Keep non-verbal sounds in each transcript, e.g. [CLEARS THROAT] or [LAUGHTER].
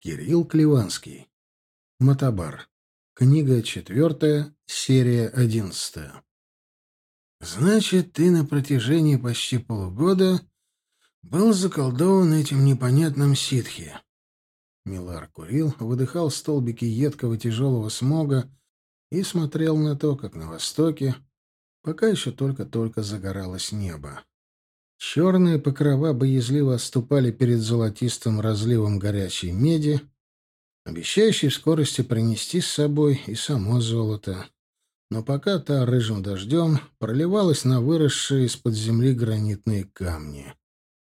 Кирилл Клеванский. Мотобар. Книга четвертая, серия одиннадцатая. Значит, ты на протяжении почти полугода был заколдован этим непонятным ситхи. Милар курил, выдыхал столбики едкого тяжелого смога и смотрел на то, как на востоке, пока еще только-только загоралось небо. Черные покрова боязливо отступали перед золотистым разливом горячей меди, обещающей в скорости принести с собой и само золото. Но пока та рыжим дождем проливалась на выросшие из-под земли гранитные камни.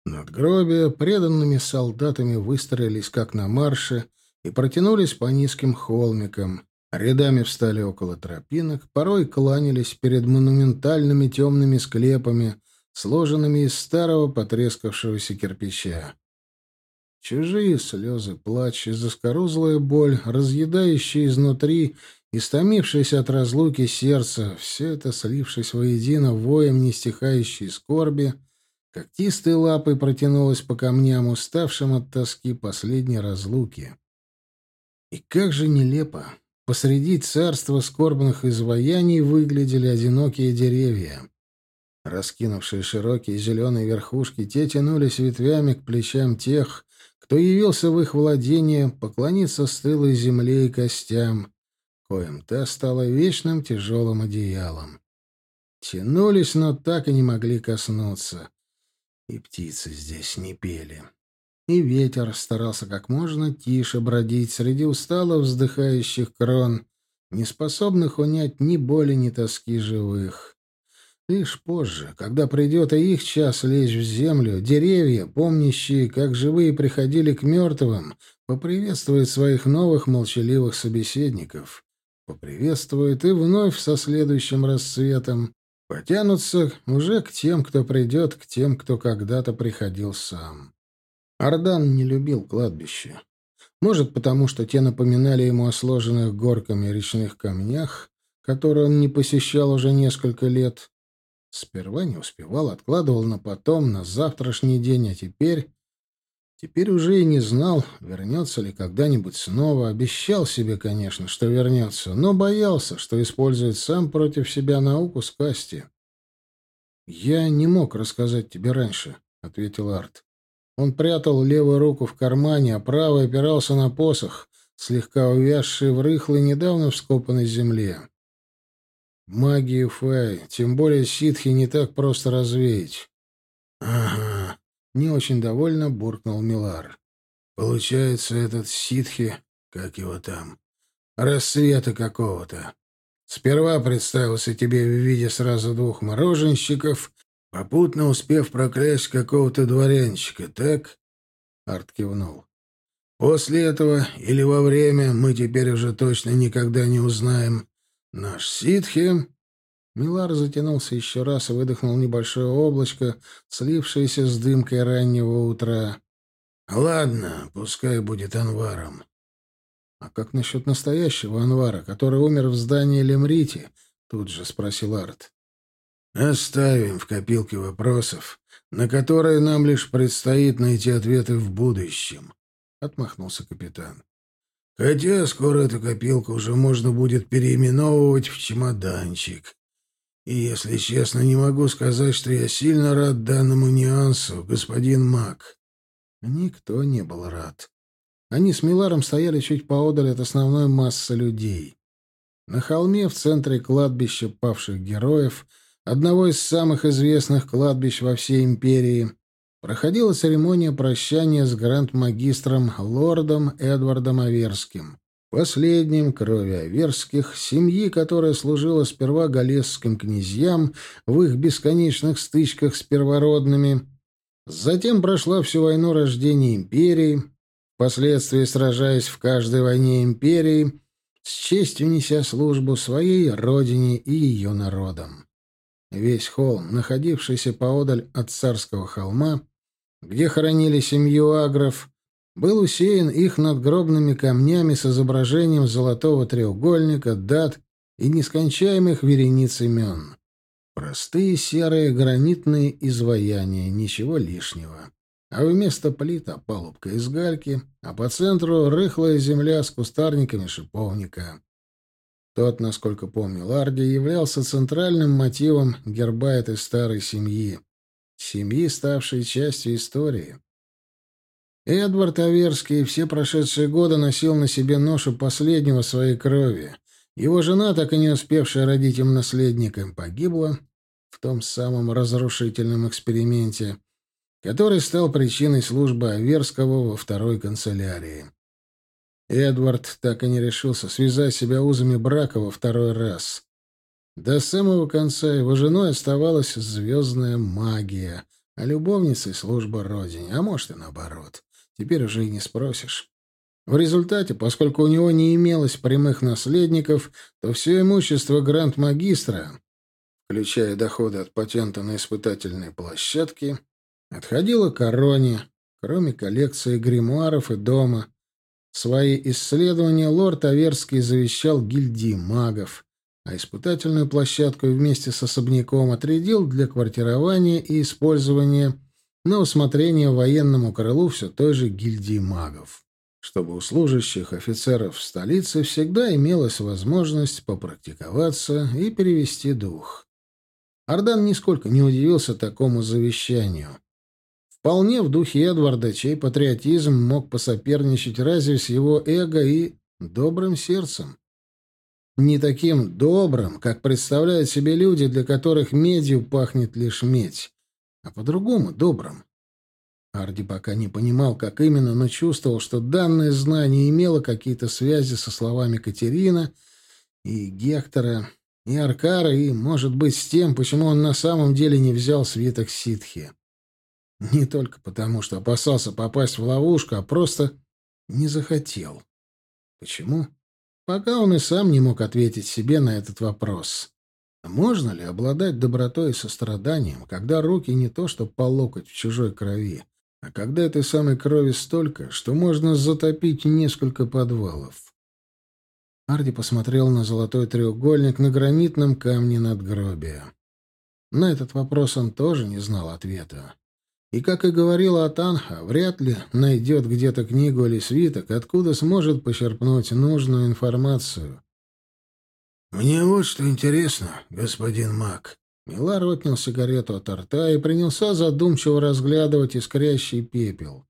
Надгробия преданными солдатами выстроились как на марше и протянулись по низким холмикам. Рядами встали около тропинок, порой кланялись перед монументальными темными склепами, сложенными из старого потрескавшегося кирпича. Чужие слезы, плач и заскорузлая боль, разъедающая изнутри, истомившаяся от разлуки сердце, все это, слившись воедино воем нестихающей скорби, когтистой лапой протянулось по камням, уставшим от тоски последней разлуки. И как же нелепо! Посреди царства скорбных изваяний выглядели одинокие деревья. Раскинувшие широкие зеленые верхушки, те тянулись ветвями к плечам тех, кто явился в их владение поклониться стылой земле и костям, коим та стала вечным тяжелым одеялом. Тянулись, но так и не могли коснуться. И птицы здесь не пели. И ветер старался как можно тише бродить среди устало вздыхающих крон, не способных унять ни боли, ни тоски живых. Лишь позже, когда придет и их час лечь в землю, деревья, помнящие, как живые приходили к мертвым, поприветствуют своих новых молчаливых собеседников. Поприветствуют и вновь со следующим рассветом потянутся уже к тем, кто придет, к тем, кто когда-то приходил сам. Ардан не любил кладбища. Может, потому что те напоминали ему о сложенных горками речных камнях, которые он не посещал уже несколько лет, Сперва не успевал, откладывал на потом, на завтрашний день, а теперь... Теперь уже и не знал, вернется ли когда-нибудь снова. Обещал себе, конечно, что вернется, но боялся, что использует сам против себя науку с Касти. «Я не мог рассказать тебе раньше», — ответил Арт. Он прятал левую руку в кармане, а правый опирался на посох, слегка увязший в рыхлой, недавно вскопанной земле. Магию Фэй, тем более ситхи, не так просто развеять. — Ага, — не очень довольно буркнул Милар. — Получается, этот ситхи, как его там, рассвета какого-то. Сперва представился тебе в виде сразу двух мороженщиков, попутно успев проклясть какого-то дворянчика, так? Арт кивнул. После этого или во время мы теперь уже точно никогда не узнаем, Наш ситхи...» Милар затянулся еще раз и выдохнул небольшое облачко, слившееся с дымкой раннего утра. «Ладно, пускай будет Анваром». «А как насчет настоящего Анвара, который умер в здании Лемрити?» — тут же спросил Арт. «Оставим в копилке вопросов, на которые нам лишь предстоит найти ответы в будущем», — отмахнулся капитан. Хотя скоро эту копилку уже можно будет переименовывать в чемоданчик. И, если честно, не могу сказать, что я сильно рад данному нюансу, господин Мак. Никто не был рад. Они с Миларом стояли чуть поодаль от основной массы людей. На холме в центре кладбища павших героев, одного из самых известных кладбищ во всей империи, проходила церемония прощания с гранд-магистром лордом Эдвардом Аверским, последним крови Аверских, семьи, которая служила сперва галесским князьям в их бесконечных стычках с первородными, затем прошла всю войну рождения империи, впоследствии сражаясь в каждой войне империи, с честью неся службу своей родине и ее народам. Весь холм, находившийся поодаль от царского холма, где хоронили семью агров, был усеян их надгробными камнями с изображением золотого треугольника, дат и нескончаемых верениц имен. Простые серые гранитные изваяния, ничего лишнего. а вместо плит опалубка из гальки, а по центру рыхлая земля с кустарниками шиповника. Тот, насколько помнил Арди, являлся центральным мотивом герба этой старой семьи. Семьи, ставшей частью истории. Эдвард Аверский все прошедшие годы носил на себе ношу последнего своей крови. Его жена, так и не успевшая родить им наследника, погибла в том самом разрушительном эксперименте, который стал причиной службы Аверского во второй канцелярии. Эдвард так и не решился связать себя узами брака во второй раз. До самого конца его женой оставалась звездная магия, а любовницей — служба родине, а может и наоборот. Теперь уже и не спросишь. В результате, поскольку у него не имелось прямых наследников, то все имущество гранд-магистра, включая доходы от патента на испытательные площадки, отходило короне, кроме коллекции гримуаров и дома, Свои исследования лорд Аверский завещал гильдии магов, а испытательную площадку вместе с особняком отрядил для квартирования и использования на усмотрение военному крылу все той же гильдии магов, чтобы у служащих офицеров в столице всегда имелась возможность попрактиковаться и перевести дух. Ардан нисколько не удивился такому завещанию. Вполне в духе Эдварда, чей патриотизм мог посоперничать разве с его эго и добрым сердцем. Не таким добрым, как представляют себе люди, для которых медью пахнет лишь медь, а по-другому добрым. Арди пока не понимал, как именно, но чувствовал, что данное знание имело какие-то связи со словами Катерина и Гектора, и Аркара, и, может быть, с тем, почему он на самом деле не взял свиток ситхи. Не только потому, что опасался попасть в ловушку, а просто не захотел. Почему? Пока он и сам не мог ответить себе на этот вопрос. Можно ли обладать добротой и состраданием, когда руки не то что по локоть в чужой крови, а когда этой самой крови столько, что можно затопить несколько подвалов? Арди посмотрел на золотой треугольник на гранитном камне надгробия. На этот вопрос он тоже не знал ответа. И, как и говорила Атанха, вряд ли найдет где-то книгу или свиток, откуда сможет почерпнуть нужную информацию. «Мне вот что интересно, господин Мак». Милар отнял сигарету от рта и принялся задумчиво разглядывать искрящий пепел.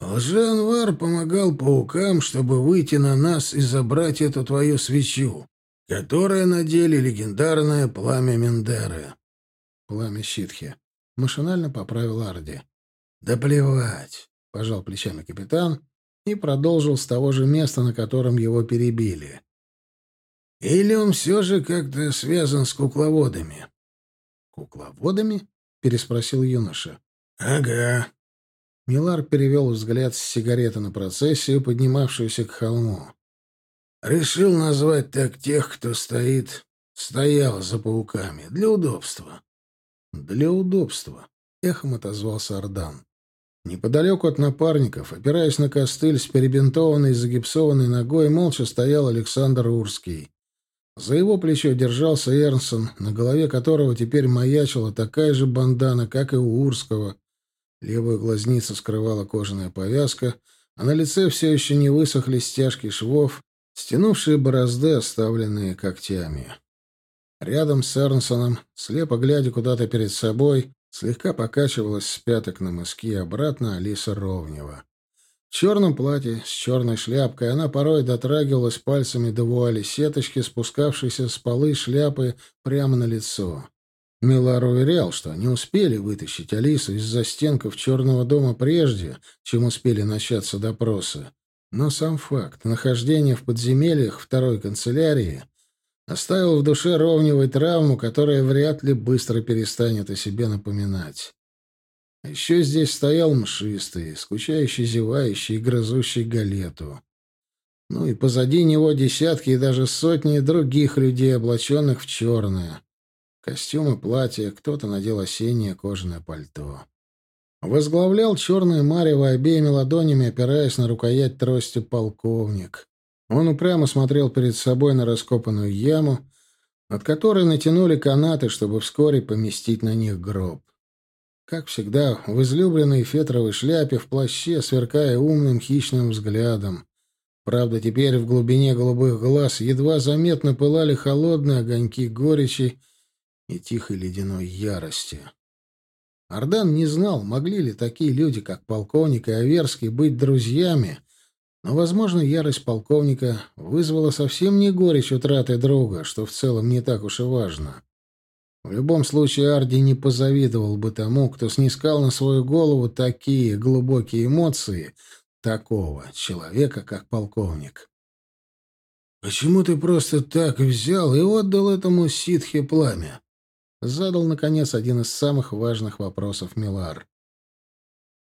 «Лжеанвар помогал паукам, чтобы выйти на нас и забрать эту твою свечу, которая на деле легендарное пламя Мендеры». «Пламя Щитхи», Машинально поправил Арди. «Да плевать!» — пожал плечами капитан и продолжил с того же места, на котором его перебили. «Или он все же как-то связан с кукловодами?» «Кукловодами?» — переспросил юноша. «Ага». Милар перевел взгляд с сигареты на процессию, поднимавшуюся к холму. «Решил назвать так тех, кто стоит, стоял за пауками, для удобства. «Для удобства», — эхом отозвался Ардан. Неподалеку от напарников, опираясь на костыль с перебинтованной и загипсованной ногой, молча стоял Александр Урский. За его плечо держался Эрнсон, на голове которого теперь маячила такая же бандана, как и у Урского. Левую глазницу скрывала кожаная повязка, а на лице все еще не высохли стяжки швов, стянувшие борозды, оставленные когтями. Рядом с Эрнсоном, слепо глядя куда-то перед собой, слегка покачивалась с пяток на мыски обратно Алиса Ровнева. В черном платье, с черной шляпкой, она порой дотрагивалась пальцами до вуали сеточки, спускавшейся с полы шляпы прямо на лицо. Милар уверял, что они успели вытащить Алису из застенков черного дома прежде, чем успели начаться допросы. Но сам факт нахождения в подземельях второй канцелярии Оставил в душе ровневой травму, которая вряд ли быстро перестанет о себе напоминать. А еще здесь стоял мшистый, скучающий, зевающий и грызущий галету. Ну и позади него десятки и даже сотни других людей, облаченных в черное. Костюмы, платья, кто-то надел осеннее кожаное пальто. Возглавлял черное марево обеими ладонями, опираясь на рукоять трости полковник. Он упрямо смотрел перед собой на раскопанную яму, над которой натянули канаты, чтобы вскоре поместить на них гроб. Как всегда, в излюбленной фетровой шляпе, в плаще, сверкая умным хищным взглядом. Правда, теперь в глубине голубых глаз едва заметно пылали холодные огоньки горечи и тихой ледяной ярости. Ардан не знал, могли ли такие люди, как полковник и Аверский, быть друзьями, но, возможно, ярость полковника вызвала совсем не горечь утраты друга, что в целом не так уж и важно. В любом случае Арди не позавидовал бы тому, кто снискал на свою голову такие глубокие эмоции такого человека, как полковник. «Почему ты просто так взял и отдал этому ситхе пламя?» Задал, наконец, один из самых важных вопросов Милар.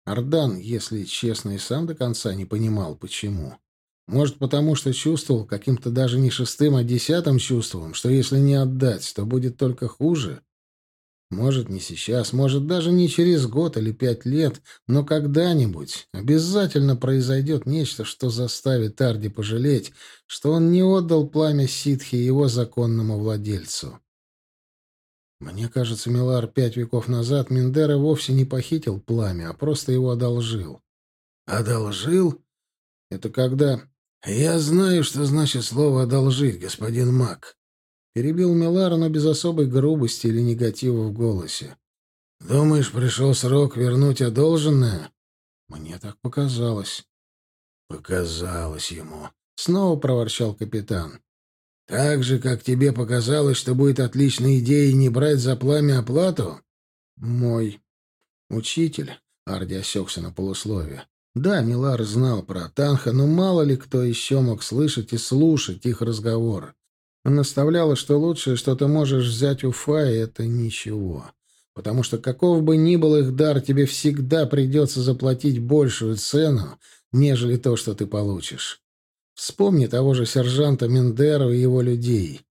Ардан, если честно, и сам до конца не понимал, почему. Может, потому что чувствовал каким-то даже не шестым, а десятым чувством, что если не отдать, то будет только хуже. Может, не сейчас, может, даже не через год или пять лет, но когда-нибудь обязательно произойдет нечто, что заставит Арди пожалеть, что он не отдал пламя ситхи его законному владельцу. Мне кажется, Милар пять веков назад Миндера вовсе не похитил пламя, а просто его одолжил. «Одолжил? Это когда «Я знаю, что значит слово «одолжить», господин Мак», — перебил Милар, но без особой грубости или негатива в голосе. «Думаешь, пришел срок вернуть одолженное?» «Мне так показалось». «Показалось ему», — снова проворчал капитан. «Так же, как тебе показалось, что будет отличной идеей не брать за пламя оплату?» «Мой учитель», — Арди осекся на полусловие, да, Милар знал про Танха, но мало ли кто еще мог слышать и слушать их разговор. Он наставляла, что лучшее, что ты можешь взять у Фаи, это ничего. Потому что каков бы ни был их дар, тебе всегда придется заплатить большую цену, нежели то, что ты получишь. Вспомни того же сержанта Мендеру и его людей.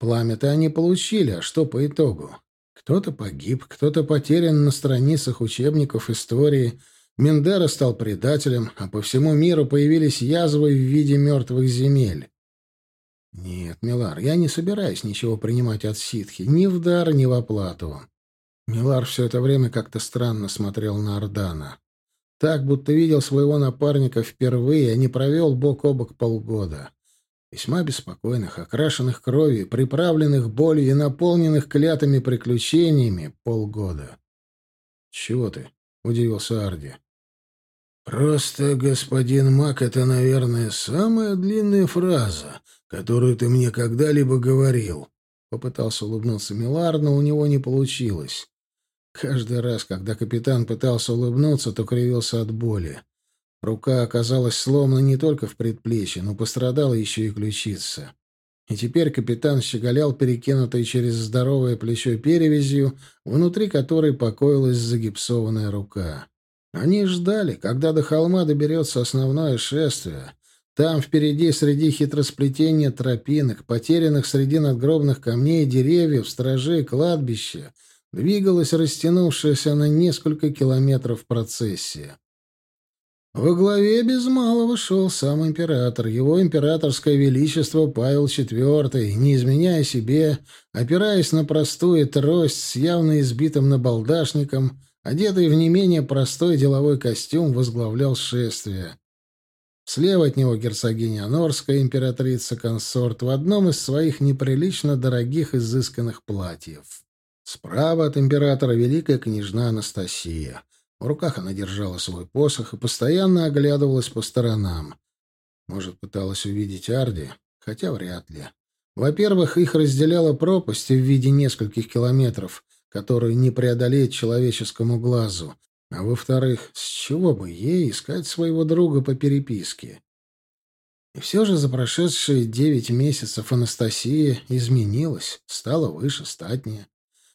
Пламя-то они получили, а что по итогу? Кто-то погиб, кто-то потерян на страницах учебников истории — Мендера стал предателем, а по всему миру появились язвы в виде мертвых земель. Нет, Милар, я не собираюсь ничего принимать от ситхи, ни в дар, ни в оплату. Милар все это время как-то странно смотрел на Ордана. Так, будто видел своего напарника впервые, а не провел бок о бок полгода. Весьма беспокойных, окрашенных кровью, приправленных болью и наполненных клятыми приключениями полгода. «Чего ты?» — удивился Арди. «Просто, господин Мак, это, наверное, самая длинная фраза, которую ты мне когда-либо говорил». Попытался улыбнуться Милар, но у него не получилось. Каждый раз, когда капитан пытался улыбнуться, то кривился от боли. Рука оказалась сломана не только в предплечье, но пострадала еще и ключица. И теперь капитан щеголял перекинутой через здоровое плечо перевязью, внутри которой покоилась загипсованная рука. Они ждали, когда до холма доберется основное шествие. Там впереди, среди хитросплетения тропинок, потерянных среди надгробных камней, деревьев, стражей, кладбища, двигалась растянувшаяся на несколько километров процессия. Во главе без малого шел сам император, его императорское величество Павел IV, не изменяя себе, опираясь на простую трость с явно избитым набалдашником, одетый в не менее простой деловой костюм, возглавлял шествие. Слева от него герцогиня Норская, императрица-консорт, в одном из своих неприлично дорогих изысканных платьев. Справа от императора великая княжна Анастасия. В руках она держала свой посох и постоянно оглядывалась по сторонам. Может, пыталась увидеть Арди, хотя вряд ли. Во-первых, их разделяла пропасть в виде нескольких километров, которую не преодолеть человеческому глазу. А во-вторых, с чего бы ей искать своего друга по переписке? И все же за прошедшие девять месяцев Анастасия изменилась, стала выше, статнее.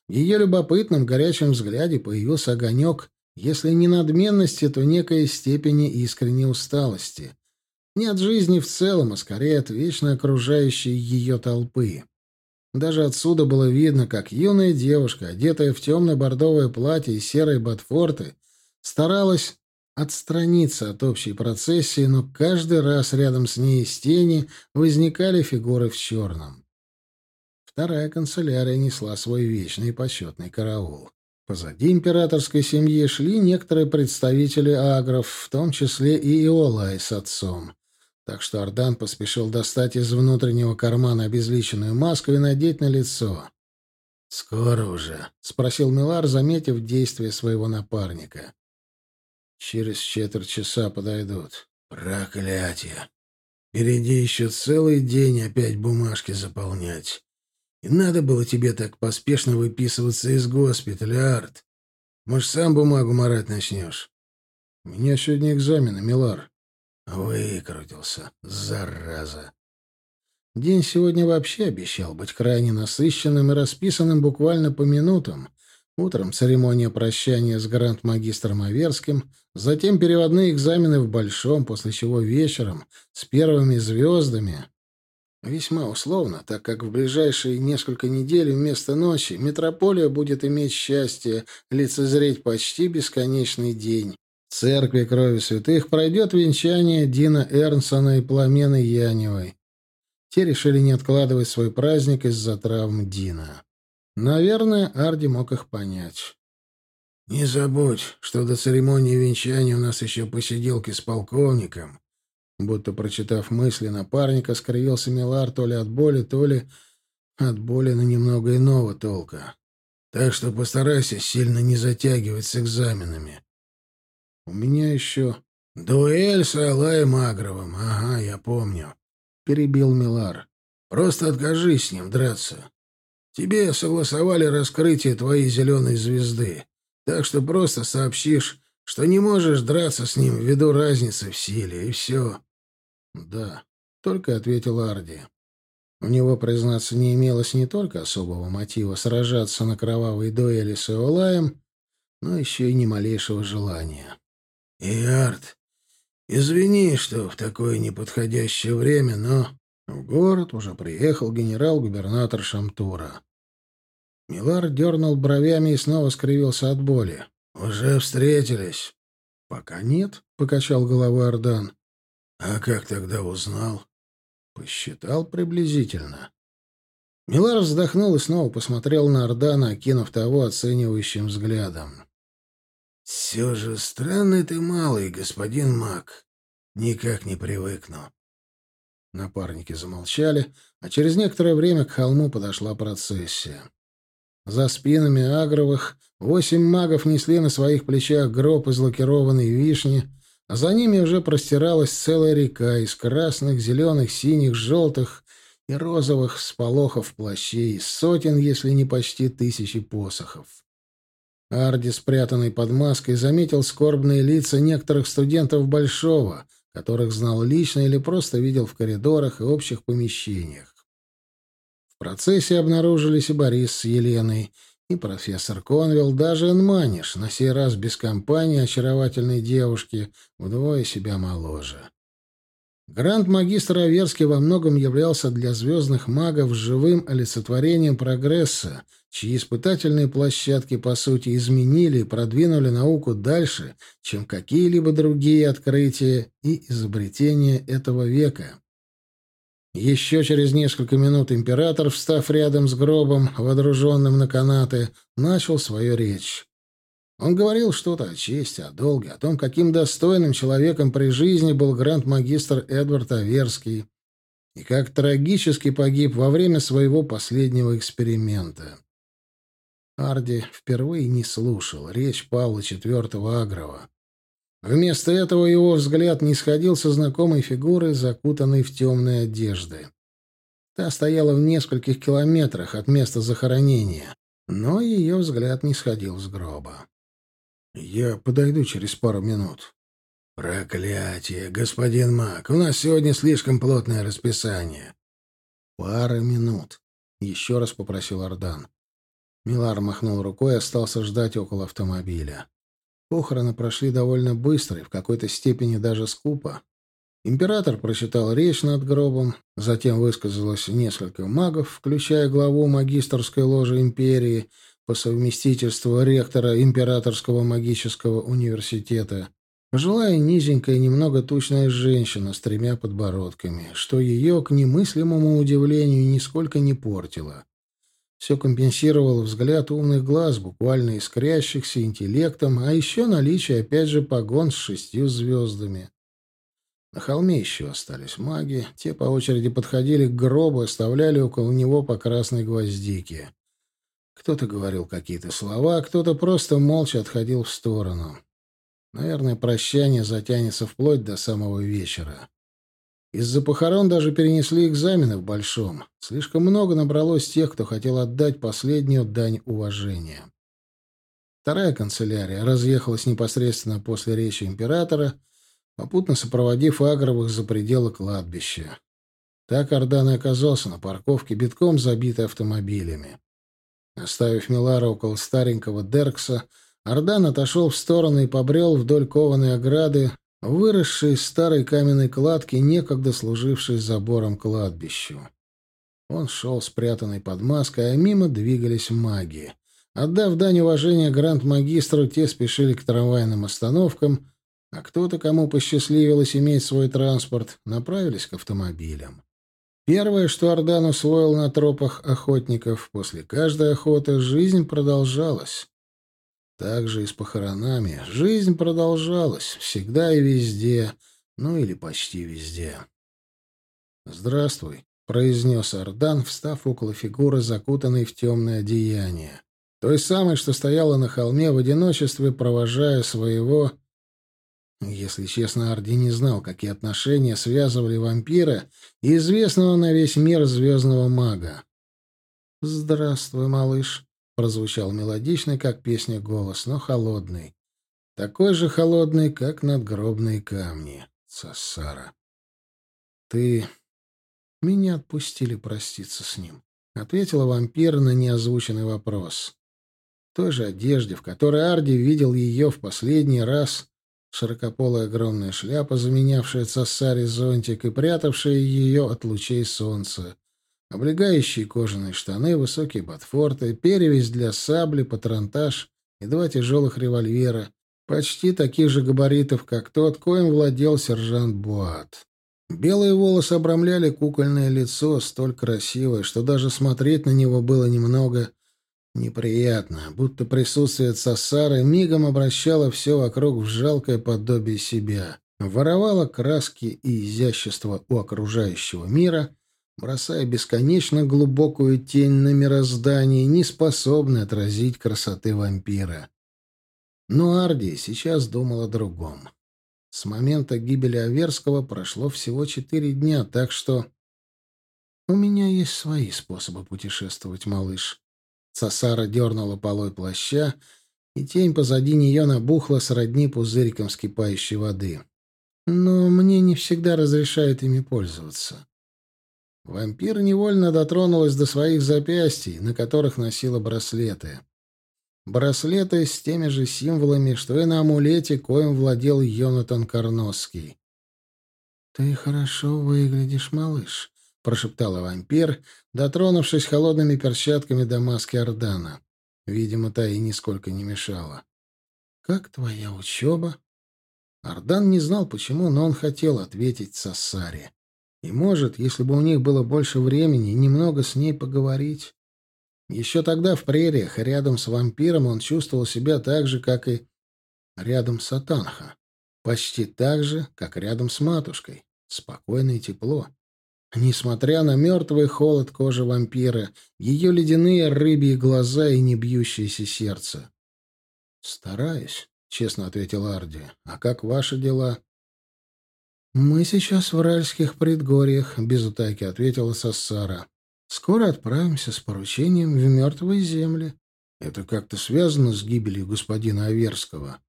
В ее любопытном горячем взгляде появился огонек если не надменности, то некой степени искренней усталости. Не от жизни в целом, а скорее от вечно окружающей ее толпы. Даже отсюда было видно, как юная девушка, одетая в темно-бордовое платье и серые ботфорты, старалась отстраниться от общей процессии, но каждый раз рядом с ней из тени возникали фигуры в черном. Вторая канцелярия несла свой вечный почетный караул. Позади императорской семьи шли некоторые представители агров, в том числе и Иолай с отцом. Так что Ардан поспешил достать из внутреннего кармана обезличенную маску и надеть на лицо. «Скоро уже?» — спросил Милар, заметив действие своего напарника. «Через четверть часа подойдут. Проклятие! Впереди еще целый день опять бумажки заполнять. И надо было тебе так поспешно выписываться из госпиталя, Арт. Может, сам бумагу марать начнешь? У меня сегодня экзамены, Милар. Выкрутился, зараза. День сегодня вообще обещал быть крайне насыщенным и расписанным буквально по минутам. Утром церемония прощания с гранд-магистром Аверским, затем переводные экзамены в Большом, после чего вечером с первыми звездами Весьма условно, так как в ближайшие несколько недель вместо ночи метрополия будет иметь счастье лицезреть почти бесконечный день. В церкви крови святых пройдет венчание Дина Эрнсона и Пламены Яневой. Те решили не откладывать свой праздник из-за травм Дина. Наверное, Арди мог их понять. «Не забудь, что до церемонии венчания у нас еще посиделки с полковником», Будто прочитав мысли напарника, скривился Милар то ли от боли, то ли от боли на немного иного толка. Так что постарайся сильно не затягивать с экзаменами. У меня еще... Дуэль с Алаем Агровым. Ага, я помню. Перебил Милар. Просто откажись с ним драться. Тебе согласовали раскрытие твоей зеленой звезды. Так что просто сообщишь, что не можешь драться с ним ввиду разницы в силе, и все. «Да», — только ответил Арди. У него, признаться, не имелось не только особого мотива сражаться на кровавой дуэли с Эолаем, но еще и ни малейшего желания. «И, Арт, извини, что в такое неподходящее время, но...» В город уже приехал генерал-губернатор Шамтура. Милар дернул бровями и снова скривился от боли. «Уже встретились?» «Пока нет», — покачал головой Ардан. А как тогда узнал? Посчитал приблизительно. Милар вздохнул и снова посмотрел на Ордана, окинув того оценивающим взглядом. «Все же странный ты малый, господин Мак. Никак не привыкну». Напарники замолчали, а через некоторое время к холму подошла процессия. За спинами Агровых восемь магов несли на своих плечах гроб из лакированной вишни, за ними уже простиралась целая река из красных, зеленых, синих, желтых и розовых сполохов плащей, сотен, если не почти тысячи посохов. Арди, спрятанный под маской, заметил скорбные лица некоторых студентов Большого, которых знал лично или просто видел в коридорах и общих помещениях. В процессе обнаружились и Борис с Еленой, и профессор Конвилл, даже Энманиш, на сей раз без компании очаровательной девушки, вдвое себя моложе. Гранд-магистр Аверский во многом являлся для звездных магов живым олицетворением прогресса, чьи испытательные площадки, по сути, изменили и продвинули науку дальше, чем какие-либо другие открытия и изобретения этого века. Еще через несколько минут император, встав рядом с гробом, водруженным на канаты, начал свою речь. Он говорил что-то о чести, о долге, о том, каким достойным человеком при жизни был гранд-магистр Эдвард Аверский и как трагически погиб во время своего последнего эксперимента. Арди впервые не слушал речь Павла IV Агрова. Вместо этого его взгляд не сходил со знакомой фигуры, закутанной в темные одежды. Та стояла в нескольких километрах от места захоронения, но ее взгляд не сходил с гроба. «Я подойду через пару минут». «Проклятие, господин Мак, у нас сегодня слишком плотное расписание». «Пара минут», — еще раз попросил Ардан. Милар махнул рукой и остался ждать около автомобиля. Похороны прошли довольно быстро и в какой-то степени даже скупо. Император прочитал речь над гробом, затем высказалось несколько магов, включая главу магистрской ложи империи, по совместительству ректора Императорского магического университета, пожилая низенькая, немного тучная женщина с тремя подбородками, что ее, к немыслимому удивлению, нисколько не портило. Все компенсировал взгляд умных глаз, буквально искрящихся интеллектом, а еще наличие, опять же, погон с шестью звездами. На холме еще остались маги. Те по очереди подходили к гробу и оставляли около него по красной гвоздике. Кто-то говорил какие-то слова, кто-то просто молча отходил в сторону. Наверное, прощание затянется вплоть до самого вечера. Из-за похорон даже перенесли экзамены в Большом. Слишком много набралось тех, кто хотел отдать последнюю дань уважения. Вторая канцелярия разъехалась непосредственно после речи императора — попутно сопроводив Агровых за пределы кладбища. Так Ордан и оказался на парковке, битком забитой автомобилями. Оставив Милара около старенького Деркса, Ордан отошел в сторону и побрел вдоль кованой ограды, выросшей из старой каменной кладки, некогда служившей забором кладбищу. Он шел спрятанный под маской, а мимо двигались маги. Отдав дань уважения гранд-магистру, те спешили к трамвайным остановкам, а кто-то, кому посчастливилось иметь свой транспорт, направились к автомобилям. Первое, что Ардан усвоил на тропах охотников, после каждой охоты жизнь продолжалась. Так же и с похоронами. Жизнь продолжалась, всегда и везде, ну или почти везде. «Здравствуй», — произнес Ардан, встав около фигуры, закутанной в темное одеяние. Той самой, что стояла на холме в одиночестве, провожая своего если честно, Арди не знал, какие отношения связывали вампира и известного на весь мир звездного мага. «Здравствуй, малыш», — прозвучал мелодичный, как песня, голос, но холодный. Такой же холодный, как надгробные камни. Сассара. «Ты...» «Меня отпустили проститься с ним», — ответила вампир на неозвученный вопрос. В той же одежде, в которой Арди видел ее в последний раз, широкополая огромная шляпа, заменявшая цассари зонтик и прятавшая ее от лучей солнца, облегающие кожаные штаны, высокие ботфорты, перевязь для сабли, патронтаж и два тяжелых револьвера, почти таких же габаритов, как тот, коим владел сержант Буат. Белые волосы обрамляли кукольное лицо, столь красивое, что даже смотреть на него было немного Неприятно, будто присутствие Цассары мигом обращало все вокруг в жалкое подобие себя, воровало краски и изящество у окружающего мира, бросая бесконечно глубокую тень на мироздание, не способное отразить красоты вампира. Но Арди сейчас думал о другом. С момента гибели Аверского прошло всего четыре дня, так что... «У меня есть свои способы путешествовать, малыш», Сосара дернула полой плаща, и тень позади нее набухла сродни пузырькам вскипающей воды. Но мне не всегда разрешают ими пользоваться. Вампир невольно дотронулась до своих запястий, на которых носила браслеты. Браслеты с теми же символами, что и на амулете, коим владел Йонатан Карносский. «Ты хорошо выглядишь, малыш», прошептала вампир, дотронувшись холодными перчатками до маски Ордана. Видимо, та и нисколько не мешала. «Как твоя учеба?» Ардан не знал, почему, но он хотел ответить Сассаре. И, может, если бы у них было больше времени, немного с ней поговорить. Еще тогда в прериях, рядом с вампиром, он чувствовал себя так же, как и рядом с Атанха. Почти так же, как рядом с матушкой. Спокойно и тепло. Несмотря на мертвый холод кожи вампира, ее ледяные рыбьи глаза и не бьющееся сердце. «Стараюсь», — честно ответил Арди. «А как ваши дела?» «Мы сейчас в Ральских предгорьях», — без утайки ответила Сассара. «Скоро отправимся с поручением в мертвые земли». «Это как-то связано с гибелью господина Аверского?»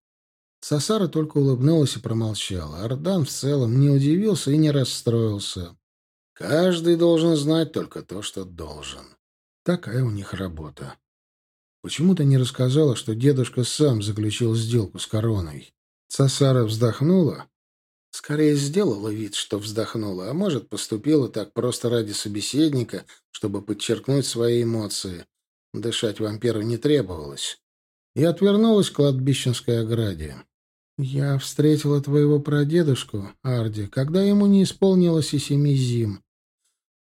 Сасара только улыбнулась и промолчала. Ардан в целом не удивился и не расстроился. Каждый должен знать только то, что должен. Такая у них работа. Почему ты не рассказала, что дедушка сам заключил сделку с короной? Сасара вздохнула. Скорее сделала вид, что вздохнула, а может, поступила так просто ради собеседника, чтобы подчеркнуть свои эмоции. Дышать вампиру не требовалось. И отвернулась к кладбищенской ограде. «Я встретила твоего прадедушку, Арди, когда ему не исполнилось и семи зим.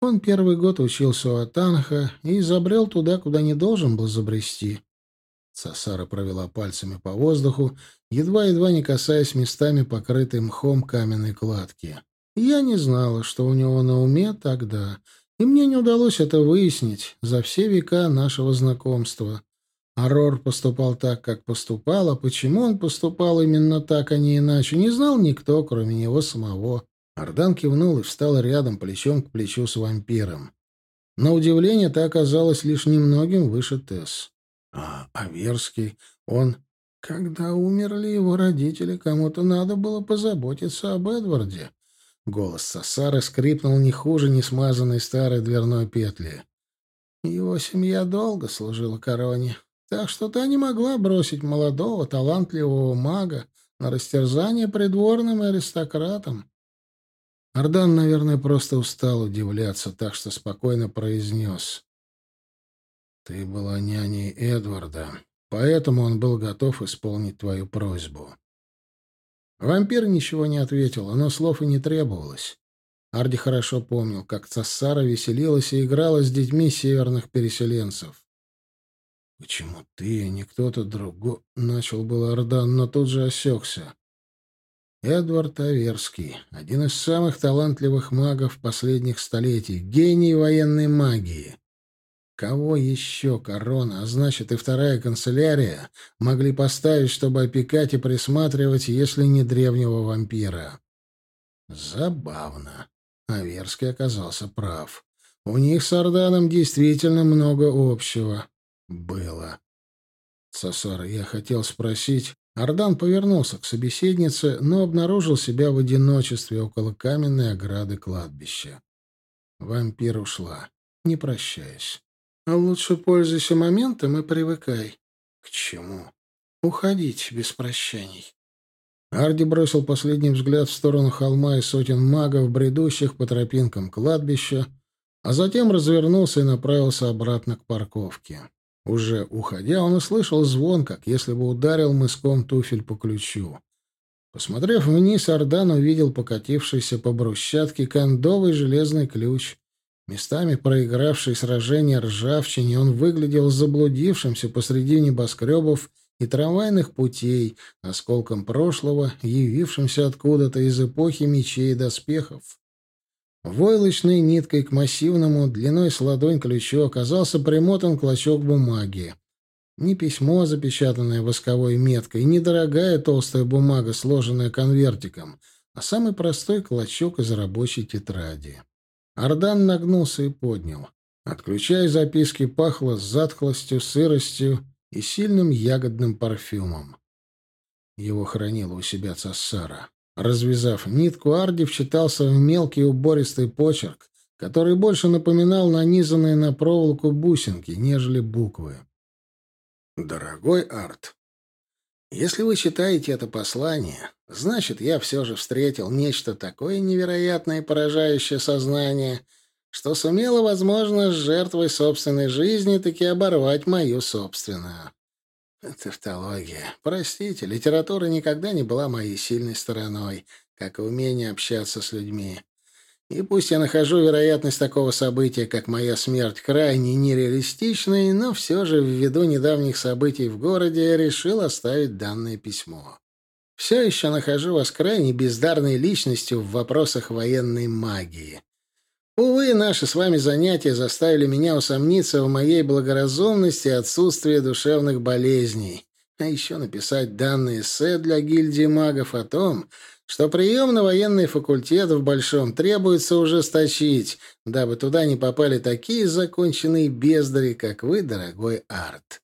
Он первый год учился у Атанха и забрел туда, куда не должен был забрести. Сасара провела пальцами по воздуху, едва-едва не касаясь местами покрытой мхом каменной кладки. Я не знала, что у него на уме тогда, и мне не удалось это выяснить за все века нашего знакомства. Арор поступал так, как поступал, а почему он поступал именно так, а не иначе, не знал никто, кроме него самого. Ардан кивнул и встал рядом, плечом к плечу с вампиром. На удивление, та оказалась лишь немногим выше Тесс. А Аверский, он... Когда умерли его родители, кому-то надо было позаботиться об Эдварде. Голос Сосары скрипнул не хуже несмазанной старой дверной петли. Его семья долго служила короне, так что та не могла бросить молодого, талантливого мага на растерзание придворным и аристократам. Ардан, наверное, просто устал удивляться, так что спокойно произнес. «Ты была няней Эдварда, поэтому он был готов исполнить твою просьбу». Вампир ничего не ответил, но слов и не требовалось. Арди хорошо помнил, как Цассара веселилась и играла с детьми северных переселенцев. «Почему ты, а не кто-то другой?» — начал был Ардан, но тут же осекся. Эдвард Аверский, один из самых талантливых магов последних столетий, гений военной магии. Кого еще корона, а значит и вторая канцелярия, могли поставить, чтобы опекать и присматривать, если не древнего вампира? Забавно. Аверский оказался прав. У них с Орданом действительно много общего. Было. Сосар, я хотел спросить... Ардан повернулся к собеседнице, но обнаружил себя в одиночестве около каменной ограды кладбища. Вампир ушла, не прощаясь. А лучше пользуйся моментом и привыкай. К чему? Уходить без прощаний. Арди бросил последний взгляд в сторону холма и сотен магов, бредущих по тропинкам кладбища, а затем развернулся и направился обратно к парковке. Уже уходя, он услышал звон, как если бы ударил мыском туфель по ключу. Посмотрев вниз, Ардан увидел покатившийся по брусчатке кондовый железный ключ, Местами проигравший сражение ржавчине, он выглядел заблудившимся посреди небоскребов и трамвайных путей, осколком прошлого, явившимся откуда-то из эпохи мечей и доспехов. Войлочной ниткой к массивному, длиной с ладонь ключу оказался примотан клочок бумаги. Не письмо, запечатанное восковой меткой, не дорогая толстая бумага, сложенная конвертиком, а самый простой клочок из рабочей тетради. Ардан нагнулся и поднял. От ключа и записки пахло затхлостью, сыростью и сильным ягодным парфюмом. Его хранила у себя Цассара. Развязав нитку, Арди вчитался в мелкий убористый почерк, который больше напоминал нанизанные на проволоку бусинки, нежели буквы. «Дорогой Арт, если вы читаете это послание, значит, я все же встретил нечто такое невероятное и поражающее сознание, что сумело, возможно, с жертвой собственной жизни таки оборвать мою собственную. Тавтология. Простите, литература никогда не была моей сильной стороной, как и умение общаться с людьми. И пусть я нахожу вероятность такого события, как моя смерть, крайне нереалистичной, но все же ввиду недавних событий в городе я решил оставить данное письмо. Все еще нахожу вас крайне бездарной личностью в вопросах военной магии. Увы, наши с вами занятия заставили меня усомниться в моей благоразумности и отсутствии душевных болезней. А еще написать данные эссе для гильдии магов о том, что прием на военный факультет в Большом требуется ужесточить, дабы туда не попали такие законченные бездари, как вы, дорогой Арт.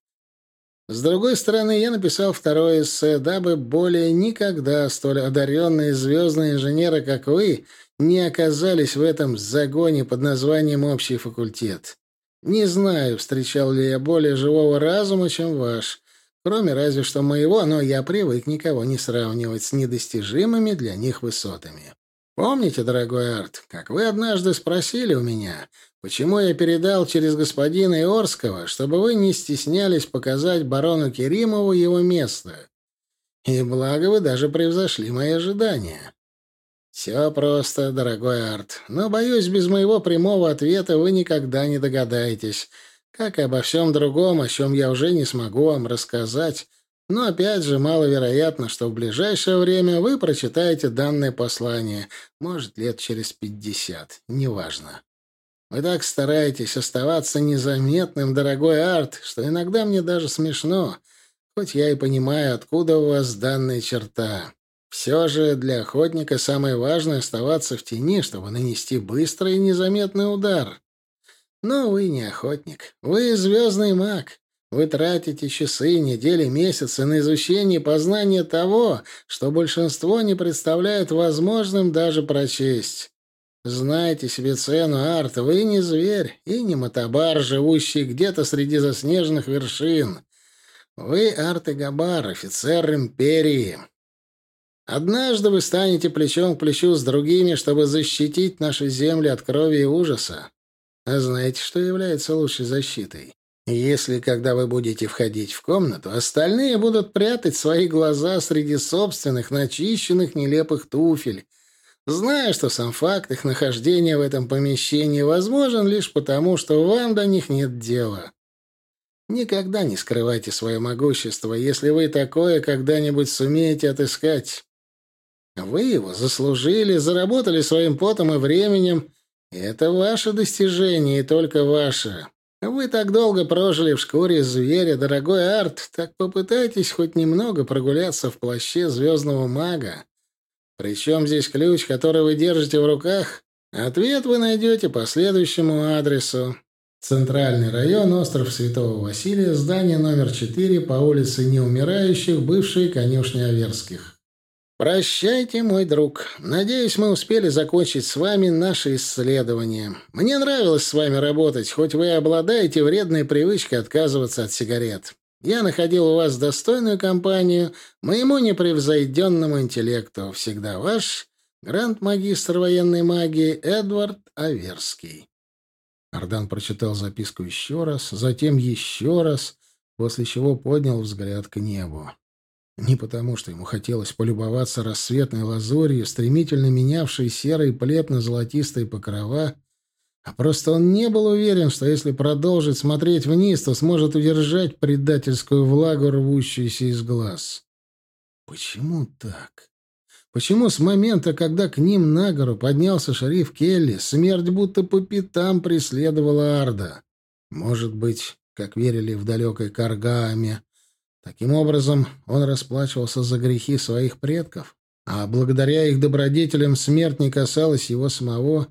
С другой стороны, я написал второе эссе, дабы более никогда столь одаренные звездные инженеры, как вы, не оказались в этом загоне под названием «Общий факультет». Не знаю, встречал ли я более живого разума, чем ваш, Кроме разве что моего, но я привык никого не сравнивать с недостижимыми для них высотами. Помните, дорогой Арт, как вы однажды спросили у меня, почему я передал через господина Иорского, чтобы вы не стеснялись показать барону Керимову его место? И благо вы даже превзошли мои ожидания. «Все просто, дорогой Арт. Но, боюсь, без моего прямого ответа вы никогда не догадаетесь, как и обо всем другом, о чем я уже не смогу вам рассказать. Но, опять же, маловероятно, что в ближайшее время вы прочитаете данное послание. Может, лет через пятьдесят. Неважно. Вы так стараетесь оставаться незаметным, дорогой Арт, что иногда мне даже смешно, хоть я и понимаю, откуда у вас данная черта. Все же для охотника самое важное — оставаться в тени, чтобы нанести быстрый и незаметный удар. Но вы не охотник. Вы звездный маг. Вы тратите часы, недели, месяцы на изучение и познание того, что большинство не представляет возможным даже прочесть. Знайте себе цену, Арт, вы не зверь и не мотобар, живущий где-то среди заснеженных вершин. Вы Арт и Габар, офицер Империи. Однажды вы станете плечом к плечу с другими, чтобы защитить наши земли от крови и ужаса. А знаете, что является лучшей защитой? Если, когда вы будете входить в комнату, остальные будут прятать свои глаза среди собственных, начищенных, нелепых туфель, зная, что сам факт их нахождения в этом помещении возможен лишь потому, что вам до них нет дела. Никогда не скрывайте свое могущество, если вы такое когда-нибудь сумеете отыскать. Вы его заслужили, заработали своим потом и временем. Это ваше достижение, и только ваше. Вы так долго прожили в шкуре зверя, дорогой Арт, так попытайтесь хоть немного прогуляться в плаще звездного мага. Причем здесь ключ, который вы держите в руках? Ответ вы найдете по следующему адресу. Центральный район, остров Святого Василия, здание номер 4 по улице Неумирающих, бывшей конюшни Аверских. «Прощайте, мой друг. Надеюсь, мы успели закончить с вами наше исследование. Мне нравилось с вами работать, хоть вы и обладаете вредной привычкой отказываться от сигарет. Я находил у вас достойную компанию, моему непревзойденному интеллекту. Всегда ваш гранд-магистр военной магии Эдвард Аверский». Ардан прочитал записку еще раз, затем еще раз, после чего поднял взгляд к небу. Не потому, что ему хотелось полюбоваться рассветной лазурью, стремительно менявшей серый плед на золотистые покрова, а просто он не был уверен, что если продолжить смотреть вниз, то сможет удержать предательскую влагу, рвущуюся из глаз. Почему так? Почему с момента, когда к ним на гору поднялся шериф Келли, смерть будто по пятам преследовала Арда? Может быть, как верили в далекой Каргаме, Таким образом, он расплачивался за грехи своих предков, а благодаря их добродетелям смерть не касалась его самого.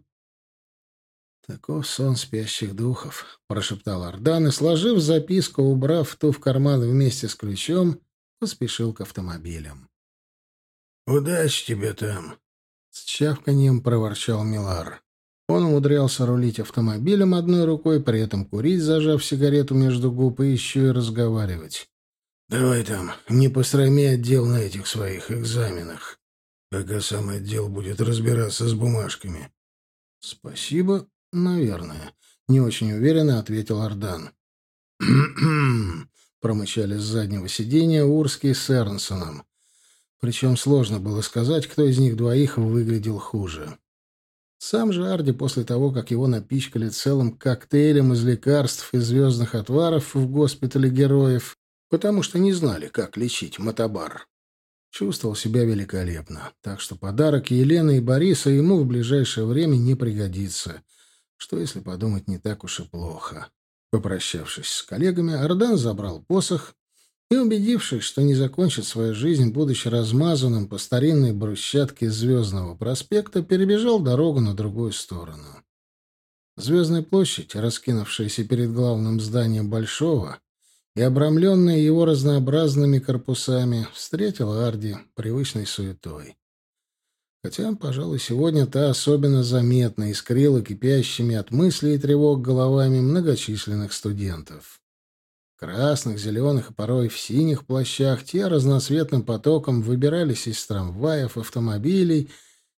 «Таков сон спящих духов», — прошептал Ардан и, сложив записку, убрав ту в карман вместе с ключом, поспешил к автомобилям. «Удачи тебе там!» — с чавканьем проворчал Милар. Он умудрялся рулить автомобилем одной рукой, при этом курить, зажав сигарету между губ, и еще и разговаривать. Давай там, не посрами отдел на этих своих экзаменах, пока сам отдел будет разбираться с бумажками. Спасибо, наверное. Не очень уверенно ответил Ардан. [CLEARS THROAT] промычали с заднего сиденья Урский с Эрнсоном. Причем сложно было сказать, кто из них двоих выглядел хуже. Сам же Арди после того, как его напичкали целым коктейлем из лекарств и звездных отваров в госпитале героев, потому что не знали, как лечить мотобар. Чувствовал себя великолепно, так что подарок Елены и Бориса ему в ближайшее время не пригодится, что, если подумать, не так уж и плохо. Попрощавшись с коллегами, Ардан забрал посох и, убедившись, что не закончит свою жизнь, будучи размазанным по старинной брусчатке Звездного проспекта, перебежал дорогу на другую сторону. Звездная площадь, раскинувшаяся перед главным зданием Большого, и, обрамленная его разнообразными корпусами, встретила Арди привычной суетой. Хотя, пожалуй, сегодня та особенно заметно искрила кипящими от мыслей и тревог головами многочисленных студентов. В красных, зеленых и порой в синих плащах те разноцветным потоком выбирались из трамваев, автомобилей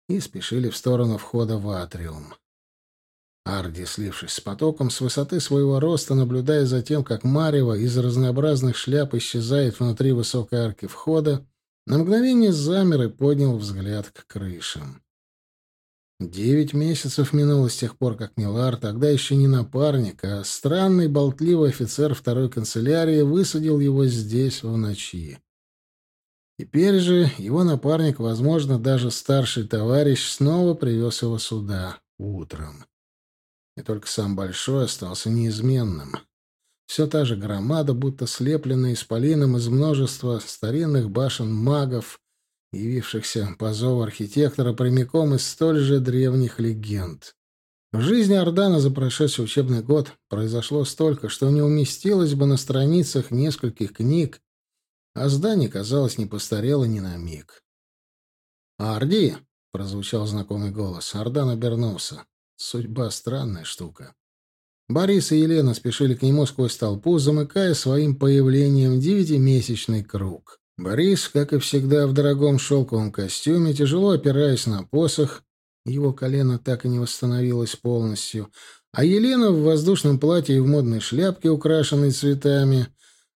и спешили в сторону входа в атриум. Арди, слившись с потоком, с высоты своего роста, наблюдая за тем, как Марева из разнообразных шляп исчезает внутри высокой арки входа, на мгновение замер и поднял взгляд к крышам. Девять месяцев минуло с тех пор, как Милар, тогда еще не напарник, а странный болтливый офицер второй канцелярии высадил его здесь в ночи. Теперь же его напарник, возможно, даже старший товарищ, снова привез его сюда утром. И только сам Большой остался неизменным. Все та же громада, будто слепленная исполином из множества старинных башен магов, явившихся по зову архитектора прямиком из столь же древних легенд. В жизни Ордана за прошедший учебный год произошло столько, что не уместилось бы на страницах нескольких книг, а здание, казалось, не постарело ни на миг. «Арди!» — прозвучал знакомый голос. Ордан обернулся. Судьба — странная штука. Борис и Елена спешили к нему сквозь толпу, замыкая своим появлением девятимесячный круг. Борис, как и всегда, в дорогом шелковом костюме, тяжело опираясь на посох, его колено так и не восстановилось полностью, а Елена в воздушном платье и в модной шляпке, украшенной цветами,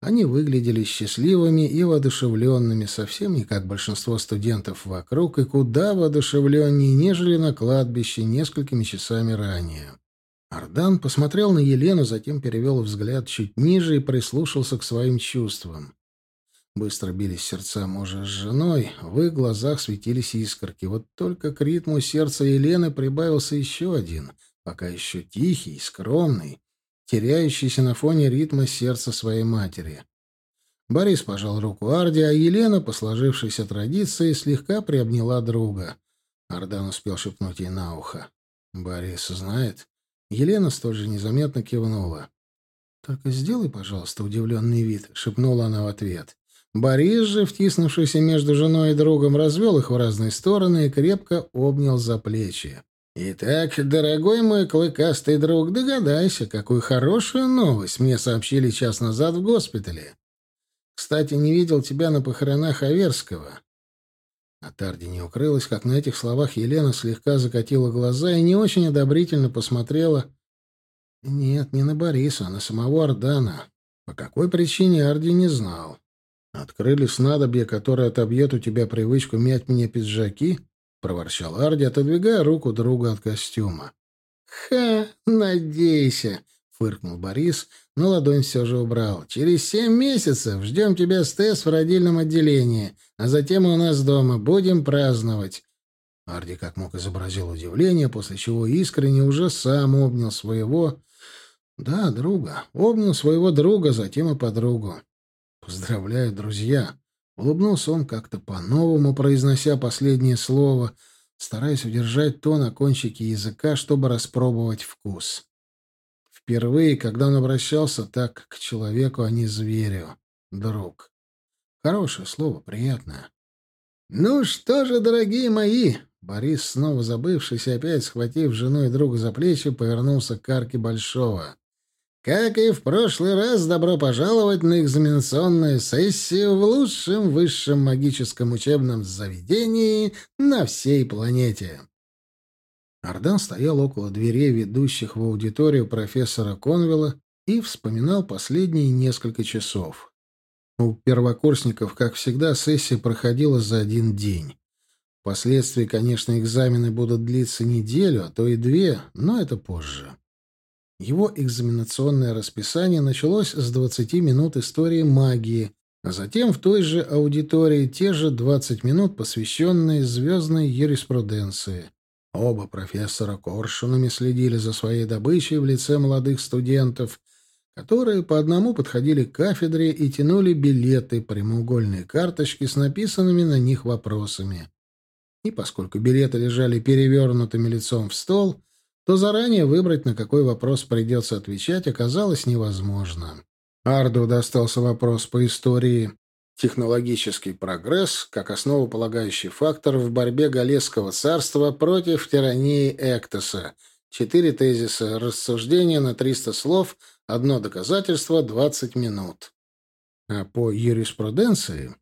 они выглядели счастливыми и воодушевленными, совсем не как большинство студентов вокруг, и куда воодушевленнее, нежели на кладбище несколькими часами ранее. Ардан посмотрел на Елену, затем перевел взгляд чуть ниже и прислушался к своим чувствам. Быстро бились сердца мужа с женой, в их глазах светились искорки. Вот только к ритму сердца Елены прибавился еще один, пока еще тихий, скромный, теряющийся на фоне ритма сердца своей матери. Борис пожал руку Арди, а Елена, по сложившейся традиции, слегка приобняла друга. Ардан успел шепнуть ей на ухо. «Борис знает?» Елена столь же незаметно кивнула. «Только сделай, пожалуйста, удивленный вид», — шепнула она в ответ. Борис же, втиснувшийся между женой и другом, развел их в разные стороны и крепко обнял за плечи. «Итак, дорогой мой клыкастый друг, догадайся, какую хорошую новость мне сообщили час назад в госпитале. Кстати, не видел тебя на похоронах Аверского». От Арди не укрылась, как на этих словах Елена слегка закатила глаза и не очень одобрительно посмотрела. Нет, не на Бориса, а на самого Ардана. По какой причине Арди не знал. «Открыли снадобье, которое отобьет у тебя привычку мять мне пиджаки?» — проворчал Арди, отодвигая руку друга от костюма. «Ха, надейся!» — фыркнул Борис, но ладонь все же убрал. «Через семь месяцев ждем тебя с Тесс в родильном отделении, а затем у нас дома. Будем праздновать». Арди как мог изобразил удивление, после чего искренне уже сам обнял своего... Да, друга. Обнял своего друга, затем и подругу. «Поздравляю, друзья!» Улыбнулся он как-то по-новому, произнося последнее слово, стараясь удержать то на кончике языка, чтобы распробовать вкус. Впервые, когда он обращался так к человеку, а не зверю. Друг. Хорошее слово, приятное. «Ну что же, дорогие мои!» Борис, снова забывшись и опять схватив жену и друга за плечи, повернулся к арке Большого. Как и в прошлый раз, добро пожаловать на экзаменационную сессию в лучшем высшем магическом учебном заведении на всей планете. Ардан стоял около дверей, ведущих в аудиторию профессора Конвилла, и вспоминал последние несколько часов. У первокурсников, как всегда, сессия проходила за один день. Впоследствии, конечно, экзамены будут длиться неделю, а то и две, но это позже. Его экзаменационное расписание началось с 20 минут истории магии, а затем в той же аудитории те же 20 минут, посвященные звездной юриспруденции. Оба профессора коршунами следили за своей добычей в лице молодых студентов, которые по одному подходили к кафедре и тянули билеты, прямоугольные карточки с написанными на них вопросами. И поскольку билеты лежали перевернутыми лицом в стол, то заранее выбрать, на какой вопрос придется отвечать, оказалось невозможно. Арду достался вопрос по истории «Технологический прогресс как основополагающий фактор в борьбе Галесского царства против тирании Эктоса». Четыре тезиса, рассуждения на 300 слов, одно доказательство, 20 минут. А по юриспруденции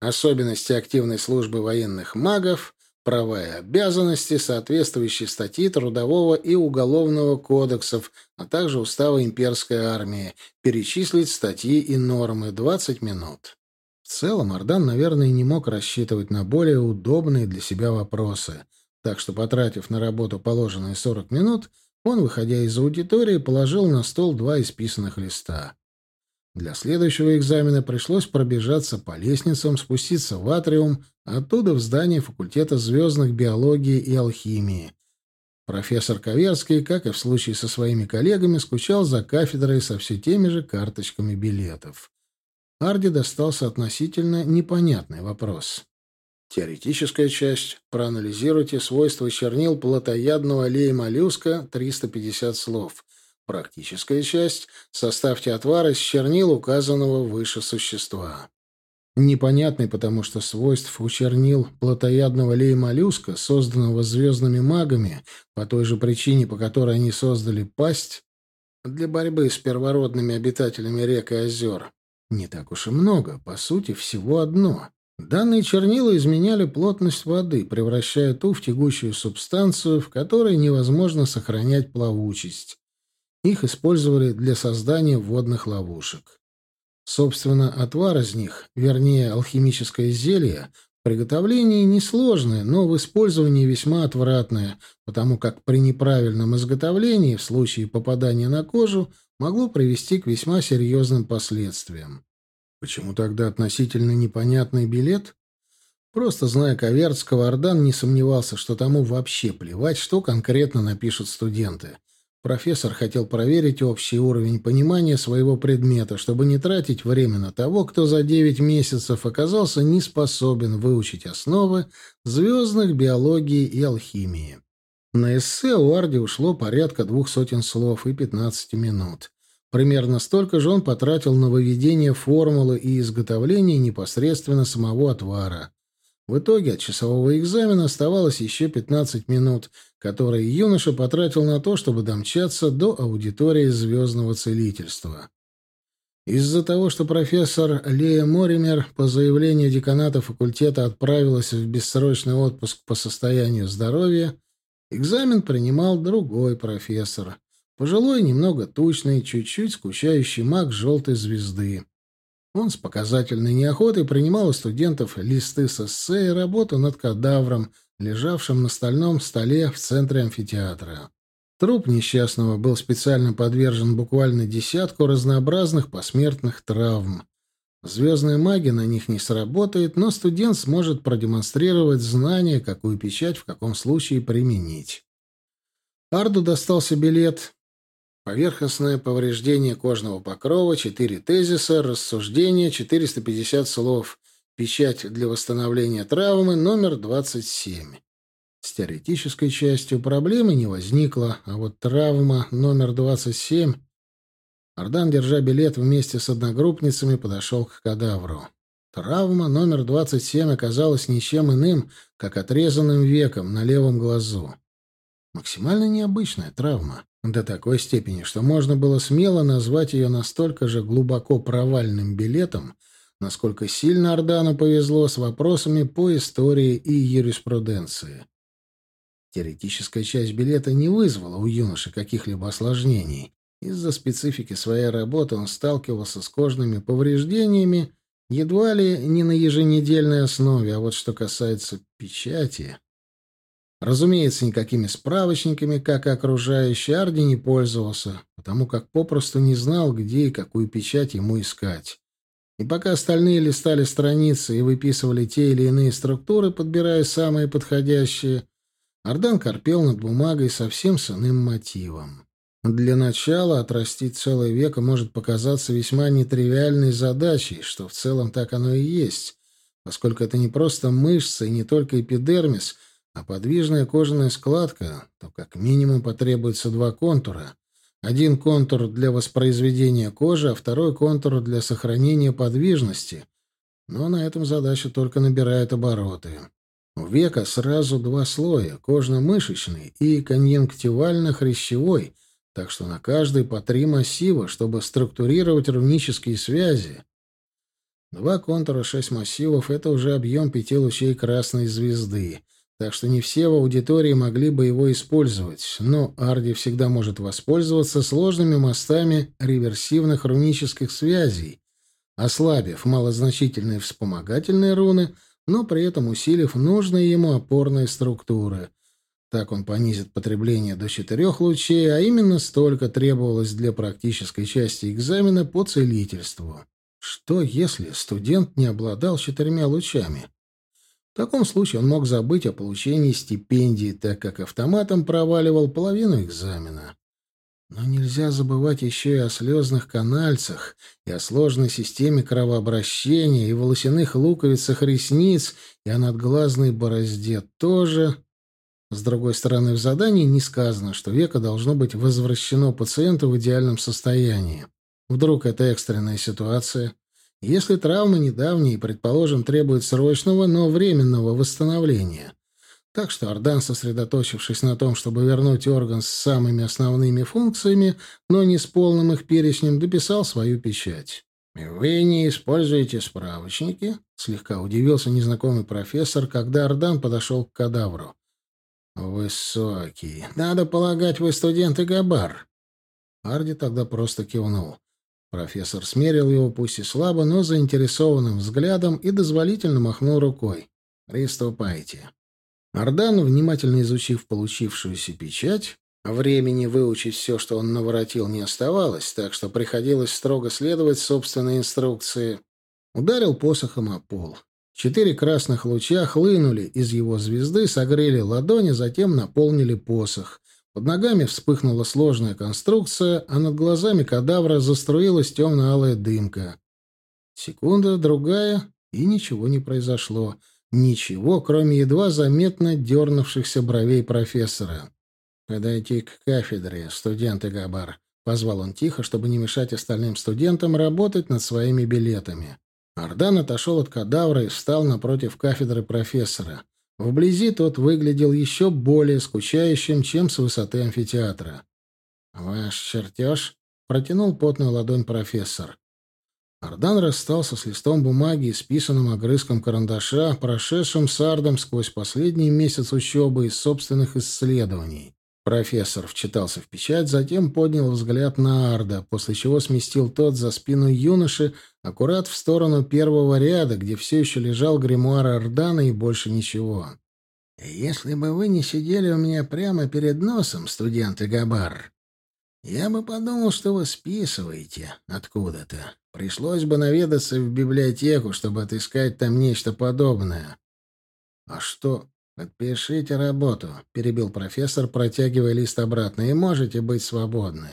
особенности активной службы военных магов, права и обязанности, соответствующие статьи Трудового и Уголовного кодексов, а также Устава имперской армии, перечислить статьи и нормы 20 минут. В целом Ардан, наверное, не мог рассчитывать на более удобные для себя вопросы, Так что, потратив на работу положенные 40 минут, он, выходя из аудитории, положил на стол два исписанных листа. Для следующего экзамена пришлось пробежаться по лестницам, спуститься в атриум, оттуда в здание факультета звездных биологии и алхимии. Профессор Коверский, как и в случае со своими коллегами, скучал за кафедрой со все теми же карточками билетов. Арди достался относительно непонятный вопрос. Теоретическая часть. Проанализируйте свойства чернил плотоядного аллея моллюска 350 слов. Практическая часть. Составьте отвар из чернил указанного выше существа. Непонятный, потому что свойств у чернил плотоядного лей-моллюска, созданного звездными магами, по той же причине, по которой они создали пасть, для борьбы с первородными обитателями рек и озер, не так уж и много, по сути, всего одно. Данные чернила изменяли плотность воды, превращая ту в тягучую субстанцию, в которой невозможно сохранять плавучесть. Их использовали для создания водных ловушек. Собственно, отвар из них, вернее, алхимическое зелье, приготовление несложное, но в использовании весьма отвратное, потому как при неправильном изготовлении, в случае попадания на кожу, могло привести к весьма серьезным последствиям. Почему тогда относительно непонятный билет? Просто зная Коверцкого, Ордан не сомневался, что тому вообще плевать, что конкретно напишут студенты. Профессор хотел проверить общий уровень понимания своего предмета, чтобы не тратить время на того, кто за девять месяцев оказался не способен выучить основы звездных биологии и алхимии. На эссе у Арди ушло порядка двух сотен слов и пятнадцати минут. Примерно столько же он потратил на выведение формулы и изготовление непосредственно самого отвара. В итоге от часового экзамена оставалось еще 15 минут, которые юноша потратил на то, чтобы домчаться до аудитории звездного целительства. Из-за того, что профессор Лея Моример по заявлению деканата факультета отправилась в бессрочный отпуск по состоянию здоровья, экзамен принимал другой профессор, пожилой, немного тучный, чуть-чуть скучающий маг желтой звезды. Он с показательной неохотой принимал у студентов листы с эссе и работу над кадавром, лежавшим на стальном столе в центре амфитеатра. Труп несчастного был специально подвержен буквально десятку разнообразных посмертных травм. Звездная магия на них не сработает, но студент сможет продемонстрировать знание, какую печать в каком случае применить. Арду достался билет, Поверхностное повреждение кожного покрова, четыре тезиса, рассуждение, 450 слов, печать для восстановления травмы, номер 27. С теоретической частью проблемы не возникло, а вот травма номер 27... Ардан, держа билет вместе с одногруппницами, подошел к кадавру. Травма номер 27 оказалась ничем иным, как отрезанным веком на левом глазу. Максимально необычная травма. До такой степени, что можно было смело назвать ее настолько же глубоко провальным билетом, насколько сильно Ордану повезло с вопросами по истории и юриспруденции. Теоретическая часть билета не вызвала у юноши каких-либо осложнений. Из-за специфики своей работы он сталкивался с кожными повреждениями едва ли не на еженедельной основе, а вот что касается печати... Разумеется, никакими справочниками, как и окружающий, Арди не пользовался, потому как попросту не знал, где и какую печать ему искать. И пока остальные листали страницы и выписывали те или иные структуры, подбирая самые подходящие, Ардан корпел над бумагой совсем с иным мотивом. Для начала отрастить целое веко может показаться весьма нетривиальной задачей, что в целом так оно и есть, поскольку это не просто мышцы и не только эпидермис — а подвижная кожаная складка, то как минимум потребуется два контура. Один контур для воспроизведения кожи, а второй контур для сохранения подвижности. Но на этом задача только набирает обороты. У века сразу два слоя — кожно-мышечный и конъюнктивально-хрящевой, так что на каждый по три массива, чтобы структурировать рунические связи. Два контура, шесть массивов — это уже объем пяти лучей красной звезды — так что не все в аудитории могли бы его использовать, но Арди всегда может воспользоваться сложными мостами реверсивных рунических связей, ослабив малозначительные вспомогательные руны, но при этом усилив нужные ему опорные структуры. Так он понизит потребление до четырех лучей, а именно столько требовалось для практической части экзамена по целительству. Что, если студент не обладал четырьмя лучами? В таком случае он мог забыть о получении стипендии, так как автоматом проваливал половину экзамена. Но нельзя забывать еще и о слезных канальцах, и о сложной системе кровообращения, и волосяных луковицах ресниц, и о надглазной борозде тоже. С другой стороны, в задании не сказано, что веко должно быть возвращено пациенту в идеальном состоянии. Вдруг это экстренная ситуация? Если травма недавняя, предположим, требует срочного, но временного восстановления, так что Ардан, сосредоточившись на том, чтобы вернуть орган с самыми основными функциями, но не с полным их перечнем, дописал свою печать. «Вы не используете справочники?» — слегка удивился незнакомый профессор, когда Ардан подошел к кадавру. «Высокий. Надо полагать, вы студент Габар». Арди тогда просто кивнул. Профессор смерил его, пусть и слабо, но заинтересованным взглядом и дозволительно махнул рукой. «Приступайте». Ардан, внимательно изучив получившуюся печать, времени выучить все, что он наворотил, не оставалось, так что приходилось строго следовать собственной инструкции, ударил посохом о пол. Четыре красных луча хлынули из его звезды, согрели ладони, затем наполнили посох. Под ногами вспыхнула сложная конструкция, а над глазами кадавра заструилась темно-алая дымка. Секунда, другая, и ничего не произошло — Ничего, кроме едва заметно дернувшихся бровей профессора. «Подойти к кафедре, студенты Габар», — позвал он тихо, чтобы не мешать остальным студентам работать над своими билетами. Ардан отошел от кадавра и встал напротив кафедры профессора. Вблизи тот выглядел еще более скучающим, чем с высоты амфитеатра. «Ваш чертеж?» — протянул потную ладонь профессор. Ардан расстался с листом бумаги, исписанным огрызком карандаша, прошедшим сардом сквозь последний месяц учебы и собственных исследований. Профессор вчитался в печать, затем поднял взгляд на Арда, после чего сместил тот за спину юноши, аккурат в сторону первого ряда, где все еще лежал гримуар Ардана и больше ничего. «Если бы вы не сидели у меня прямо перед носом, студент Габар, я бы подумал, что вы списываете откуда-то. Пришлось бы наведаться в библиотеку, чтобы отыскать там нечто подобное. — А что? Подпишите работу, — перебил профессор, протягивая лист обратно, — и можете быть свободны.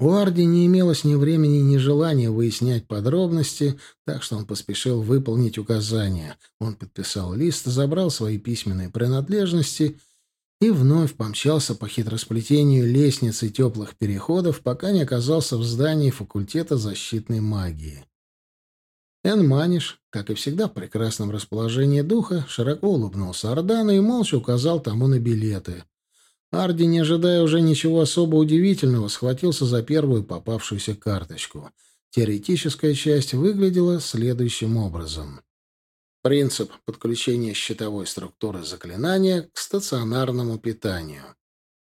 У Арди не имелось ни времени, ни желания выяснять подробности, так что он поспешил выполнить указания. Он подписал лист, забрал свои письменные принадлежности — и вновь помчался по хитросплетению лестниц и теплых переходов, пока не оказался в здании факультета защитной магии. Эн Маниш, как и всегда в прекрасном расположении духа, широко улыбнулся Ордану и молча указал тому на билеты. Арди, не ожидая уже ничего особо удивительного, схватился за первую попавшуюся карточку. Теоретическая часть выглядела следующим образом. Принцип подключения щитовой структуры заклинания к стационарному питанию,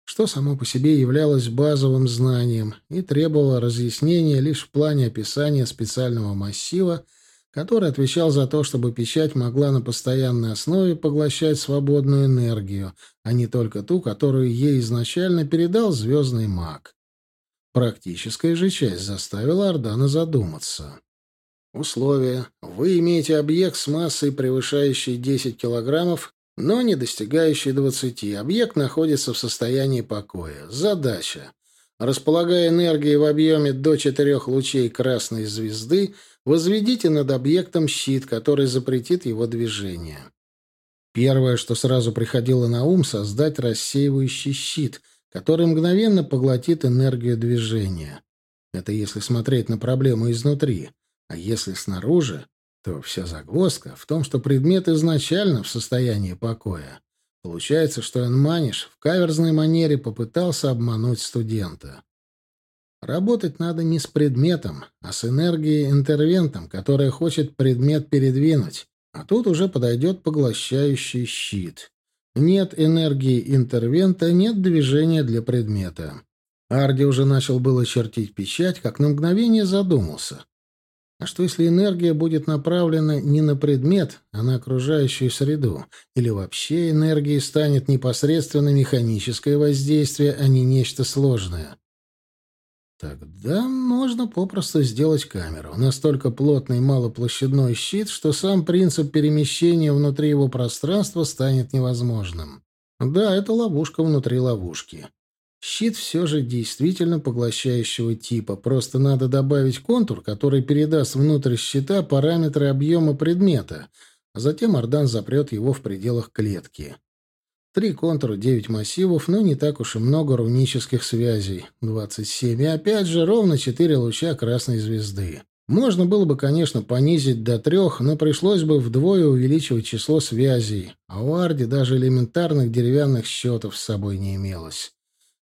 что само по себе являлось базовым знанием и требовало разъяснения лишь в плане описания специального массива, который отвечал за то, чтобы печать могла на постоянной основе поглощать свободную энергию, а не только ту, которую ей изначально передал звездный маг. Практическая же часть заставила Ордана задуматься. Условия. Вы имеете объект с массой, превышающей 10 килограммов, но не достигающей 20. Объект находится в состоянии покоя. Задача. Располагая энергией в объеме до 4 лучей красной звезды, возведите над объектом щит, который запретит его движение. Первое, что сразу приходило на ум, создать рассеивающий щит, который мгновенно поглотит энергию движения. Это если смотреть на проблему изнутри. А если снаружи, то вся загвоздка в том, что предмет изначально в состоянии покоя. Получается, что Энманиш в каверзной манере попытался обмануть студента. Работать надо не с предметом, а с энергией-интервентом, которая хочет предмет передвинуть. А тут уже подойдет поглощающий щит. Нет энергии интервента, нет движения для предмета. Арди уже начал было чертить печать, как на мгновение задумался. А что если энергия будет направлена не на предмет, а на окружающую среду? Или вообще энергией станет непосредственно механическое воздействие, а не нечто сложное? Тогда можно попросту сделать камеру. Настолько плотный малоплощадной щит, что сам принцип перемещения внутри его пространства станет невозможным. Да, это ловушка внутри ловушки. Щит все же действительно поглощающего типа, просто надо добавить контур, который передаст внутрь щита параметры объема предмета, а затем Ордан запрет его в пределах клетки. Три контура, девять массивов, но не так уж и много рунических связей. Двадцать семь. И опять же ровно четыре луча красной звезды. Можно было бы, конечно, понизить до трех, но пришлось бы вдвое увеличивать число связей, а у Арди даже элементарных деревянных счетов с собой не имелось.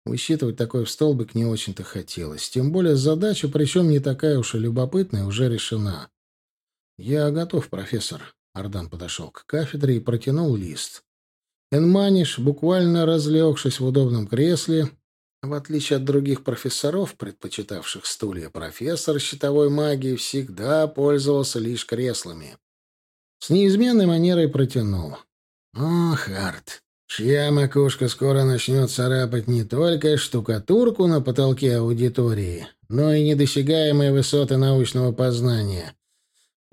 Высчитывать такой в столбик не очень-то хотелось. Тем более задача, причем не такая уж и любопытная, уже решена. «Я готов, профессор». Ардан подошел к кафедре и протянул лист. Энманиш, буквально разлегшись в удобном кресле, в отличие от других профессоров, предпочитавших стулья, профессор щитовой магии всегда пользовался лишь креслами. С неизменной манерой протянул. «Ох, Арт, чья макушка скоро начнет царапать не только штукатурку на потолке аудитории, но и недосягаемые высоты научного познания.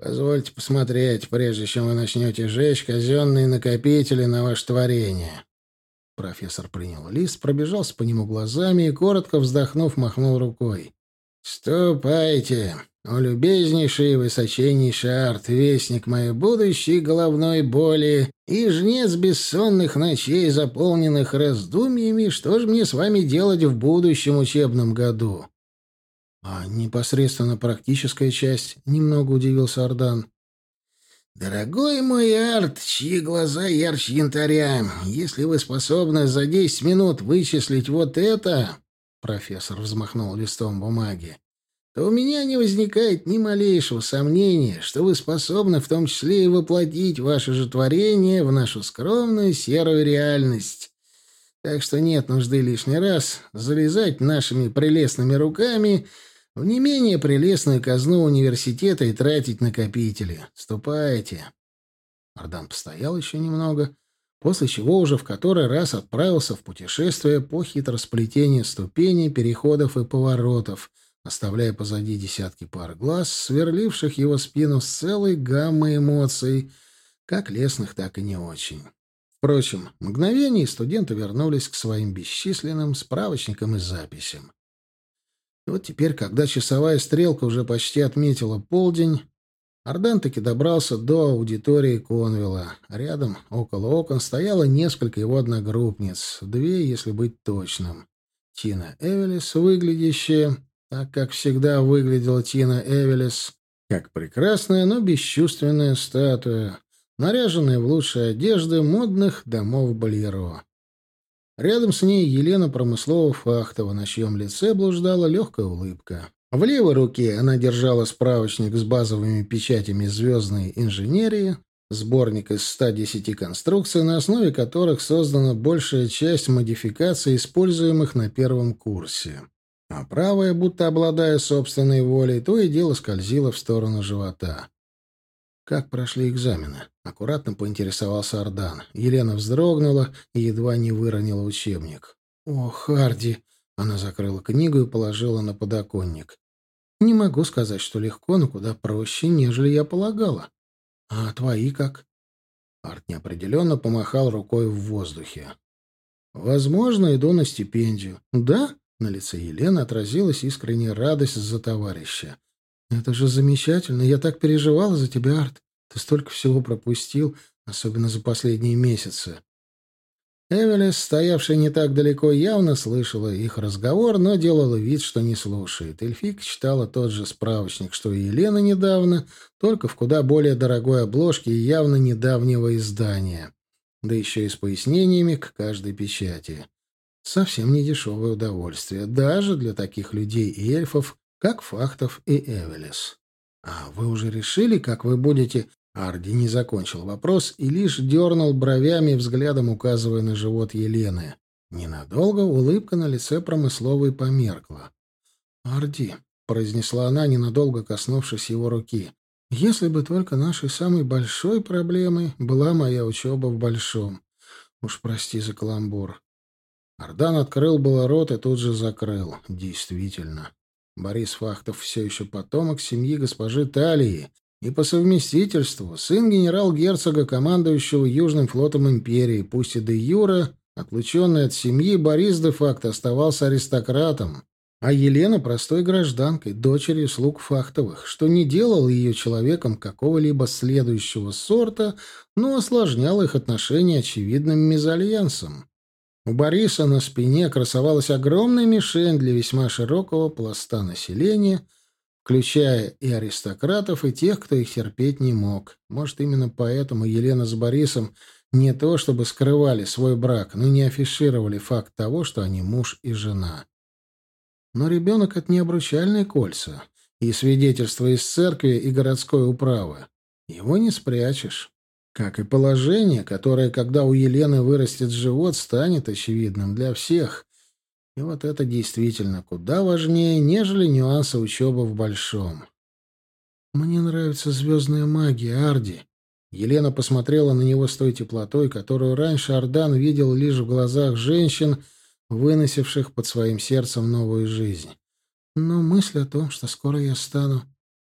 Позвольте посмотреть, прежде чем вы начнете жечь казенные накопители на ваше творение. Профессор принял лист, пробежался по нему глазами и, коротко вздохнув, махнул рукой. «Ступайте, о любезнейший и высочайнейший арт, вестник моей будущей головной боли и жнец бессонных ночей, заполненных раздумьями, что же мне с вами делать в будущем учебном году?» А непосредственно практическая часть, немного удивился Ардан. «Дорогой мой Арт, чьи глаза ярче янтаря, если вы способны за десять минут вычислить вот это...» Профессор взмахнул листом бумаги. «То у меня не возникает ни малейшего сомнения, что вы способны в том числе и воплотить ваше же творение в нашу скромную серую реальность. Так что нет нужды лишний раз залезать нашими прелестными руками в не менее прелестную казну университета и тратить накопители. Ступайте. Ардан постоял еще немного, после чего уже в который раз отправился в путешествие по хитросплетению ступеней, переходов и поворотов, оставляя позади десятки пар глаз, сверливших его спину с целой гаммой эмоций, как лесных, так и не очень. Впрочем, мгновение студенты вернулись к своим бесчисленным справочникам и записям. Вот теперь, когда часовая стрелка уже почти отметила полдень, Ардан таки добрался до аудитории Конвилла. Рядом, около окон, стояло несколько его одногруппниц, две, если быть точным. Тина Эвелис, выглядящая, так как всегда выглядела Тина Эвелис, как прекрасная, но бесчувственная статуя, наряженная в лучшие одежды модных домов Бальеро. Рядом с ней Елена Промыслова-Фахтова, на чьем лице блуждала легкая улыбка. В левой руке она держала справочник с базовыми печатями звездной инженерии, сборник из 110 конструкций, на основе которых создана большая часть модификаций, используемых на первом курсе. А правая, будто обладая собственной волей, то и дело скользила в сторону живота. «Как прошли экзамены?» — аккуратно поинтересовался Ардан. Елена вздрогнула и едва не выронила учебник. «О, Харди!» — она закрыла книгу и положила на подоконник. «Не могу сказать, что легко, но куда проще, нежели я полагала. А твои как?» Арт неопределенно помахал рукой в воздухе. «Возможно, иду на стипендию». «Да?» — на лице Елены отразилась искренняя радость за товарища. «Это же замечательно. Я так переживала за тебя, Арт. Ты столько всего пропустил, особенно за последние месяцы». Эвелис, стоявшая не так далеко, явно слышала их разговор, но делала вид, что не слушает. Эльфик читала тот же справочник, что и Елена недавно, только в куда более дорогой обложке и явно недавнего издания. Да еще и с пояснениями к каждой печати. Совсем не дешевое удовольствие, даже для таких людей и эльфов, как Фахтов и Эвелис. «А вы уже решили, как вы будете...» Арди не закончил вопрос и лишь дернул бровями, взглядом указывая на живот Елены. Ненадолго улыбка на лице промысловой померкла. «Арди, произнесла она, ненадолго коснувшись его руки. «Если бы только нашей самой большой проблемой была моя учеба в Большом. Уж прости за каламбур». Ардан открыл было рот и тут же закрыл. Действительно. Борис Фахтов все еще потомок семьи госпожи Талии и по совместительству сын генерал-герцога, командующего Южным флотом империи, пусть и де юра, отлученный от семьи, Борис де-факто оставался аристократом, а Елена — простой гражданкой, дочерью слуг Фахтовых, что не делало ее человеком какого-либо следующего сорта, но осложняло их отношения очевидным мезальянсом. У Бориса на спине красовалась огромная мишень для весьма широкого пласта населения, включая и аристократов, и тех, кто их терпеть не мог. Может, именно поэтому Елена с Борисом не то чтобы скрывали свой брак, но не афишировали факт того, что они муж и жена. Но ребенок — это не обручальные кольца и свидетельство из церкви и городской управы. Его не спрячешь. Как и положение, которое, когда у Елены вырастет живот, станет очевидным для всех. И вот это действительно куда важнее, нежели нюансы учебы в Большом. «Мне нравится звездная магия, Арди». Елена посмотрела на него с той теплотой, которую раньше Ардан видел лишь в глазах женщин, выносивших под своим сердцем новую жизнь. Но мысль о том, что скоро я стану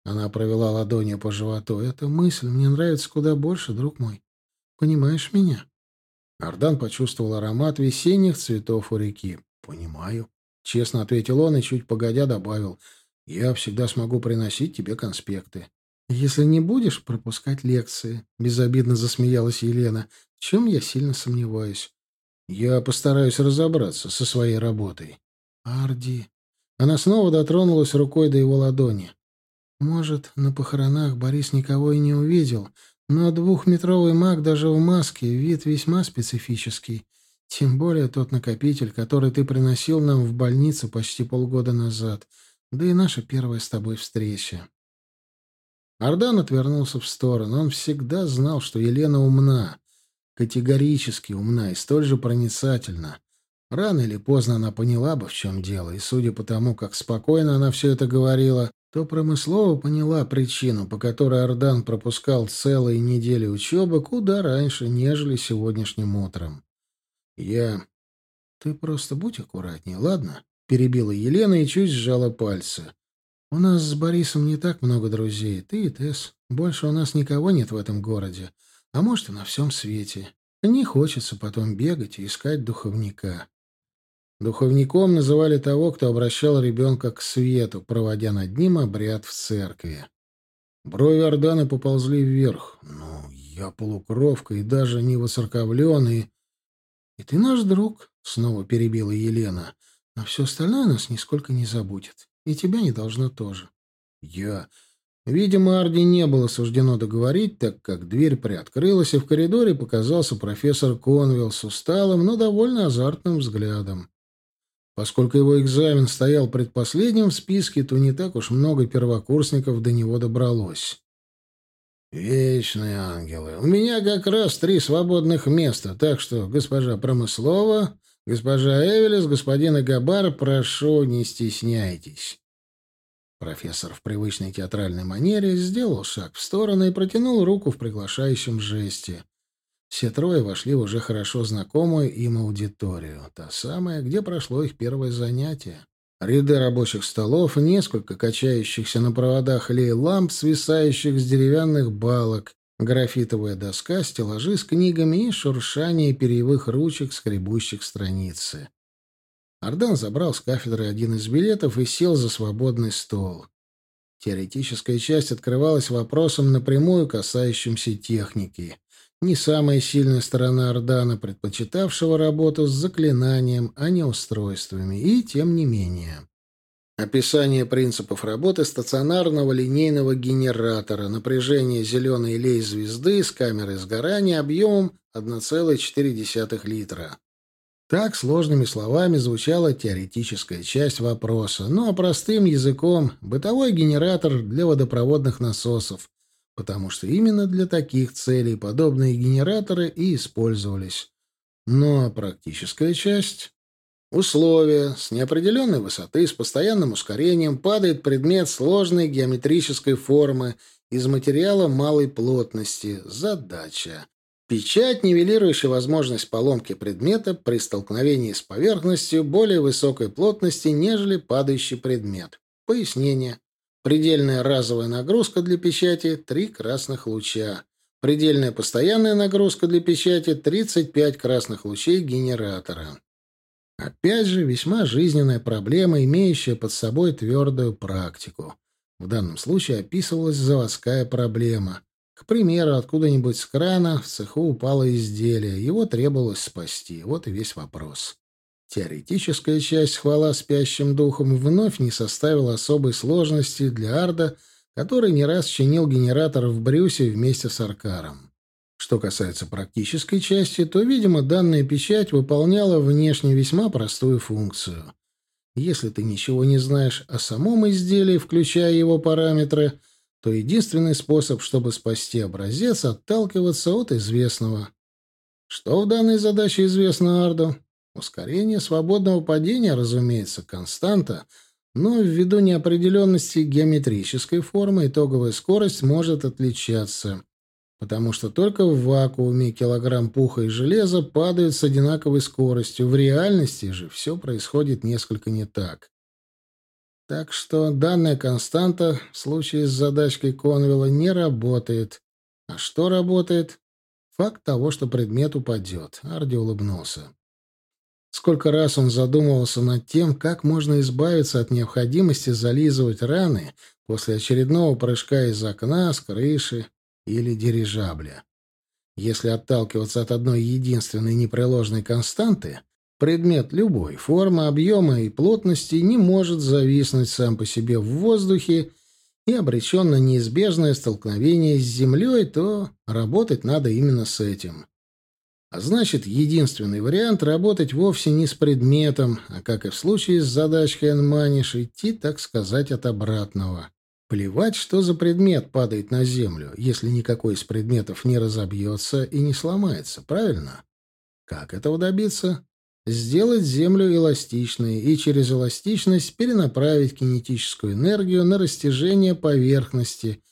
она провела ладонью по животу. «Эта мысль мне нравится куда больше, друг мой. Понимаешь меня?» Ардан почувствовал аромат весенних цветов у реки. «Понимаю», — честно ответил он и чуть погодя добавил. «Я всегда смогу приносить тебе конспекты». «Если не будешь пропускать лекции», — безобидно засмеялась Елена, — «в чем я сильно сомневаюсь». «Я постараюсь разобраться со своей работой». «Арди...» Она снова дотронулась рукой до его ладони. Может, на похоронах Борис никого и не увидел, но двухметровый маг даже в маске — вид весьма специфический. Тем более тот накопитель, который ты приносил нам в больницу почти полгода назад, да и наша первая с тобой встреча. Ардан отвернулся в сторону. Он всегда знал, что Елена умна, категорически умна и столь же проницательна. Рано или поздно она поняла бы, в чем дело, и, судя по тому, как спокойно она все это говорила, то промыслово поняла причину, по которой Ардан пропускал целые недели учебы куда раньше, нежели сегодняшним утром. «Я...» «Ты просто будь аккуратнее, ладно?» — перебила Елена и чуть сжала пальцы. «У нас с Борисом не так много друзей. Ты и Тесс. Больше у нас никого нет в этом городе. А может, и на всем свете. Не хочется потом бегать и искать духовника. Духовником называли того, кто обращал ребенка к свету, проводя над ним обряд в церкви. Брови Ордана поползли вверх. «Ну, я полукровка и даже не воцерковленный». «И ты наш друг», — снова перебила Елена. «А все остальное нас нисколько не забудет. И тебя не должно тоже». «Я...» Видимо, Арди не было суждено договорить, так как дверь приоткрылась, и в коридоре показался профессор Конвилл с усталым, но довольно азартным взглядом. Поскольку его экзамен стоял предпоследним в списке, то не так уж много первокурсников до него добралось. «Вечные ангелы. У меня как раз три свободных места, так что, госпожа Промыслова, госпожа Эвелис, господин Агабар, прошу, не стесняйтесь». Профессор в привычной театральной манере сделал шаг в сторону и протянул руку в приглашающем жесте. Все трое вошли в уже хорошо знакомую им аудиторию, та самая, где прошло их первое занятие. Ряды рабочих столов, несколько качающихся на проводах лей-ламп, свисающих с деревянных балок, графитовая доска, стеллажи с книгами и шуршание перьевых ручек, скребущих страницы. Ардан забрал с кафедры один из билетов и сел за свободный стол. Теоретическая часть открывалась вопросом, напрямую касающимся техники — не самая сильная сторона Ордана, предпочитавшего работу с заклинанием, а не устройствами, и тем не менее. Описание принципов работы стационарного линейного генератора, напряжение зеленой лей-звезды с камерой сгорания объемом 1,4 литра. Так сложными словами звучала теоретическая часть вопроса, ну а простым языком — бытовой генератор для водопроводных насосов, потому что именно для таких целей подобные генераторы и использовались. Но практическая часть... Условия. С неопределенной высоты, с постоянным ускорением падает предмет сложной геометрической формы из материала малой плотности. Задача. Печать, нивелирующая возможность поломки предмета при столкновении с поверхностью более высокой плотности, нежели падающий предмет. Пояснение. Предельная разовая нагрузка для печати – 3 красных луча. Предельная постоянная нагрузка для печати – 35 красных лучей генератора. Опять же, весьма жизненная проблема, имеющая под собой твердую практику. В данном случае описывалась заводская проблема. К примеру, откуда-нибудь с крана в цеху упало изделие, его требовалось спасти. Вот и весь вопрос. Теоретическая часть хвала спящим духом вновь не составила особой сложности для Арда, который не раз чинил генератор в Брюсе вместе с Аркаром. Что касается практической части, то, видимо, данная печать выполняла внешне весьма простую функцию. Если ты ничего не знаешь о самом изделии, включая его параметры, то единственный способ, чтобы спасти образец, отталкиваться от известного. Что в данной задаче известно Арду? Ускорение свободного падения, разумеется, константа, но ввиду неопределенности геометрической формы итоговая скорость может отличаться потому что только в вакууме килограмм пуха и железа падают с одинаковой скоростью. В реальности же все происходит несколько не так. Так что данная константа в случае с задачкой Конвилла не работает. А что работает? Факт того, что предмет упадет. Арди улыбнулся. Сколько раз он задумывался над тем, как можно избавиться от необходимости зализывать раны после очередного прыжка из окна, с крыши, или дирижабля. Если отталкиваться от одной единственной непреложной константы, предмет любой формы, объема и плотности не может зависнуть сам по себе в воздухе и обречен на неизбежное столкновение с Землей, то работать надо именно с этим. А значит, единственный вариант — работать вовсе не с предметом, а, как и в случае с задачкой Энманиш, идти, так сказать, от обратного. Плевать, что за предмет падает на землю, если никакой из предметов не разобьется и не сломается, правильно? Как этого добиться? Сделать землю эластичной и через эластичность перенаправить кинетическую энергию на растяжение поверхности.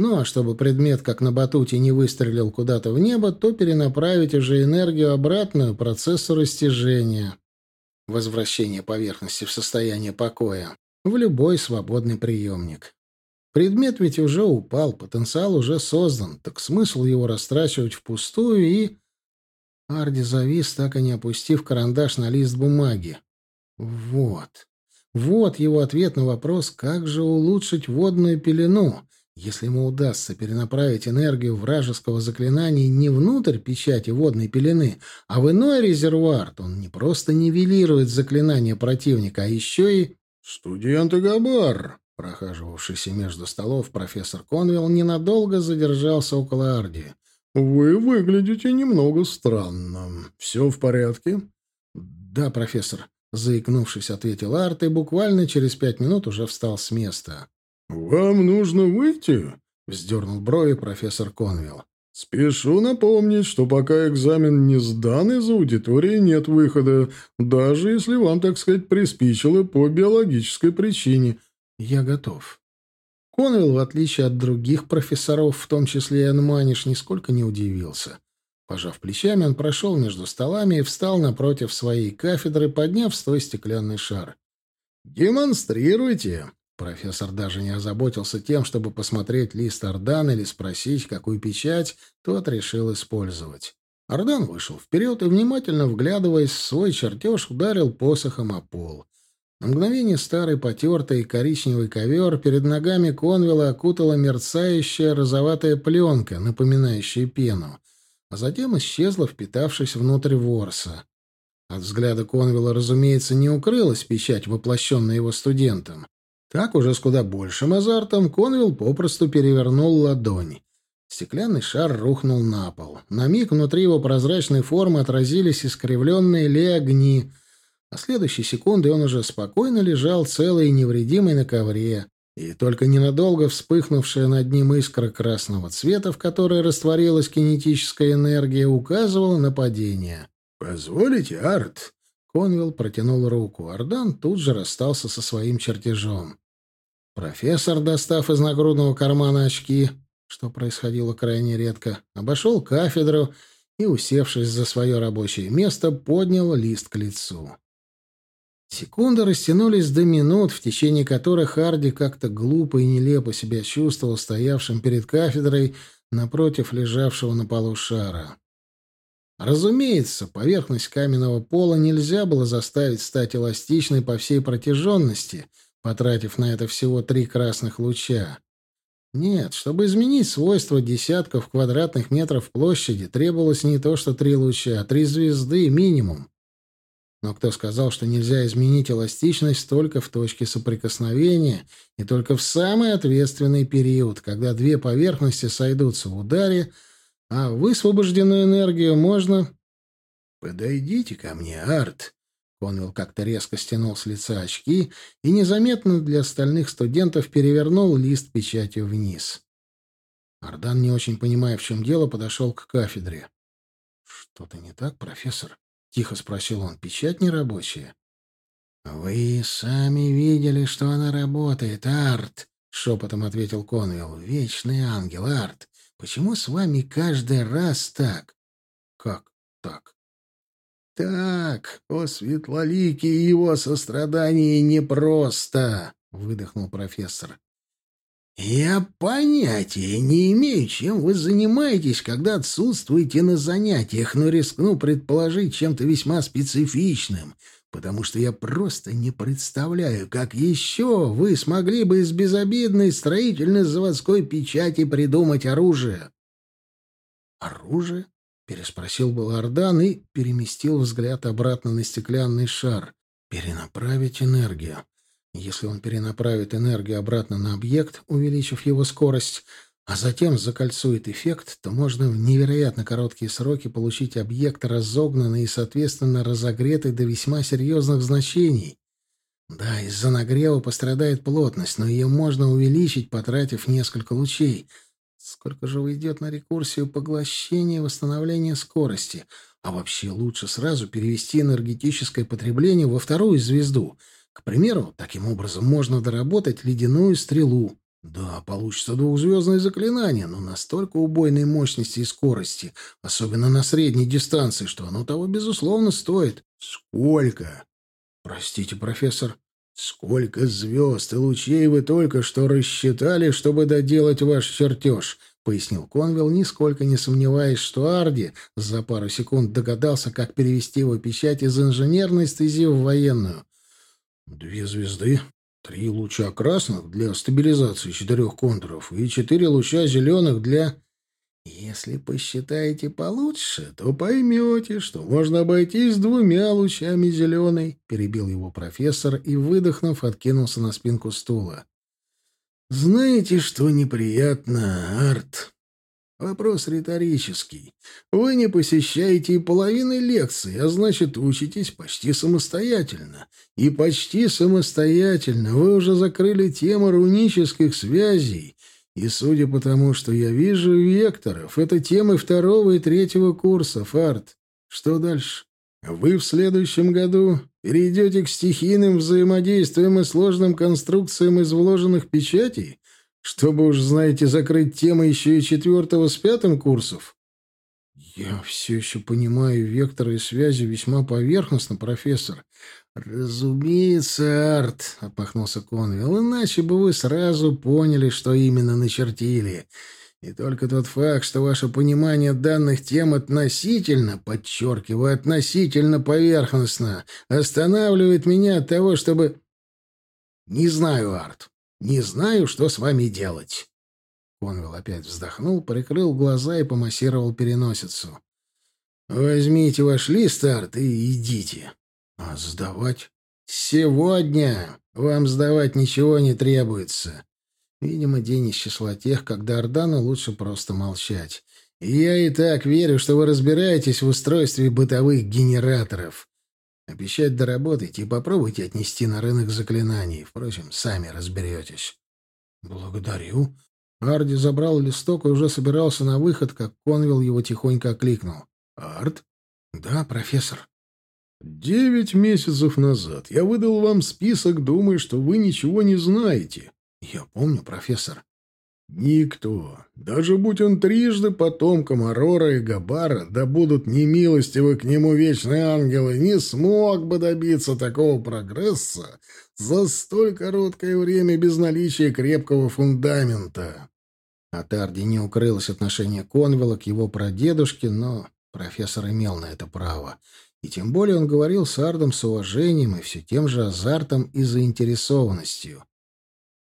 Ну а чтобы предмет, как на батуте, не выстрелил куда-то в небо, то перенаправить уже энергию обратную процессу растяжения. Возвращение поверхности в состояние покоя. В любой свободный приемник. Предмет ведь уже упал, потенциал уже создан, так смысл его растрачивать впустую и... Арди завис, так и не опустив карандаш на лист бумаги. Вот. Вот его ответ на вопрос, как же улучшить водную пелену, если ему удастся перенаправить энергию вражеского заклинания не внутрь печати водной пелены, а в иной резервуар, то он не просто нивелирует заклинание противника, а еще и... «Студент Габар!» Прохаживавшийся между столов профессор Конвилл ненадолго задержался около Арди. «Вы выглядите немного странно. Все в порядке?» «Да, профессор», — заикнувшись, ответил Арт и буквально через пять минут уже встал с места. «Вам нужно выйти?» — вздернул брови профессор Конвилл. «Спешу напомнить, что пока экзамен не сдан из аудитории, нет выхода, даже если вам, так сказать, приспичило по биологической причине». «Я готов». Конвилл, в отличие от других профессоров, в том числе и Анманиш, нисколько не удивился. Пожав плечами, он прошел между столами и встал напротив своей кафедры, подняв свой стеклянный шар. «Демонстрируйте!» Профессор даже не озаботился тем, чтобы посмотреть лист Ордан или спросить, какую печать тот решил использовать. Ордан вышел вперед и, внимательно вглядываясь в свой чертеж, ударил посохом о пол. На мгновение старый потертый коричневый ковер перед ногами Конвилла окутала мерцающая розоватая пленка, напоминающая пену, а затем исчезла, впитавшись внутрь ворса. От взгляда Конвилла, разумеется, не укрылась печать, воплощенная его студентом. Так уже с куда большим азартом Конвилл попросту перевернул ладонь. Стеклянный шар рухнул на пол. На миг внутри его прозрачной формы отразились искривленные ле огни, а следующей секунды он уже спокойно лежал целый и невредимый на ковре, и только ненадолго вспыхнувшая над ним искра красного цвета, в которой растворилась кинетическая энергия, указывала на падение. «Позволите, Арт?» Конвилл протянул руку. Ардан тут же расстался со своим чертежом. Профессор, достав из нагрудного кармана очки, что происходило крайне редко, обошел кафедру и, усевшись за свое рабочее место, поднял лист к лицу. Секунды растянулись до минут, в течение которых Харди как-то глупо и нелепо себя чувствовал стоявшим перед кафедрой напротив лежавшего на полу шара. Разумеется, поверхность каменного пола нельзя было заставить стать эластичной по всей протяженности, потратив на это всего три красных луча. Нет, чтобы изменить свойства десятков квадратных метров площади, требовалось не то что три луча, а три звезды минимум. Но кто сказал, что нельзя изменить эластичность только в точке соприкосновения и только в самый ответственный период, когда две поверхности сойдутся в ударе, а высвобожденную энергию можно... «Подойдите ко мне, Арт!» Конвилл как-то резко стянул с лица очки и незаметно для остальных студентов перевернул лист печатью вниз. Ардан, не очень понимая, в чем дело, подошел к кафедре. «Что-то не так, профессор?» — тихо спросил он. «Печать не рабочая?» «Вы сами видели, что она работает, Арт!» — шепотом ответил Конвилл. «Вечный ангел, Арт! Почему с вами каждый раз так?» «Как так?» «Так, о светлоликий его сострадание непросто!» — выдохнул профессор. «Я понятия не имею, чем вы занимаетесь, когда отсутствуете на занятиях, но рискну предположить чем-то весьма специфичным, потому что я просто не представляю, как еще вы смогли бы из безобидной строительно-заводской печати придумать оружие». «Оружие?» — переспросил был Ардан и переместил взгляд обратно на стеклянный шар. «Перенаправить энергию. Если он перенаправит энергию обратно на объект, увеличив его скорость, а затем закольцует эффект, то можно в невероятно короткие сроки получить объект разогнанный и, соответственно, разогретый до весьма серьезных значений. Да, из-за нагрева пострадает плотность, но ее можно увеличить, потратив несколько лучей. Сколько же уйдет на рекурсию поглощения и восстановления скорости? А вообще лучше сразу перевести энергетическое потребление во вторую звезду — к примеру, таким образом можно доработать ледяную стрелу. Да, получится двухзвездное заклинание, но настолько убойной мощности и скорости, особенно на средней дистанции, что оно того, безусловно, стоит. Сколько? Простите, профессор. Сколько звезд и лучей вы только что рассчитали, чтобы доделать ваш чертеж? — пояснил Конвилл, нисколько не сомневаясь, что Арди за пару секунд догадался, как перевести его печать из инженерной стези в военную. Две звезды, три луча красных для стабилизации четырех контуров и четыре луча зеленых для... Если посчитаете получше, то поймете, что можно обойтись двумя лучами зеленой, — перебил его профессор и, выдохнув, откинулся на спинку стула. Знаете, что неприятно, Арт? Вопрос риторический. Вы не посещаете и половины лекций, а значит, учитесь почти самостоятельно. И почти самостоятельно вы уже закрыли тему рунических связей. И судя по тому, что я вижу векторов, это темы второго и третьего курса, Фарт. Что дальше? Вы в следующем году перейдете к стихийным взаимодействиям и сложным конструкциям из вложенных печатей? Чтобы уж, знаете, закрыть темы еще и четвертого с пятым курсов? Я все еще понимаю векторы и связи весьма поверхностно, профессор. Разумеется, Арт, — опахнулся Конвилл, — иначе бы вы сразу поняли, что именно начертили. И только тот факт, что ваше понимание данных тем относительно, подчеркиваю, относительно поверхностно, останавливает меня от того, чтобы... Не знаю, Арт. Не знаю, что с вами делать. Конвел опять вздохнул, прикрыл глаза и помассировал переносицу. Возьмите ваш лист, Арт, и идите. А сдавать? Сегодня вам сдавать ничего не требуется. Видимо, день из числа тех, когда Ордану лучше просто молчать. Я и так верю, что вы разбираетесь в устройстве бытовых генераторов. Обещать доработать и попробуйте отнести на рынок заклинаний. Впрочем, сами разберетесь. Благодарю. Арди забрал листок и уже собирался на выход, как Конвилл его тихонько окликнул. «Арт?» «Да, профессор». Девять месяцев назад я выдал вам список, думая, что вы ничего не знаете. Я помню, профессор. Никто, даже будь он трижды потомком Арора и Габара, да будут немилостивы к нему вечные ангелы, не смог бы добиться такого прогресса за столь короткое время без наличия крепкого фундамента. От Арди не укрылось отношение Конвелла к его прадедушке, но профессор имел на это право. И тем более он говорил с Ардом с уважением и все тем же азартом и заинтересованностью.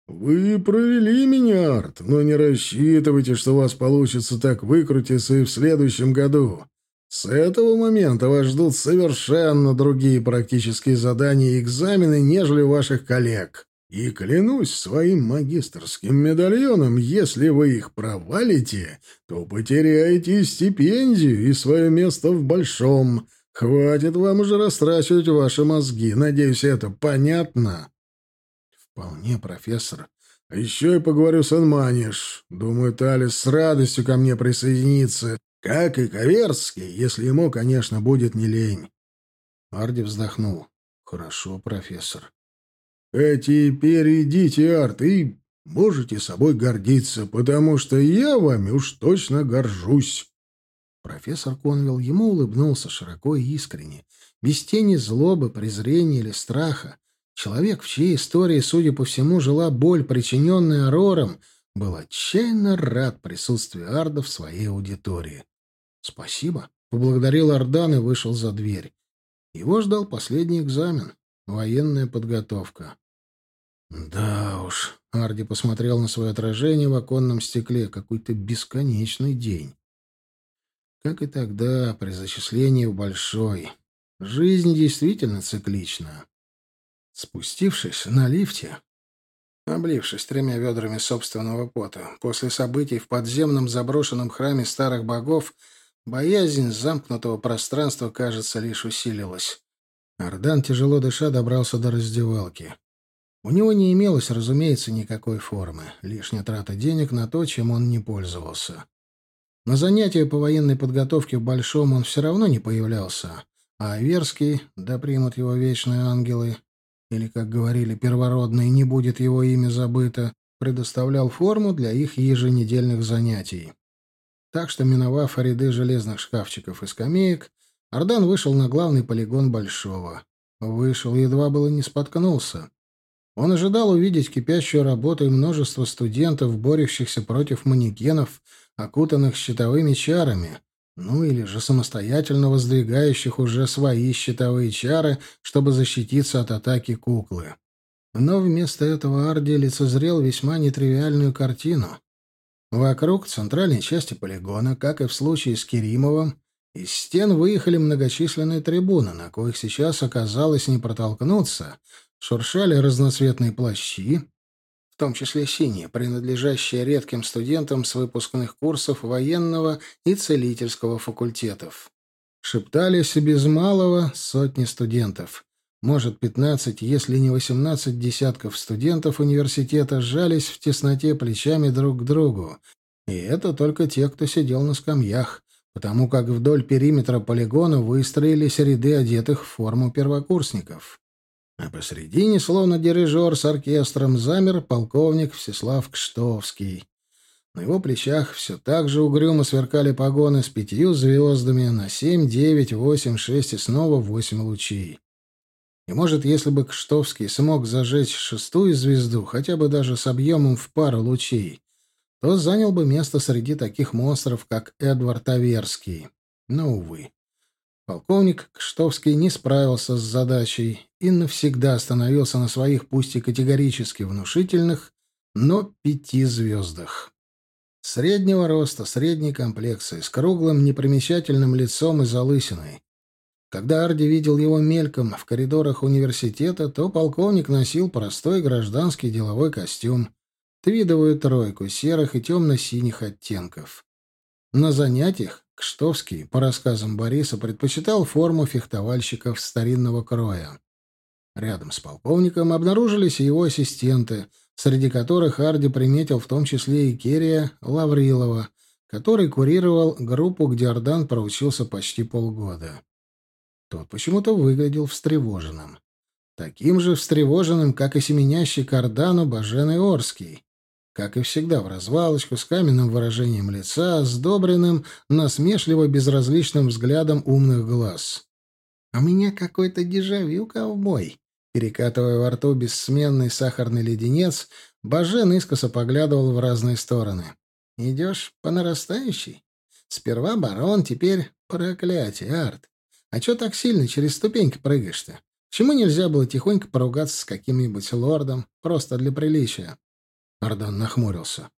«Вы провели меня, Арт, но не рассчитывайте, что у вас получится так выкрутиться и в следующем году. С этого момента вас ждут совершенно другие практические задания и экзамены, нежели ваших коллег. И клянусь своим магистрским медальоном, если вы их провалите, то потеряете стипендию и свое место в большом. Хватит вам уже растрачивать ваши мозги. Надеюсь, это понятно?» «Вполне, профессор. А еще я поговорю с Анманиш. Думаю, Талис с радостью ко мне присоединится, как и Коверский, если ему, конечно, будет не лень». Арди вздохнул. «Хорошо, профессор». «А теперь идите, Арт, и можете собой гордиться, потому что я вами уж точно горжусь». Профессор Конвилл ему улыбнулся широко и искренне, без тени злобы, презрения или страха. Человек, в чьей истории, судя по всему, жила боль, причиненная Арором, был отчаянно рад присутствию Арда в своей аудитории. «Спасибо», — поблагодарил Ардан и вышел за дверь. Его ждал последний экзамен — военная подготовка. «Да уж», — Арди посмотрел на свое отражение в оконном стекле, — «какой-то бесконечный день». Как и тогда, при зачислении в большой. Жизнь действительно циклична. Спустившись на лифте, облившись тремя ведрами собственного пота, после событий в подземном заброшенном храме старых богов, боязнь замкнутого пространства, кажется, лишь усилилась. Ардан, тяжело дыша, добрался до раздевалки. У него не имелось, разумеется, никакой формы, лишняя трата денег на то, чем он не пользовался. На занятия по военной подготовке в Большом он все равно не появлялся, а Аверский, да примут его вечные ангелы, или, как говорили первородные, не будет его имя забыто, предоставлял форму для их еженедельных занятий. Так что, миновав ряды железных шкафчиков и скамеек, Ардан вышел на главный полигон Большого. Вышел, едва было не споткнулся. Он ожидал увидеть кипящую работу и множество студентов, борющихся против манекенов, окутанных щитовыми чарами, ну или же самостоятельно воздвигающих уже свои щитовые чары, чтобы защититься от атаки куклы. Но вместо этого Арди лицезрел весьма нетривиальную картину. Вокруг центральной части полигона, как и в случае с Керимовым, из стен выехали многочисленные трибуны, на коих сейчас оказалось не протолкнуться, шуршали разноцветные плащи, том числе синие, принадлежащие редким студентам с выпускных курсов военного и целительского факультетов. Шептались без малого сотни студентов. Может, пятнадцать, если не восемнадцать десятков студентов университета сжались в тесноте плечами друг к другу. И это только те, кто сидел на скамьях, потому как вдоль периметра полигона выстроились ряды одетых в форму первокурсников. А посредине, словно дирижер с оркестром, замер полковник Всеслав Кштовский. На его плечах все так же угрюмо сверкали погоны с пятью звездами на семь, девять, восемь, шесть и снова восемь лучей. И, может, если бы Кштовский смог зажечь шестую звезду, хотя бы даже с объемом в пару лучей, то занял бы место среди таких монстров, как Эдвард Аверский. Но, увы. Полковник Кштовский не справился с задачей и навсегда остановился на своих, пусть и категорически внушительных, но пяти звездах. Среднего роста, средней комплекции, с круглым непримечательным лицом и залысиной. Когда Арди видел его мельком в коридорах университета, то полковник носил простой гражданский деловой костюм, твидовую тройку серых и темно-синих оттенков. На занятиях Кштовский, по рассказам Бориса, предпочитал форму фехтовальщиков старинного кроя. Рядом с полковником обнаружились его ассистенты, среди которых Арди приметил в том числе и Керия Лаврилова, который курировал группу, где Ордан проучился почти полгода. Тот почему-то выглядел встревоженным. Таким же встревоженным, как и семенящий кардану Бажен Орский. Как и всегда, в развалочку, с каменным выражением лица, сдобренным насмешливо безразличным взглядом умных глаз. «А у меня какой-то дежавю, ковбой!» Перекатывая во рту бессменный сахарный леденец, Бажен искоса поглядывал в разные стороны. «Идешь по нарастающей? Сперва барон, теперь проклятие, Арт. А чё так сильно через ступеньки прыгаешь-то? Чему нельзя было тихонько поругаться с каким-нибудь лордом, просто для приличия?» Ардан нахмурился.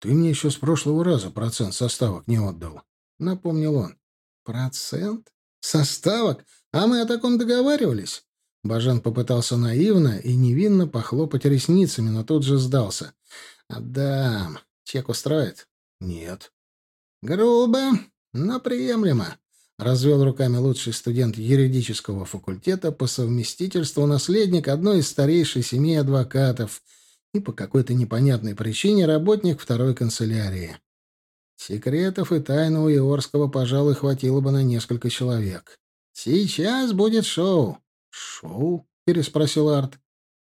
«Ты мне еще с прошлого раза процент составок не отдал», — напомнил он. «Процент? Составок? А мы о таком договаривались?» Бажан попытался наивно и невинно похлопать ресницами, но тут же сдался. «Отдам. Чек устроит?» «Нет». «Грубо, но приемлемо», — развел руками лучший студент юридического факультета по совместительству наследник одной из старейших семей адвокатов — и по какой-то непонятной причине работник второй канцелярии. Секретов и тайн у Иорского, пожалуй, хватило бы на несколько человек. «Сейчас будет шоу». «Шоу?» — переспросил Арт.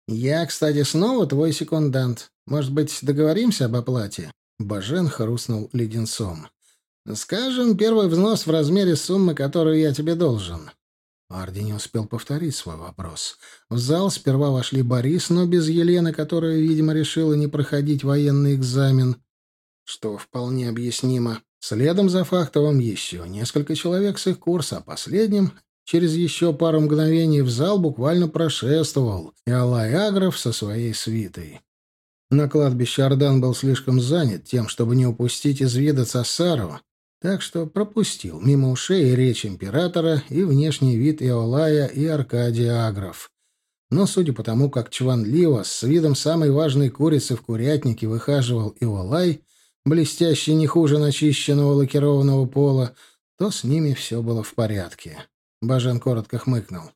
«Я, кстати, снова твой секундант. Может быть, договоримся об оплате?» Бажен хрустнул леденцом. «Скажем, первый взнос в размере суммы, которую я тебе должен. Арди не успел повторить свой вопрос. В зал сперва вошли Борис, но без Елены, которая, видимо, решила не проходить военный экзамен, что вполне объяснимо. Следом за Фактовым еще несколько человек с их курса, а последним, через еще пару мгновений, в зал буквально прошествовал и Алай Агров со своей свитой. На кладбище Ардан был слишком занят тем, чтобы не упустить из вида Цасарова, так что пропустил мимо ушей речь императора и внешний вид Иолая и Аркадия Агров. Но, судя по тому, как чванливо, с видом самой важной курицы в курятнике выхаживал Иолай, блестящий не хуже начищенного лакированного пола, то с ними все было в порядке. Бажен коротко хмыкнул.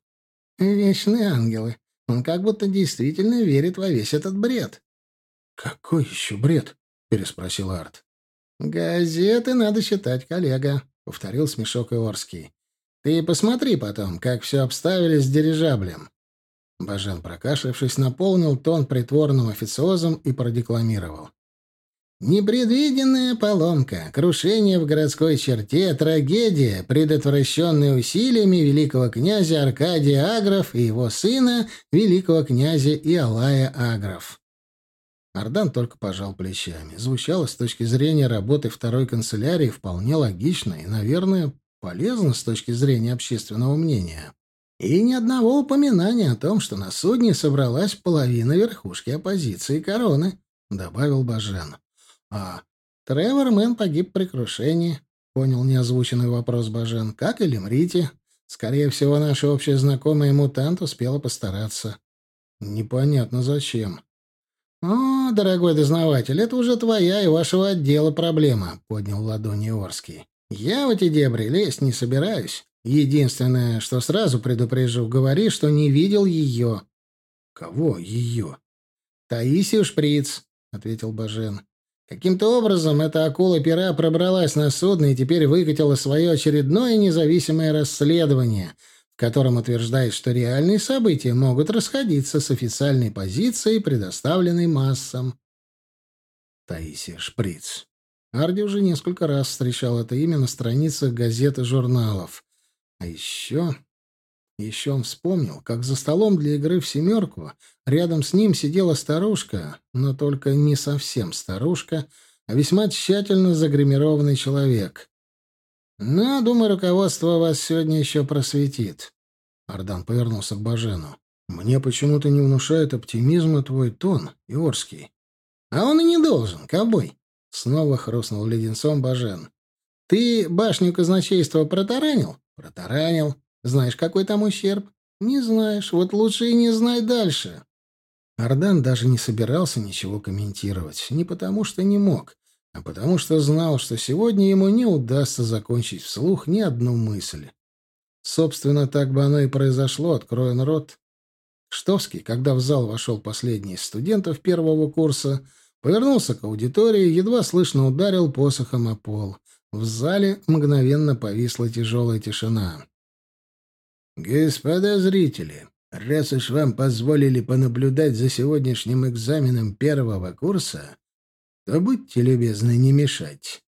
«Вечные ангелы. Он как будто действительно верит во весь этот бред». «Какой еще бред?» — переспросил Арт. «Газеты надо читать, коллега», — повторил смешок Иорский. «Ты посмотри потом, как все обставили с дирижаблем». Бажен, прокашлявшись, наполнил тон притворным официозом и продекламировал. «Непредвиденная поломка, крушение в городской черте, трагедия, предотвращенная усилиями великого князя Аркадия Агров и его сына, великого князя Иолая Агров». Ардан только пожал плечами. Звучало с точки зрения работы второй канцелярии вполне логично и, наверное, полезно с точки зрения общественного мнения. И ни одного упоминания о том, что на судне собралась половина верхушки оппозиции короны, — добавил Бажен. — А Тревор Мэн погиб при крушении, — понял неозвученный вопрос Бажен. — Как и Лемрити. Скорее всего, наша общая знакомая мутант успела постараться. — Непонятно зачем. «О, дорогой дознаватель, это уже твоя и вашего отдела проблема», — поднял ладони Орский. «Я в эти дебри лезть не собираюсь. Единственное, что сразу предупрежу, говори, что не видел ее». «Кого ее?» «Таисию Шприц», — ответил Бажен. «Каким-то образом эта акула-пера пробралась на судно и теперь выкатила свое очередное независимое расследование — в котором утверждает, что реальные события могут расходиться с официальной позицией, предоставленной массам. Таисия Шприц. Арди уже несколько раз встречал это имя на страницах газет и журналов. А еще... Еще он вспомнил, как за столом для игры в «семерку» рядом с ним сидела старушка, но только не совсем старушка, а весьма тщательно загримированный человек. «Но, думаю, руководство вас сегодня еще просветит». Ардан повернулся к Бажену. «Мне почему-то не внушает оптимизма твой тон, Иорский». «А он и не должен, ковбой!» Снова хрустнул леденцом Бажен. «Ты башню казначейства протаранил?» «Протаранил. Знаешь, какой там ущерб?» «Не знаешь. Вот лучше и не знай дальше». Ардан даже не собирался ничего комментировать. Не потому, что не мог а потому что знал, что сегодня ему не удастся закончить вслух ни одну мысль. Собственно, так бы оно и произошло, откроя рот. Штовский, когда в зал вошел последний из студентов первого курса, повернулся к аудитории, едва слышно ударил посохом о пол. В зале мгновенно повисла тяжелая тишина. «Господа зрители, раз уж вам позволили понаблюдать за сегодняшним экзаменом первого курса, то будьте любезны не мешать».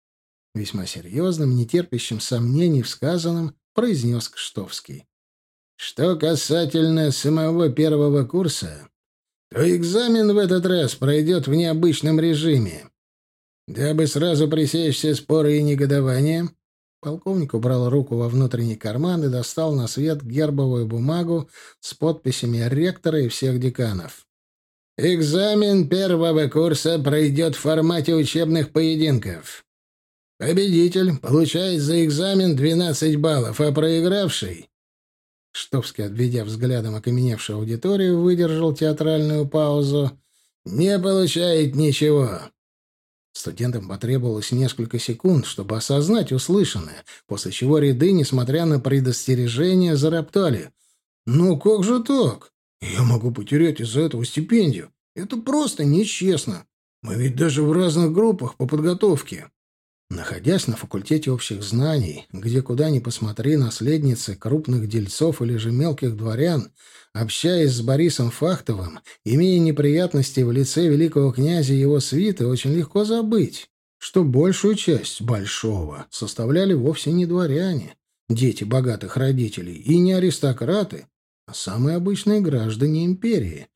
Весьма серьезным, нетерпящим сомнений в сказанном, произнес Кштовский. «Что касательно самого первого курса, то экзамен в этот раз пройдет в необычном режиме. Дабы сразу пресечь все споры и негодования, полковник убрал руку во внутренний карман и достал на свет гербовую бумагу с подписями ректора и всех деканов. Экзамен первого курса пройдет в формате учебных поединков. Победитель получает за экзамен 12 баллов, а проигравший Штовский, обведя взглядом окаменевшую аудиторию, выдержал театральную паузу. «Не получает ничего». Студентам потребовалось несколько секунд, чтобы осознать услышанное, после чего ряды, несмотря на предостережение, зароптали. «Ну как же так? Я могу потерять из-за этого стипендию. Это просто нечестно. Мы ведь даже в разных группах по подготовке». Находясь на факультете общих знаний, где куда ни посмотри наследницы крупных дельцов или же мелких дворян, общаясь с Борисом Фахтовым, имея неприятности в лице великого князя и его свиты, очень легко забыть, что большую часть большого составляли вовсе не дворяне, дети богатых родителей, и не аристократы, а самые обычные граждане империи,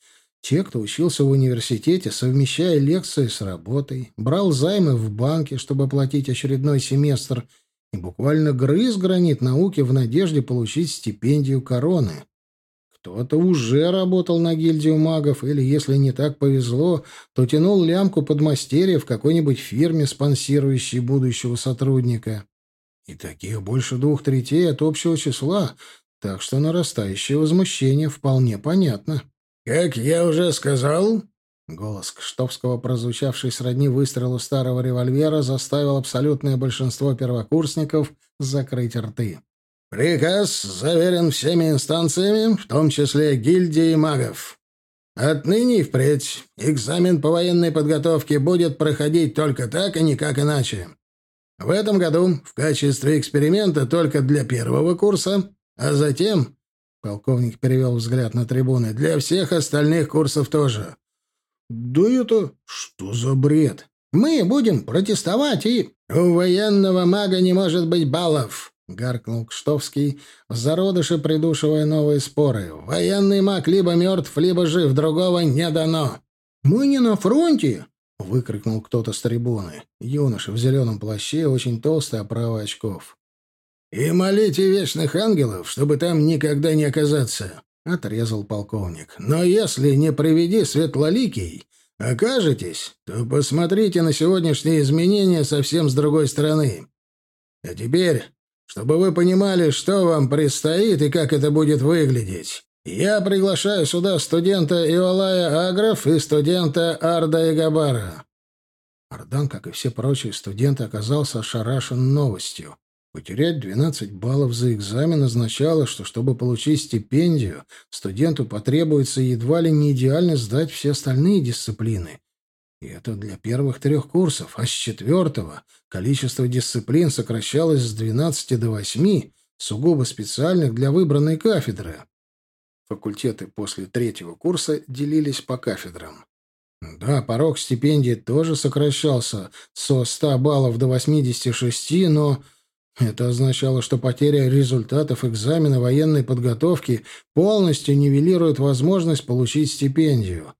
те, кто учился в университете, совмещая лекции с работой, брал займы в банке, чтобы оплатить очередной семестр, и буквально грыз гранит науки в надежде получить стипендию короны. Кто-то уже работал на гильдию магов, или, если не так повезло, то тянул лямку подмастерья в какой-нибудь фирме, спонсирующей будущего сотрудника. И таких больше двух третей от общего числа, так что нарастающее возмущение вполне понятно. «Как я уже сказал...» Голос Кштовского, прозвучавший сродни выстрелу старого револьвера, заставил абсолютное большинство первокурсников закрыть рты. «Приказ заверен всеми инстанциями, в том числе гильдией магов. Отныне и впредь экзамен по военной подготовке будет проходить только так, и а никак иначе. В этом году в качестве эксперимента только для первого курса, а затем Полковник перевел взгляд на трибуны. «Для всех остальных курсов тоже». «Да это... что за бред? Мы будем протестовать и...» «У военного мага не может быть баллов!» — гаркнул Кштовский, в зародыше придушивая новые споры. «Военный маг либо мертв, либо жив, другого не дано». «Мы не на фронте!» — выкрикнул кто-то с трибуны. Юноша в зеленом плаще, очень толстый, оправа очков. «И молите вечных ангелов, чтобы там никогда не оказаться», — отрезал полковник. «Но если не приведи светлоликий, окажетесь, то посмотрите на сегодняшние изменения совсем с другой стороны. А теперь, чтобы вы понимали, что вам предстоит и как это будет выглядеть, я приглашаю сюда студента Иолая Агров и студента Арда Игабара». Ардан, как и все прочие студенты, оказался ошарашен новостью. Потерять 12 баллов за экзамен означало, что чтобы получить стипендию, студенту потребуется едва ли не идеально сдать все остальные дисциплины. И это для первых трех курсов, а с четвертого количество дисциплин сокращалось с 12 до 8, сугубо специальных для выбранной кафедры. Факультеты после третьего курса делились по кафедрам. Да, порог стипендии тоже сокращался со 100 баллов до 86, но это означало, что потеря результатов экзамена военной подготовки полностью нивелирует возможность получить стипендию.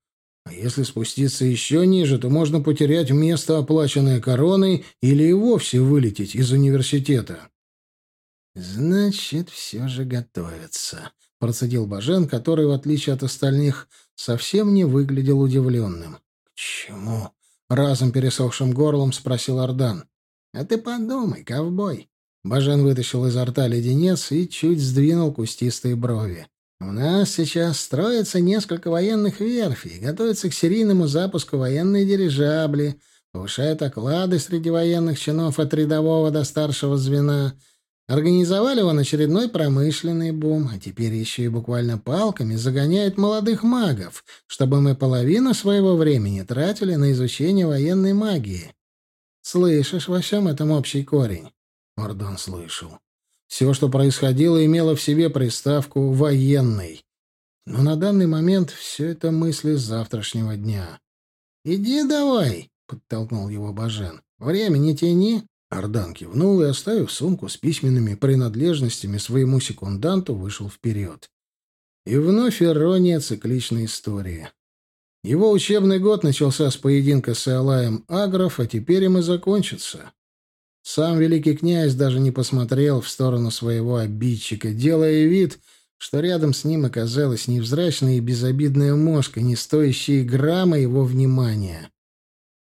А если спуститься еще ниже, то можно потерять место, оплаченное короной, или и вовсе вылететь из университета. «Значит, все же готовятся», — процедил Бажен, который, в отличие от остальных, совсем не выглядел удивленным. «К чему?» — разом пересохшим горлом спросил Ардан. «А ты подумай, ковбой. Бажен вытащил изо рта леденец и чуть сдвинул кустистые брови. «У нас сейчас строится несколько военных верфей, готовятся к серийному запуску военные дирижабли, повышают оклады среди военных чинов от рядового до старшего звена. Организовали он очередной промышленный бум, а теперь еще и буквально палками загоняют молодых магов, чтобы мы половину своего времени тратили на изучение военной магии. Слышишь во всем этом общий корень?» Ордан слышал. Все, что происходило, имело в себе приставку «военный». Но на данный момент все это мысли завтрашнего дня. «Иди давай!» — подтолкнул его Бажен. «Время не тяни!» Ардан кивнул и, оставив сумку с письменными принадлежностями своему секунданту, вышел вперед. И вновь ирония цикличной истории. Его учебный год начался с поединка с Алаем Агров, а теперь им и закончится. Сам великий князь даже не посмотрел в сторону своего обидчика, делая вид, что рядом с ним оказалась невзрачная и безобидная мошка, не стоящая грамма его внимания.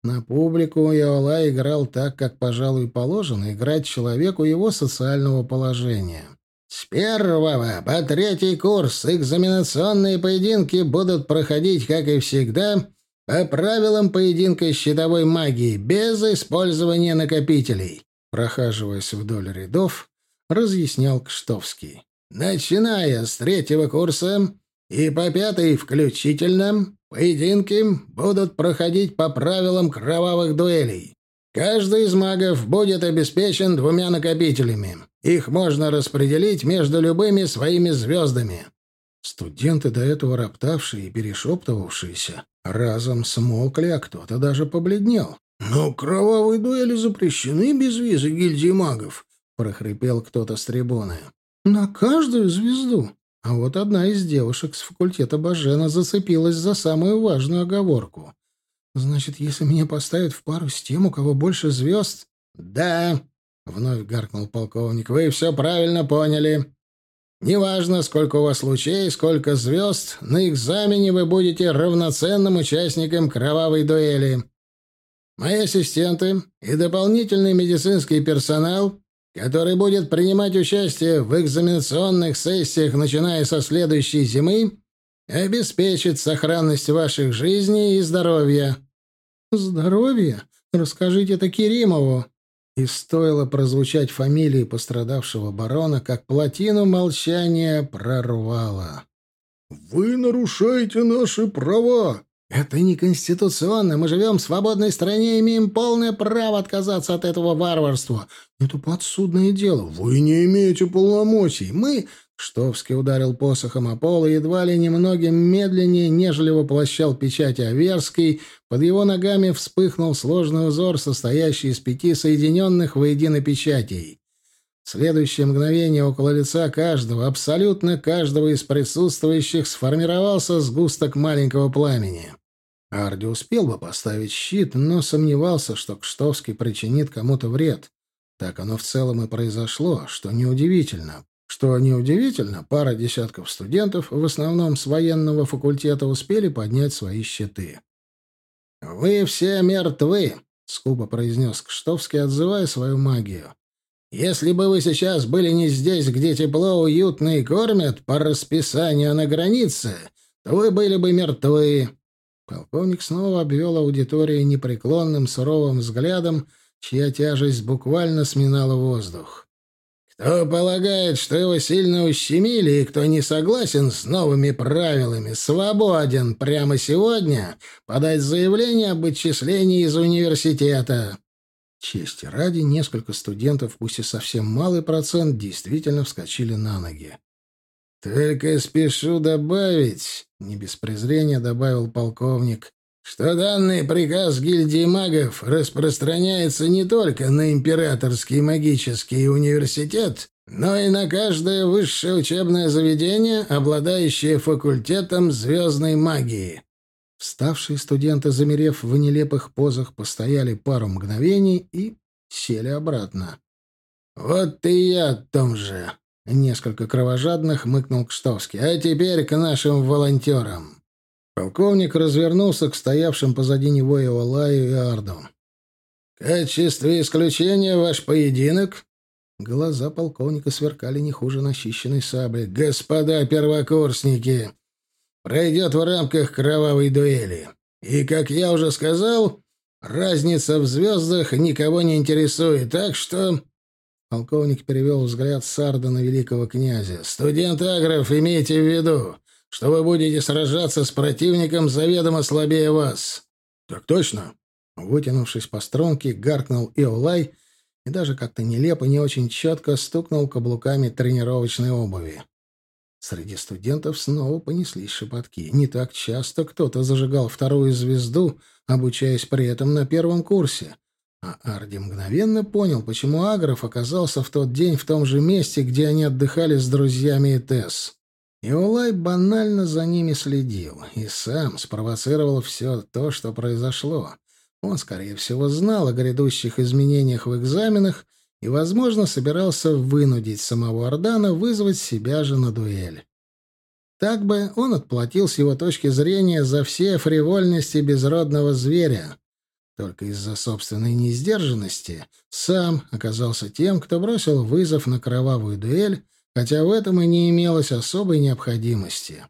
На публику Иола играл так, как, пожалуй, положено играть человеку его социального положения. С первого по третий курс экзаменационные поединки будут проходить, как и всегда, по правилам поединка щитовой магии, без использования накопителей. Прохаживаясь вдоль рядов, разъяснял Кштовский. Начиная с третьего курса и по пятый включительно, поединки будут проходить по правилам кровавых дуэлей. Каждый из магов будет обеспечен двумя накопителями. Их можно распределить между любыми своими звездами. Студенты, до этого роптавшие и перешептывавшиеся, разом смолкли, а кто-то даже побледнел. «Но кровавые дуэли запрещены без визы гильдии магов», — прохрипел кто-то с трибуны. «На каждую звезду». А вот одна из девушек с факультета Бажена зацепилась за самую важную оговорку. «Значит, если меня поставят в пару с тем, у кого больше звезд...» «Да», — вновь гаркнул полковник, — «вы все правильно поняли. Неважно, сколько у вас лучей, сколько звезд, на экзамене вы будете равноценным участником кровавой дуэли. Мои ассистенты и дополнительный медицинский персонал, который будет принимать участие в экзаменационных сессиях, начиная со следующей зимы, обеспечит сохранность ваших жизней и здоровья. Здоровье? Расскажите это Керимову. И стоило прозвучать фамилии пострадавшего барона, как плотину молчания прорвало. «Вы нарушаете наши права!» «Это не конституционно. Мы живем в свободной стране и имеем полное право отказаться от этого варварства. Это подсудное дело. Вы не имеете полномочий. Мы...» Штовский ударил посохом о пол и едва ли немногим медленнее, нежели воплощал печать Аверский, под его ногами вспыхнул сложный узор, состоящий из пяти соединенных воедино печатей. Следующее мгновение около лица каждого, абсолютно каждого из присутствующих сформировался сгусток маленького пламени. Арди успел бы поставить щит, но сомневался, что Кштовский причинит кому-то вред. Так оно в целом и произошло, что неудивительно. Что неудивительно, пара десятков студентов, в основном с военного факультета, успели поднять свои щиты. «Вы все мертвы», — скупо произнес Кштовский, отзывая свою магию. Если бы вы сейчас были не здесь, где тепло, уютно и кормят, по расписанию на границе, то вы были бы мертвы». Полковник снова обвел аудиторию непреклонным суровым взглядом, чья тяжесть буквально сминала воздух. «Кто полагает, что его сильно ущемили, и кто не согласен с новыми правилами, свободен прямо сегодня подать заявление об отчислении из университета». Чести ради, несколько студентов, пусть и совсем малый процент, действительно вскочили на ноги. «Только спешу добавить», — не без презрения добавил полковник, «что данный приказ гильдии магов распространяется не только на Императорский магический университет, но и на каждое высшее учебное заведение, обладающее факультетом звездной магии». Вставшие студенты, замерев в нелепых позах, постояли пару мгновений и сели обратно. «Вот и я о том же!» — несколько кровожадных мыкнул Кштовский. «А теперь к нашим волонтерам!» Полковник развернулся к стоявшим позади него Иолаю и Арду. «В качестве исключения ваш поединок...» Глаза полковника сверкали не хуже начищенной сабли. «Господа первокурсники!» Пройдет в рамках кровавой дуэли. И, как я уже сказал, разница в звездах никого не интересует, так что...» Полковник перевел взгляд Сарда на великого князя. «Студент Агров, имейте в виду, что вы будете сражаться с противником заведомо слабее вас». «Так точно!» Вытянувшись по струнке, гаркнул Иолай и даже как-то нелепо, не очень четко стукнул каблуками тренировочной обуви. Среди студентов снова понеслись шепотки. Не так часто кто-то зажигал вторую звезду, обучаясь при этом на первом курсе. А Арди мгновенно понял, почему Агров оказался в тот день в том же месте, где они отдыхали с друзьями и Тесс. И Улай банально за ними следил и сам спровоцировал все то, что произошло. Он, скорее всего, знал о грядущих изменениях в экзаменах и, возможно, собирался вынудить самого Ордана вызвать себя же на дуэль. Так бы он отплатил с его точки зрения за все фривольности безродного зверя. Только из-за собственной несдержанности сам оказался тем, кто бросил вызов на кровавую дуэль, хотя в этом и не имелось особой необходимости.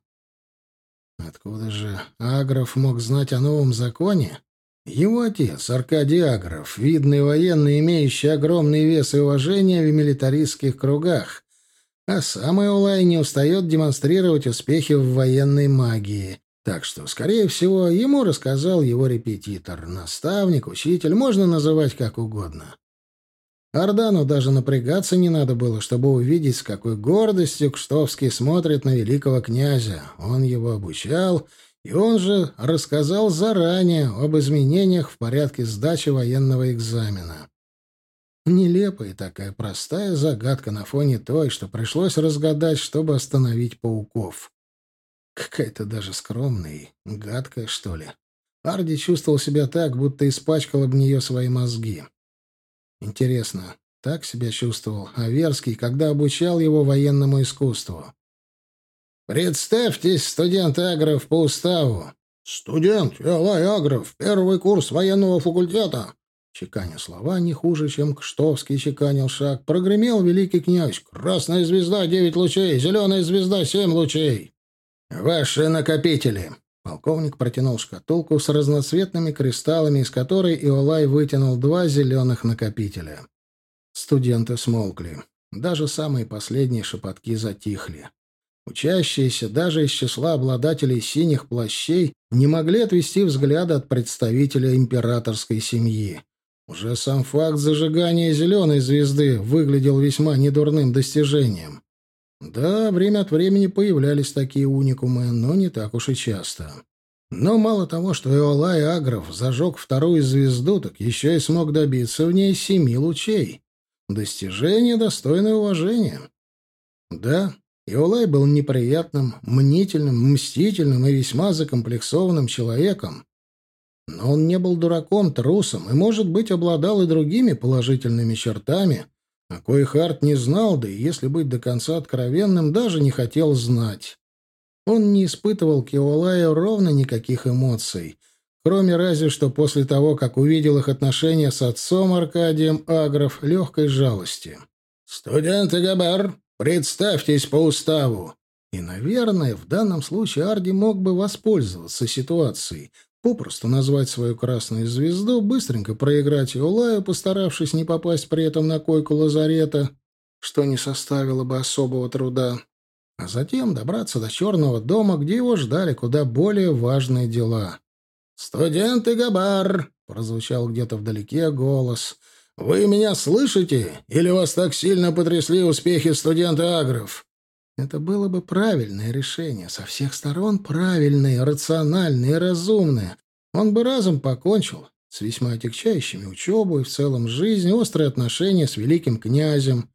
Откуда же Агров мог знать о новом законе? Его отец, Аркадий Агров, видный военный, имеющий огромный вес и уважение в милитаристских кругах, а сам Эулай не устает демонстрировать успехи в военной магии. Так что, скорее всего, ему рассказал его репетитор, наставник, учитель, можно называть как угодно. Ордану даже напрягаться не надо было, чтобы увидеть, с какой гордостью Кштовский смотрит на великого князя. Он его обучал и он же рассказал заранее об изменениях в порядке сдачи военного экзамена. Нелепая такая простая загадка на фоне той, что пришлось разгадать, чтобы остановить пауков. Какая-то даже скромная гадкая, что ли. Арди чувствовал себя так, будто испачкал об нее свои мозги. Интересно, так себя чувствовал Аверский, когда обучал его военному искусству. «Представьтесь, студент Агров по уставу». «Студент Элай Агров, первый курс военного факультета». Чеканя слова не хуже, чем Кштовский чеканил шаг. Прогремел великий князь. «Красная звезда — девять лучей, зеленая звезда — семь лучей». «Ваши накопители». Полковник протянул шкатулку с разноцветными кристаллами, из которой Иолай вытянул два зеленых накопителя. Студенты смолкли. Даже самые последние шепотки затихли. Учащиеся даже из числа обладателей синих плащей не могли отвести взгляда от представителя императорской семьи. Уже сам факт зажигания зеленой звезды выглядел весьма недурным достижением. Да, время от времени появлялись такие уникумы, но не так уж и часто. Но мало того, что Эолай Агров зажег вторую звезду, так еще и смог добиться в ней семи лучей. Достижение, достойное уважения. Да, Иолай был неприятным, мнительным, мстительным и весьма закомплексованным человеком. Но он не был дураком, трусом и, может быть, обладал и другими положительными чертами, о коих Арт не знал, да и, если быть до конца откровенным, даже не хотел знать. Он не испытывал к Иолаю ровно никаких эмоций, кроме разве что после того, как увидел их отношения с отцом Аркадием Агров легкой жалости. «Студент Габар, Представьтесь по уставу. И, наверное, в данном случае Арди мог бы воспользоваться ситуацией, попросту назвать свою красную звезду, быстренько проиграть Иолаю, постаравшись не попасть при этом на койку лазарета, что не составило бы особого труда, а затем добраться до черного дома, где его ждали куда более важные дела. «Студент Габар!» — прозвучал где-то вдалеке голос — вы меня слышите? Или вас так сильно потрясли успехи студента Агров?» Это было бы правильное решение, со всех сторон правильное, рациональное и разумное. Он бы разом покончил с весьма отягчающими учебу и в целом жизнь, острые отношения с великим князем.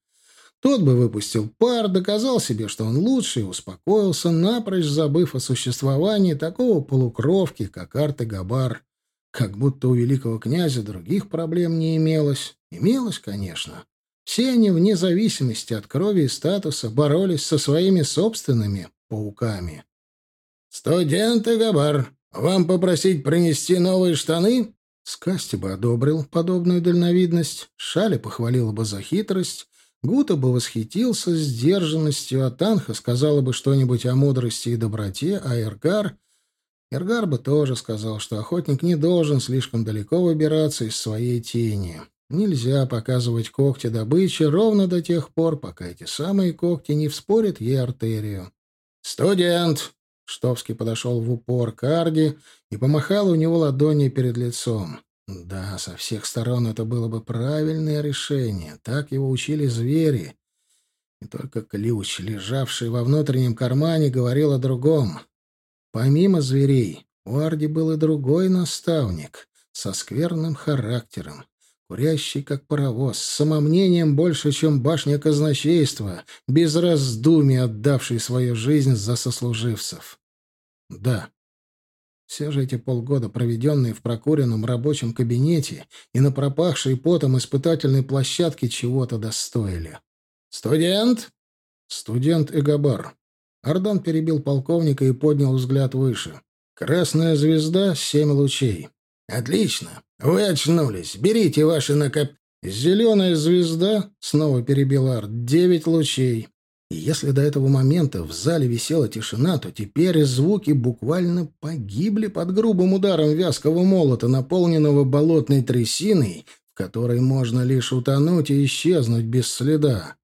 Тот бы выпустил пар, доказал себе, что он лучше, и успокоился, напрочь забыв о существовании такого полукровки, как Арте Габар. Как будто у великого князя других проблем не имелось. Имелось, конечно. Все они, вне зависимости от крови и статуса, боролись со своими собственными пауками. «Студенты Габар, вам попросить принести новые штаны?» Скасти бы одобрил подобную дальновидность, Шали похвалила бы за хитрость, Гута бы восхитился сдержанностью, а Танха сказала бы что-нибудь о мудрости и доброте, а Эргар Эргар бы тоже сказал, что охотник не должен слишком далеко выбираться из своей тени. Нельзя показывать когти добычи ровно до тех пор, пока эти самые когти не вспорят ей артерию. «Студент!» Штовский подошел в упор к Арди и помахал у него ладонью перед лицом. Да, со всех сторон это было бы правильное решение. Так его учили звери. И только ключ, лежавший во внутреннем кармане, говорил о другом. Помимо зверей, у Арди был и другой наставник со скверным характером, курящий как паровоз, с самомнением больше, чем башня казначейства, без раздумий отдавший свою жизнь за сослуживцев. Да, все же эти полгода, проведенные в прокуренном рабочем кабинете и на пропахшей потом испытательной площадке, чего-то достоили. «Студент?» «Студент Эгобар». Ардан перебил полковника и поднял взгляд выше. «Красная звезда, семь лучей». «Отлично. Вы очнулись. Берите ваши накоп...» «Зеленая звезда», — снова перебил Ард, — «девять лучей». И если до этого момента в зале висела тишина, то теперь звуки буквально погибли под грубым ударом вязкого молота, наполненного болотной трясиной, в которой можно лишь утонуть и исчезнуть без следа.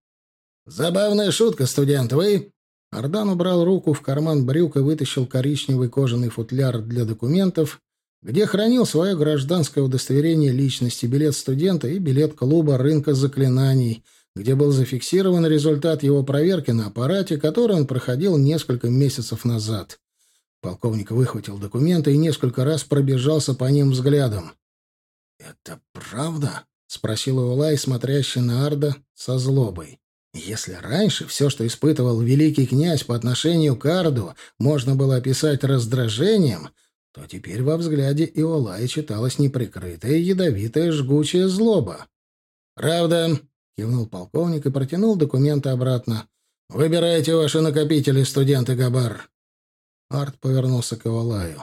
«Забавная шутка, студент, вы...» Ардан убрал руку в карман брюк и вытащил коричневый кожаный футляр для документов, где хранил свое гражданское удостоверение личности, билет студента и билет клуба рынка заклинаний — где был зафиксирован результат его проверки на аппарате, который он проходил несколько месяцев назад. Полковник выхватил документы и несколько раз пробежался по ним взглядом. «Это правда?» — спросил Улай, смотрящий на Арда со злобой. Если раньше все, что испытывал великий князь по отношению к Арду, можно было описать раздражением, то теперь во взгляде Иолая читалась неприкрытая, ядовитая, жгучая злоба. «Правда», Кивнул полковник и протянул документы обратно. «Выбирайте ваши накопители, студенты Габар». Арт повернулся к Ивалаю.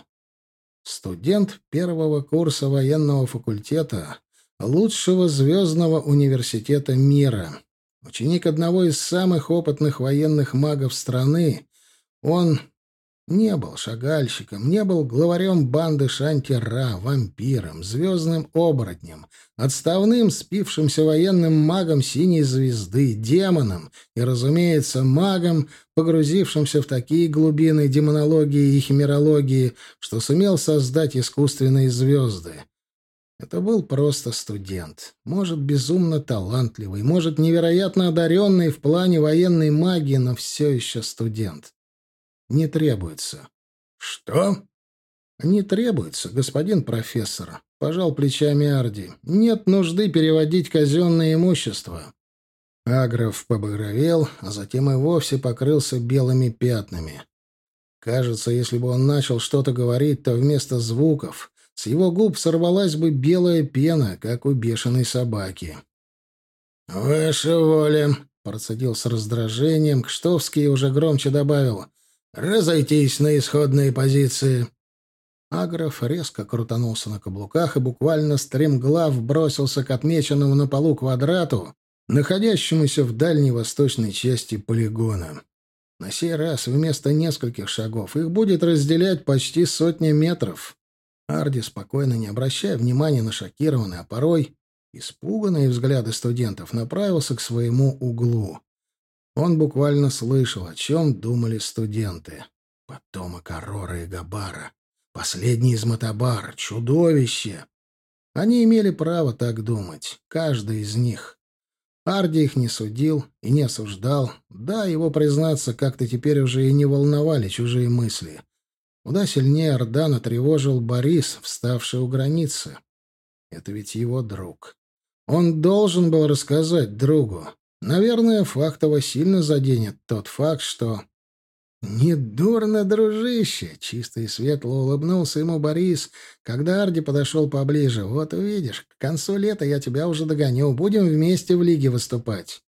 Студент первого курса военного факультета лучшего звездного университета мира. Ученик одного из самых опытных военных магов страны. Он не был шагальщиком, не был главарем банды Шанти-Ра, вампиром, звездным оборотнем, отставным спившимся военным магом синей звезды, демоном и, разумеется, магом, погрузившимся в такие глубины демонологии и химерологии, что сумел создать искусственные звезды. Это был просто студент. Может, безумно талантливый, может, невероятно одаренный в плане военной магии, но все еще студент не требуется. Что? Не требуется, господин профессор, пожал плечами Арди. Нет нужды переводить казенное имущество. Агров побагровел, а затем и вовсе покрылся белыми пятнами. Кажется, если бы он начал что-то говорить, то вместо звуков с его губ сорвалась бы белая пена, как у бешеной собаки. «Ваша воля!» — процедил с раздражением. Кштовский уже громче добавил. Разойтись на исходные позиции. Агров резко крутанулся на каблуках и буквально стремглав бросился к отмеченному на полу квадрату, находящемуся в дальней восточной части полигона. На сей раз вместо нескольких шагов их будет разделять почти сотня метров. Арди, спокойно не обращая внимания на шокированные, а порой испуганные взгляды студентов, направился к своему углу. Он буквально слышал, о чем думали студенты. Потомок Арора и Габара. Последний из Матабар. Чудовище. Они имели право так думать. Каждый из них. Арди их не судил и не осуждал. Да, его, признаться, как-то теперь уже и не волновали чужие мысли. Куда сильнее Ордана тревожил Борис, вставший у границы. Это ведь его друг. Он должен был рассказать другу. Наверное, Фактова сильно заденет тот факт, что... «Недурно, дружище!» — чисто и светло улыбнулся ему Борис, когда Арди подошел поближе. «Вот увидишь, к концу лета я тебя уже догоню. Будем вместе в лиге выступать».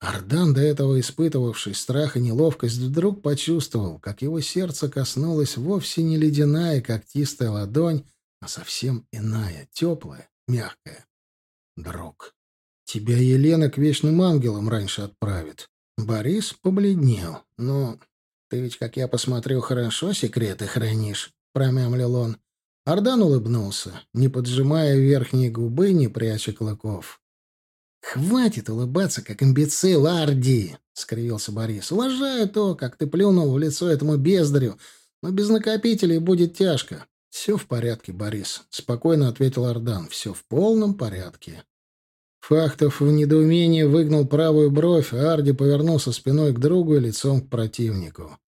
Ардан, до этого испытывавший страх и неловкость, вдруг почувствовал, как его сердце коснулась вовсе не ледяная когтистая ладонь, а совсем иная, теплая, мягкая. Друг. Тебя Елена к вечным ангелам раньше отправит. Борис побледнел. Но ты ведь, как я посмотрю, хорошо секреты хранишь, промямлил он. Ардан улыбнулся, не поджимая верхние губы, не пряча клыков. «Хватит улыбаться, как имбецил, Арди!» — скривился Борис. «Уважаю то, как ты плюнул в лицо этому бездарю, но без накопителей будет тяжко. «Все в порядке, Борис», — спокойно ответил Ардан. «Все в полном порядке». Фахтов в недоумении выгнал правую бровь, а Арди повернулся спиной к другу и лицом к противнику.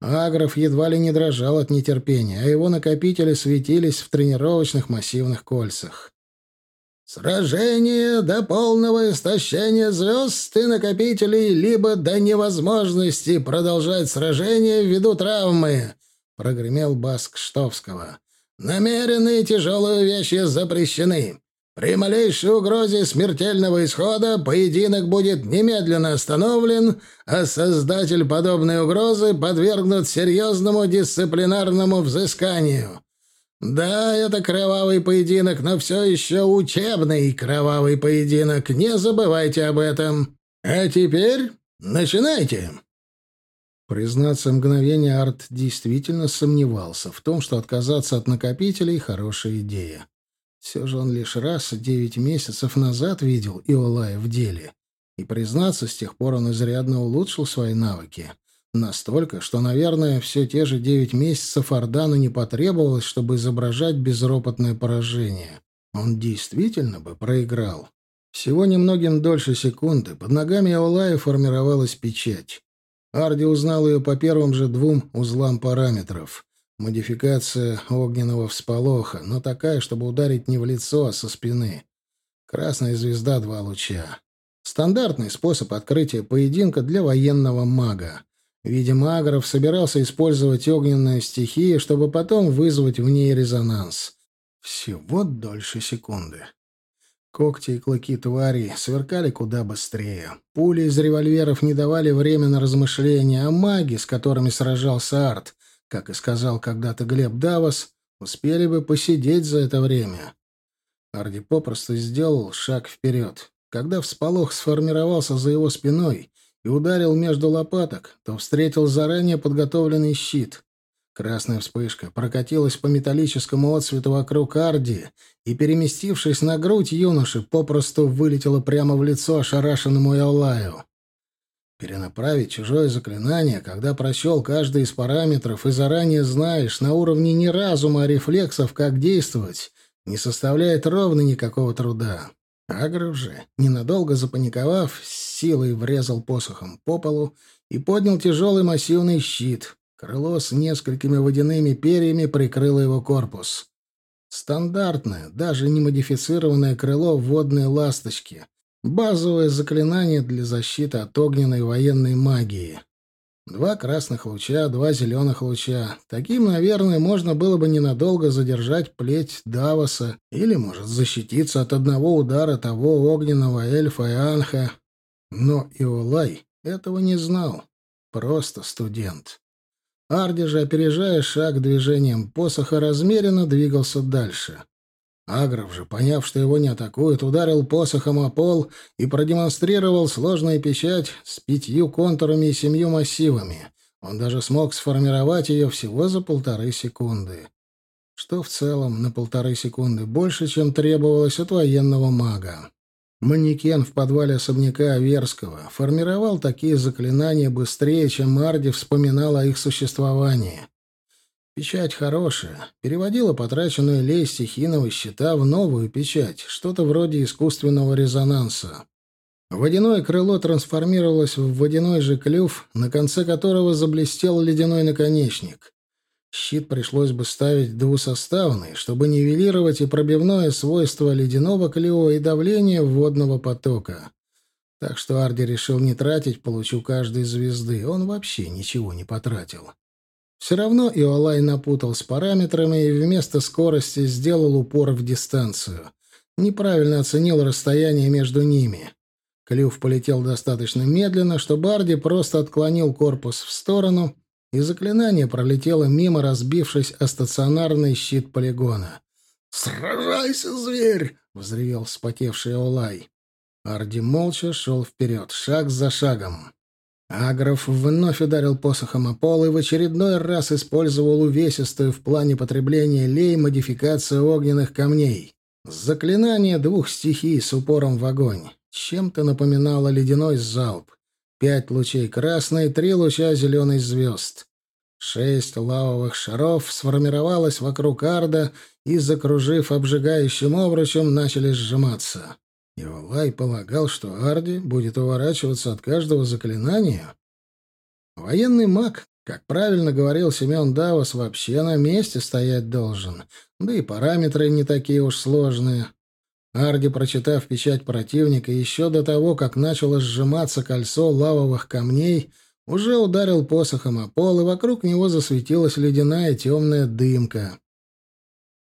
Агров едва ли не дрожал от нетерпения, а его накопители светились в тренировочных массивных кольцах. «Сражение до полного истощения звезд и накопителей, либо до невозможности продолжать сражение ввиду травмы», — прогремел Баск Штовского. «Намеренные тяжелые вещи запрещены. При малейшей угрозе смертельного исхода поединок будет немедленно остановлен, а создатель подобной угрозы подвергнут серьезному дисциплинарному взысканию. Да, это кровавый поединок, но все еще учебный кровавый поединок, не забывайте об этом. А теперь начинайте. Признаться, мгновение Арт действительно сомневался в том, что отказаться от накопителей — хорошая идея. Все же он лишь раз девять месяцев назад видел Иолая в деле. И, признаться, с тех пор он изрядно улучшил свои навыки. Настолько, что, наверное, все те же девять месяцев Ордану не потребовалось, чтобы изображать безропотное поражение. Он действительно бы проиграл. Всего немногим дольше секунды под ногами Иолая формировалась печать. Арди узнал ее по первым же двум узлам параметров. Модификация огненного всполоха, но такая, чтобы ударить не в лицо, а со спины. Красная звезда — два луча. Стандартный способ открытия поединка для военного мага. Видимо, Агров собирался использовать огненную стихию, чтобы потом вызвать в ней резонанс. Всего дольше секунды. Когти и клыки твари сверкали куда быстрее. Пули из револьверов не давали времени на размышления, а маги, с которыми сражался Арт, как и сказал когда-то Глеб Давос, успели бы посидеть за это время. Арди попросту сделал шаг вперед. Когда всполох сформировался за его спиной и ударил между лопаток, то встретил заранее подготовленный щит. Красная вспышка прокатилась по металлическому отсвету вокруг Арди и, переместившись на грудь юноши, попросту вылетела прямо в лицо ошарашенному Иолаю. Перенаправить чужое заклинание, когда прочел каждый из параметров и заранее знаешь на уровне не разума, а рефлексов, как действовать, не составляет ровно никакого труда. Агров же, ненадолго запаниковав, силой врезал посохом по полу и поднял тяжелый массивный щит. Крыло с несколькими водяными перьями прикрыло его корпус. Стандартное, даже не модифицированное крыло водной ласточки — Базовое заклинание для защиты от огненной военной магии. Два красных луча, два зеленых луча. Таким, наверное, можно было бы ненадолго задержать плеть Давоса или, может, защититься от одного удара того огненного эльфа и анха. Но Иолай этого не знал. Просто студент. Арди же, опережая шаг движением посоха, размеренно двигался дальше. Агров же, поняв, что его не атакуют, ударил посохом о пол и продемонстрировал сложную печать с пятью контурами и семью массивами. Он даже смог сформировать ее всего за полторы секунды. Что в целом на полторы секунды больше, чем требовалось от военного мага. Манекен в подвале особняка Аверского формировал такие заклинания быстрее, чем Марди вспоминал о их существовании. Печать хорошая. Переводила потраченную лей стихийного щита в новую печать, что-то вроде искусственного резонанса. Водяное крыло трансформировалось в водяной же клюв, на конце которого заблестел ледяной наконечник. Щит пришлось бы ставить двусоставный, чтобы нивелировать и пробивное свойство ледяного клюва и давление водного потока. Так что Арди решил не тратить получу каждой звезды, он вообще ничего не потратил. Все равно Иолай напутал с параметрами и вместо скорости сделал упор в дистанцию. Неправильно оценил расстояние между ними. Клюв полетел достаточно медленно, что Барди просто отклонил корпус в сторону, и заклинание пролетело мимо, разбившись о стационарный щит полигона. «Сражайся, зверь!» — взревел вспотевший Олай. Арди молча шел вперед, шаг за шагом. Агров вновь ударил посохом о пол и в очередной раз использовал увесистую в плане потребления лей модификацию огненных камней. Заклинание двух стихий с упором в огонь. Чем-то напоминало ледяной залп. Пять лучей красной, три луча зеленой звезд. Шесть лавовых шаров сформировалось вокруг Арда и, закружив обжигающим обручем, начали сжиматься. Ивалай полагал, что Арди будет уворачиваться от каждого заклинания. Военный маг, как правильно говорил Семен Давос, вообще на месте стоять должен, да и параметры не такие уж сложные. Арди, прочитав печать противника еще до того, как начало сжиматься кольцо лавовых камней, уже ударил посохом о пол, и вокруг него засветилась ледяная темная дымка.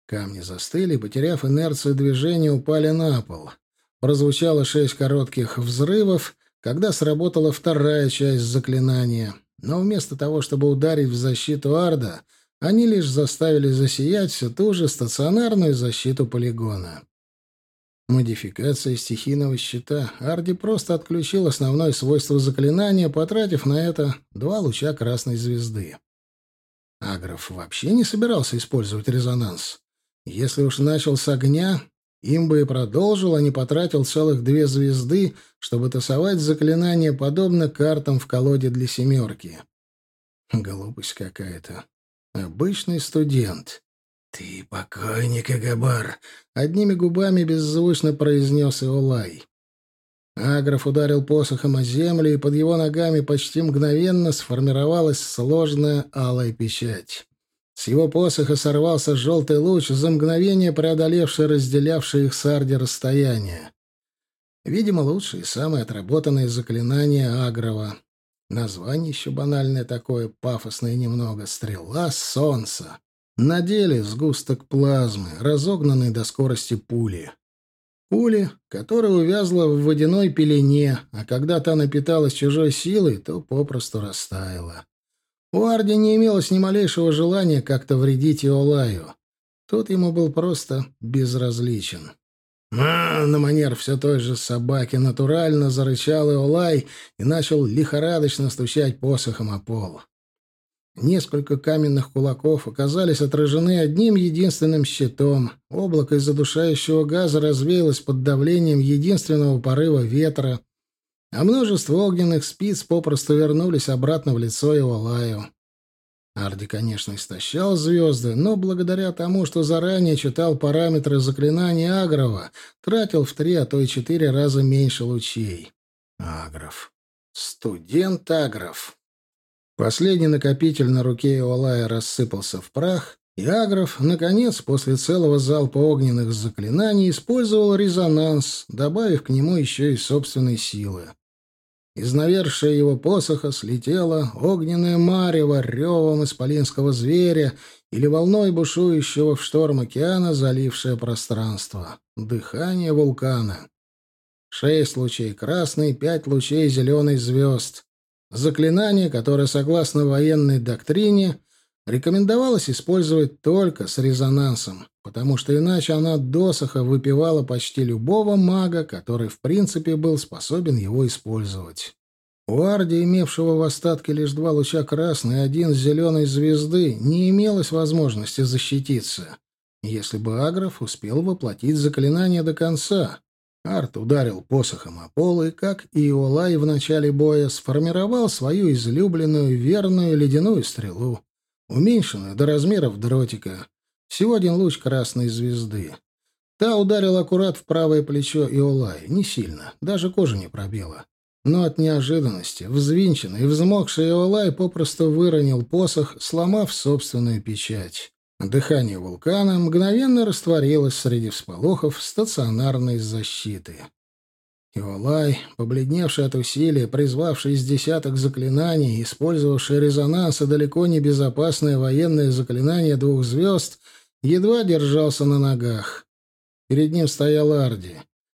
Камни застыли, потеряв инерцию движения, упали на пол. Прозвучало шесть коротких взрывов, когда сработала вторая часть заклинания. Но вместо того, чтобы ударить в защиту Арда, они лишь заставили засиять всю ту же стационарную защиту полигона. Модификация стихийного щита. Арди просто отключил основное свойство заклинания, потратив на это два луча красной звезды. Агров вообще не собирался использовать резонанс. Если уж начал с огня, им бы и продолжил, а не потратил целых две звезды, чтобы тасовать заклинание подобно картам в колоде для семерки. Глупость какая-то. Обычный студент. «Ты покойник, Агабар!» — одними губами беззвучно произнес Иолай. Аграф ударил посохом о землю, и под его ногами почти мгновенно сформировалась сложная алая печать. С его посоха сорвался желтый луч, за мгновение преодолевший разделявшее их с Арди расстояние. Видимо, лучшее и самое отработанное заклинание Агрова. Название еще банальное такое, пафосное немного. «Стрела солнца». На деле сгусток плазмы, разогнанный до скорости пули. Пули, которая увязла в водяной пелене, а когда та напиталась чужой силой, то попросту растаяла. У Арди не имелось ни малейшего желания как-то вредить Иолаю. Тот ему был просто безразличен. «А, на манер все той же собаки натурально зарычал Иолай и начал лихорадочно стучать посохом о пол. Несколько каменных кулаков оказались отражены одним единственным щитом. Облако из задушающего газа развеялось под давлением единственного порыва ветра, а множество огненных спиц попросту вернулись обратно в лицо его лаю. Арди, конечно, истощал звезды, но благодаря тому, что заранее читал параметры заклинания Агрова, тратил в три, а то и четыре раза меньше лучей. Агров. Студент Агров. Последний накопитель на руке Иолая рассыпался в прах, и Агров, наконец, после целого залпа огненных заклинаний, использовал резонанс, добавив к нему еще и собственной силы. Из навершия его посоха слетела огненная марево ревом исполинского зверя или волной бушующего в шторм океана, залившее пространство. Дыхание вулкана. Шесть лучей красный, пять лучей зеленой звезд. Заклинание, которое, согласно военной доктрине, рекомендовалось использовать только с резонансом, потому что иначе она досоха выпивала почти любого мага, который в принципе был способен его использовать. У Арди, имевшего в остатке лишь два луча красной и один зеленой звезды, не имелось возможности защититься, если бы Аграф успел воплотить заклинание до конца. Арт ударил посохом о пол и, как и Иолай в начале боя, сформировал свою излюбленную верную ледяную стрелу, уменьшенную до размеров дротика. Всего один луч красной звезды. Та ударила аккурат в правое плечо Иолай, не сильно, даже кожу не пробила. Но от неожиданности, взвинченный и взмокший Иолай попросту выронил посох, сломав собственную печать. Дыхание вулкана мгновенно растворилось среди всполохов стационарной защиты. Иолай, побледневший от усилия, призвавший из десяток заклинаний, использовавший резонанс и далеко не безопасное военное заклинание двух звезд, едва держался на ногах. Перед ним стоял Арди,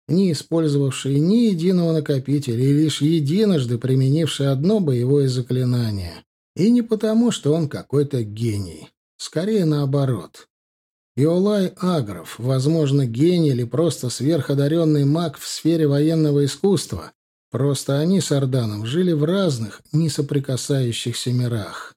не использовавший ни единого накопителя и лишь единожды применивший одно боевое заклинание. И не потому, что он какой-то гений. Скорее наоборот. Иолай Агров, возможно, гений или просто сверходаренный маг в сфере военного искусства. Просто они с Орданом жили в разных, несоприкасающихся мирах.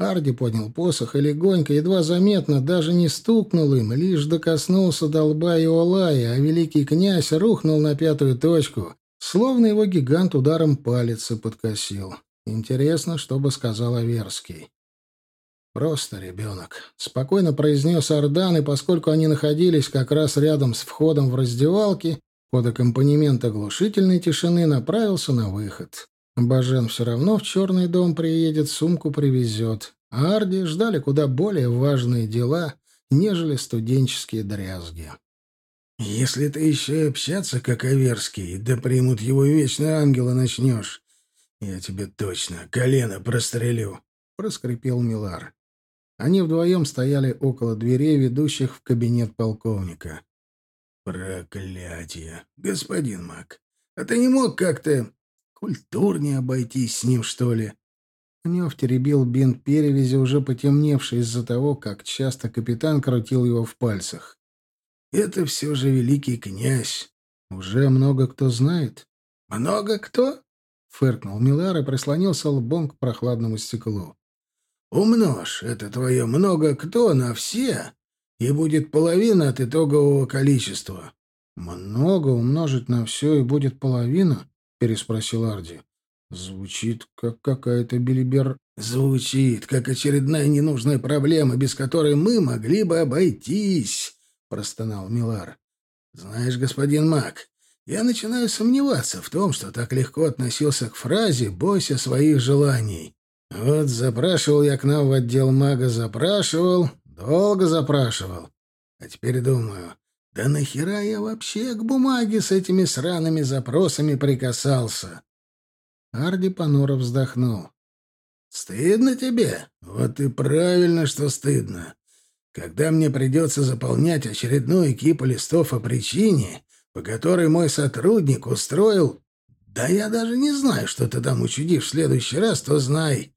Арди поднял посох и легонько, едва заметно, даже не стукнул им, лишь докоснулся до лба Иолая, а великий князь рухнул на пятую точку, словно его гигант ударом палицы подкосил. Интересно, что бы сказал Аверский. Просто ребенок», — спокойно произнес Ардан, и поскольку они находились как раз рядом с входом в раздевалки, под аккомпанемент оглушительной тишины направился на выход. Бажен все равно в черный дом приедет, сумку привезет. А Арди ждали куда более важные дела, нежели студенческие дрязги. «Если ты еще и общаться, как Аверский, да примут его вечные ангелы начнешь, я тебе точно колено прострелю», — проскрипел Милар. Они вдвоем стояли около дверей, ведущих в кабинет полковника. «Проклятие! Господин Мак, а ты не мог как-то культурнее обойтись с ним, что ли?» Нев теребил бинт перевязи, уже потемневший из-за того, как часто капитан крутил его в пальцах. «Это все же великий князь. Уже много кто знает». «Много кто?» — фыркнул Милар и прислонился лбом к прохладному стеклу. «Умножь это твое много кто на все, и будет половина от итогового количества». «Много умножить на все, и будет половина?» — переспросил Арди. Звучит, как какая-то билибер... Звучит, как очередная ненужная проблема, без которой мы могли бы обойтись, — простонал Милар. Знаешь, господин Мак, я начинаю сомневаться в том, что так легко относился к фразе «бойся своих желаний». Вот запрашивал я к нам в отдел мага, запрашивал, долго запрашивал. А теперь думаю, да нахера я вообще к бумаге с этими сраными запросами прикасался? Арди понуро вздохнул. «Стыдно тебе? Вот и правильно, что стыдно. Когда мне придется заполнять очередную кипу листов о причине, по которой мой сотрудник устроил... Да я даже не знаю, что ты там учудишь в следующий раз, то знай.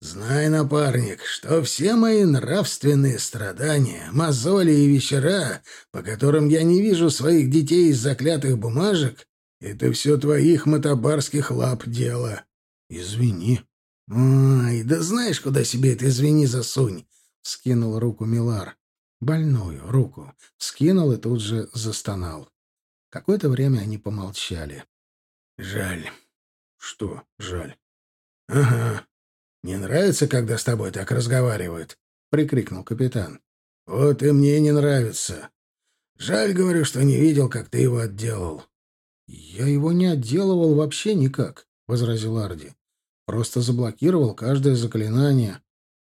Знай, напарник, что все мои нравственные страдания, мозоли и вечера, по которым я не вижу своих детей из заклятых бумажек, это все твоих мотобарских лап дело. Извини. Ай, да знаешь, куда себе это извини засунь? Скинул руку Милар. Больную руку. Скинул и тут же застонал. Какое-то время они помолчали. Жаль. Что жаль? Ага. Не нравится, когда с тобой так разговаривают? Прикрикнул капитан. Вот и мне не нравится. Жаль, говорю, что не видел, как ты его отделал. «Я его не отделывал вообще никак», — возразил Арди. «Просто заблокировал каждое заклинание.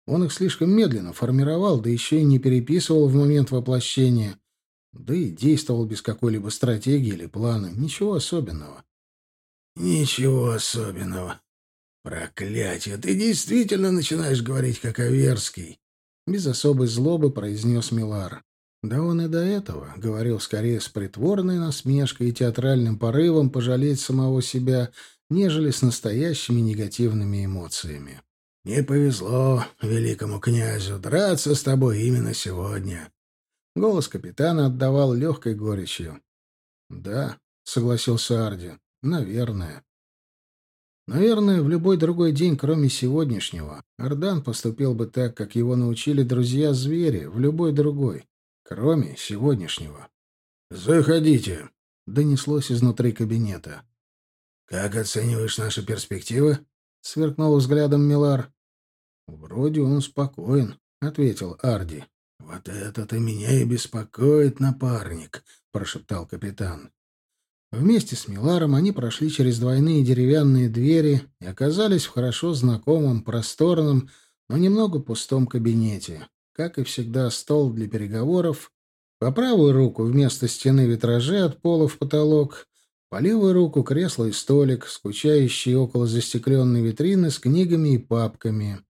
Он их слишком медленно формировал, да еще и не переписывал в момент воплощения. Да и действовал без какой-либо стратегии или плана. Ничего особенного». «Ничего особенного. Проклятие! Ты действительно начинаешь говорить как Аверский!» Без особой злобы произнес Милар. Да он и до этого говорил скорее с притворной насмешкой и театральным порывом пожалеть самого себя, нежели с настоящими негативными эмоциями. «Не повезло великому князю драться с тобой именно сегодня». Голос капитана отдавал легкой горечью. «Да», — согласился Арди, — «наверное». Наверное, в любой другой день, кроме сегодняшнего, Ардан поступил бы так, как его научили друзья-звери, в любой другой кроме сегодняшнего. «Заходите», — донеслось изнутри кабинета. «Как оцениваешь наши перспективы?» — сверкнул взглядом Милар. «Вроде он спокоен», — ответил Арди. «Вот это-то меня и беспокоит, напарник», — прошептал капитан. Вместе с Миларом они прошли через двойные деревянные двери и оказались в хорошо знакомом, просторном, но немного пустом кабинете. Как и всегда, стол для переговоров. По правую руку вместо стены витражи от пола в потолок. По левую руку кресло и столик, скучающий около застекленной витрины с книгами и папками.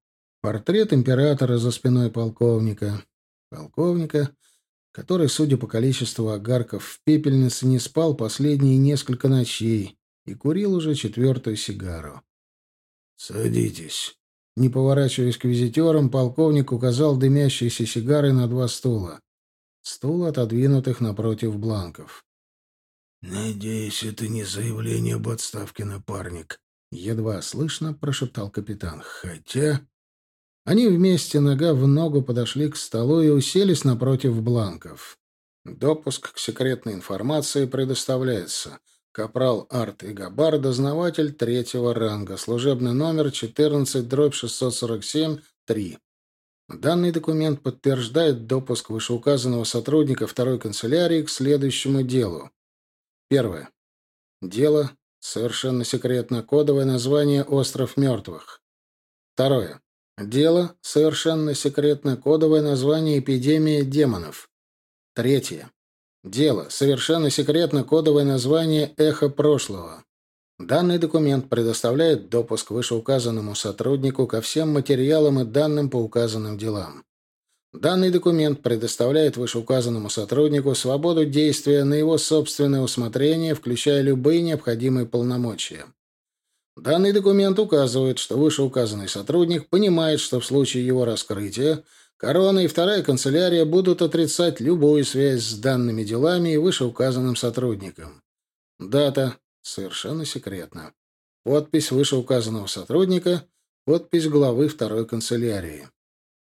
Портрет императора за спиной полковника. Полковника, который, судя по количеству огарков в пепельнице, не спал последние несколько ночей и курил уже четвертую сигару. «Садитесь», не поворачиваясь к визитерам, полковник указал дымящиеся сигары на два стула. Стул, отодвинутых напротив бланков. «Надеюсь, это не заявление об отставке, напарник», — едва слышно прошептал капитан. «Хотя...» Они вместе, нога в ногу, подошли к столу и уселись напротив бланков. Допуск к секретной информации предоставляется. Капрал Арт и Габар, дознаватель третьего ранга, служебный номер 14 дробь 647 3. Данный документ подтверждает допуск вышеуказанного сотрудника второй канцелярии к следующему делу. Первое. Дело совершенно секретно кодовое название «Остров мертвых». Второе. Дело совершенно секретно кодовое название «Эпидемия демонов». Третье. Дело совершенно секретно кодовое название «Эхо прошлого». Данный документ предоставляет допуск вышеуказанному сотруднику ко всем материалам и данным по указанным делам. Данный документ предоставляет вышеуказанному сотруднику свободу действия на его собственное усмотрение, включая любые необходимые полномочия. Данный документ указывает, что вышеуказанный сотрудник понимает, что в случае его раскрытия Корона и вторая канцелярия будут отрицать любую связь с данными делами и вышеуказанным сотрудником. Дата Совершенно секретно. Подпись вышеуказанного сотрудника, подпись главы второй канцелярии.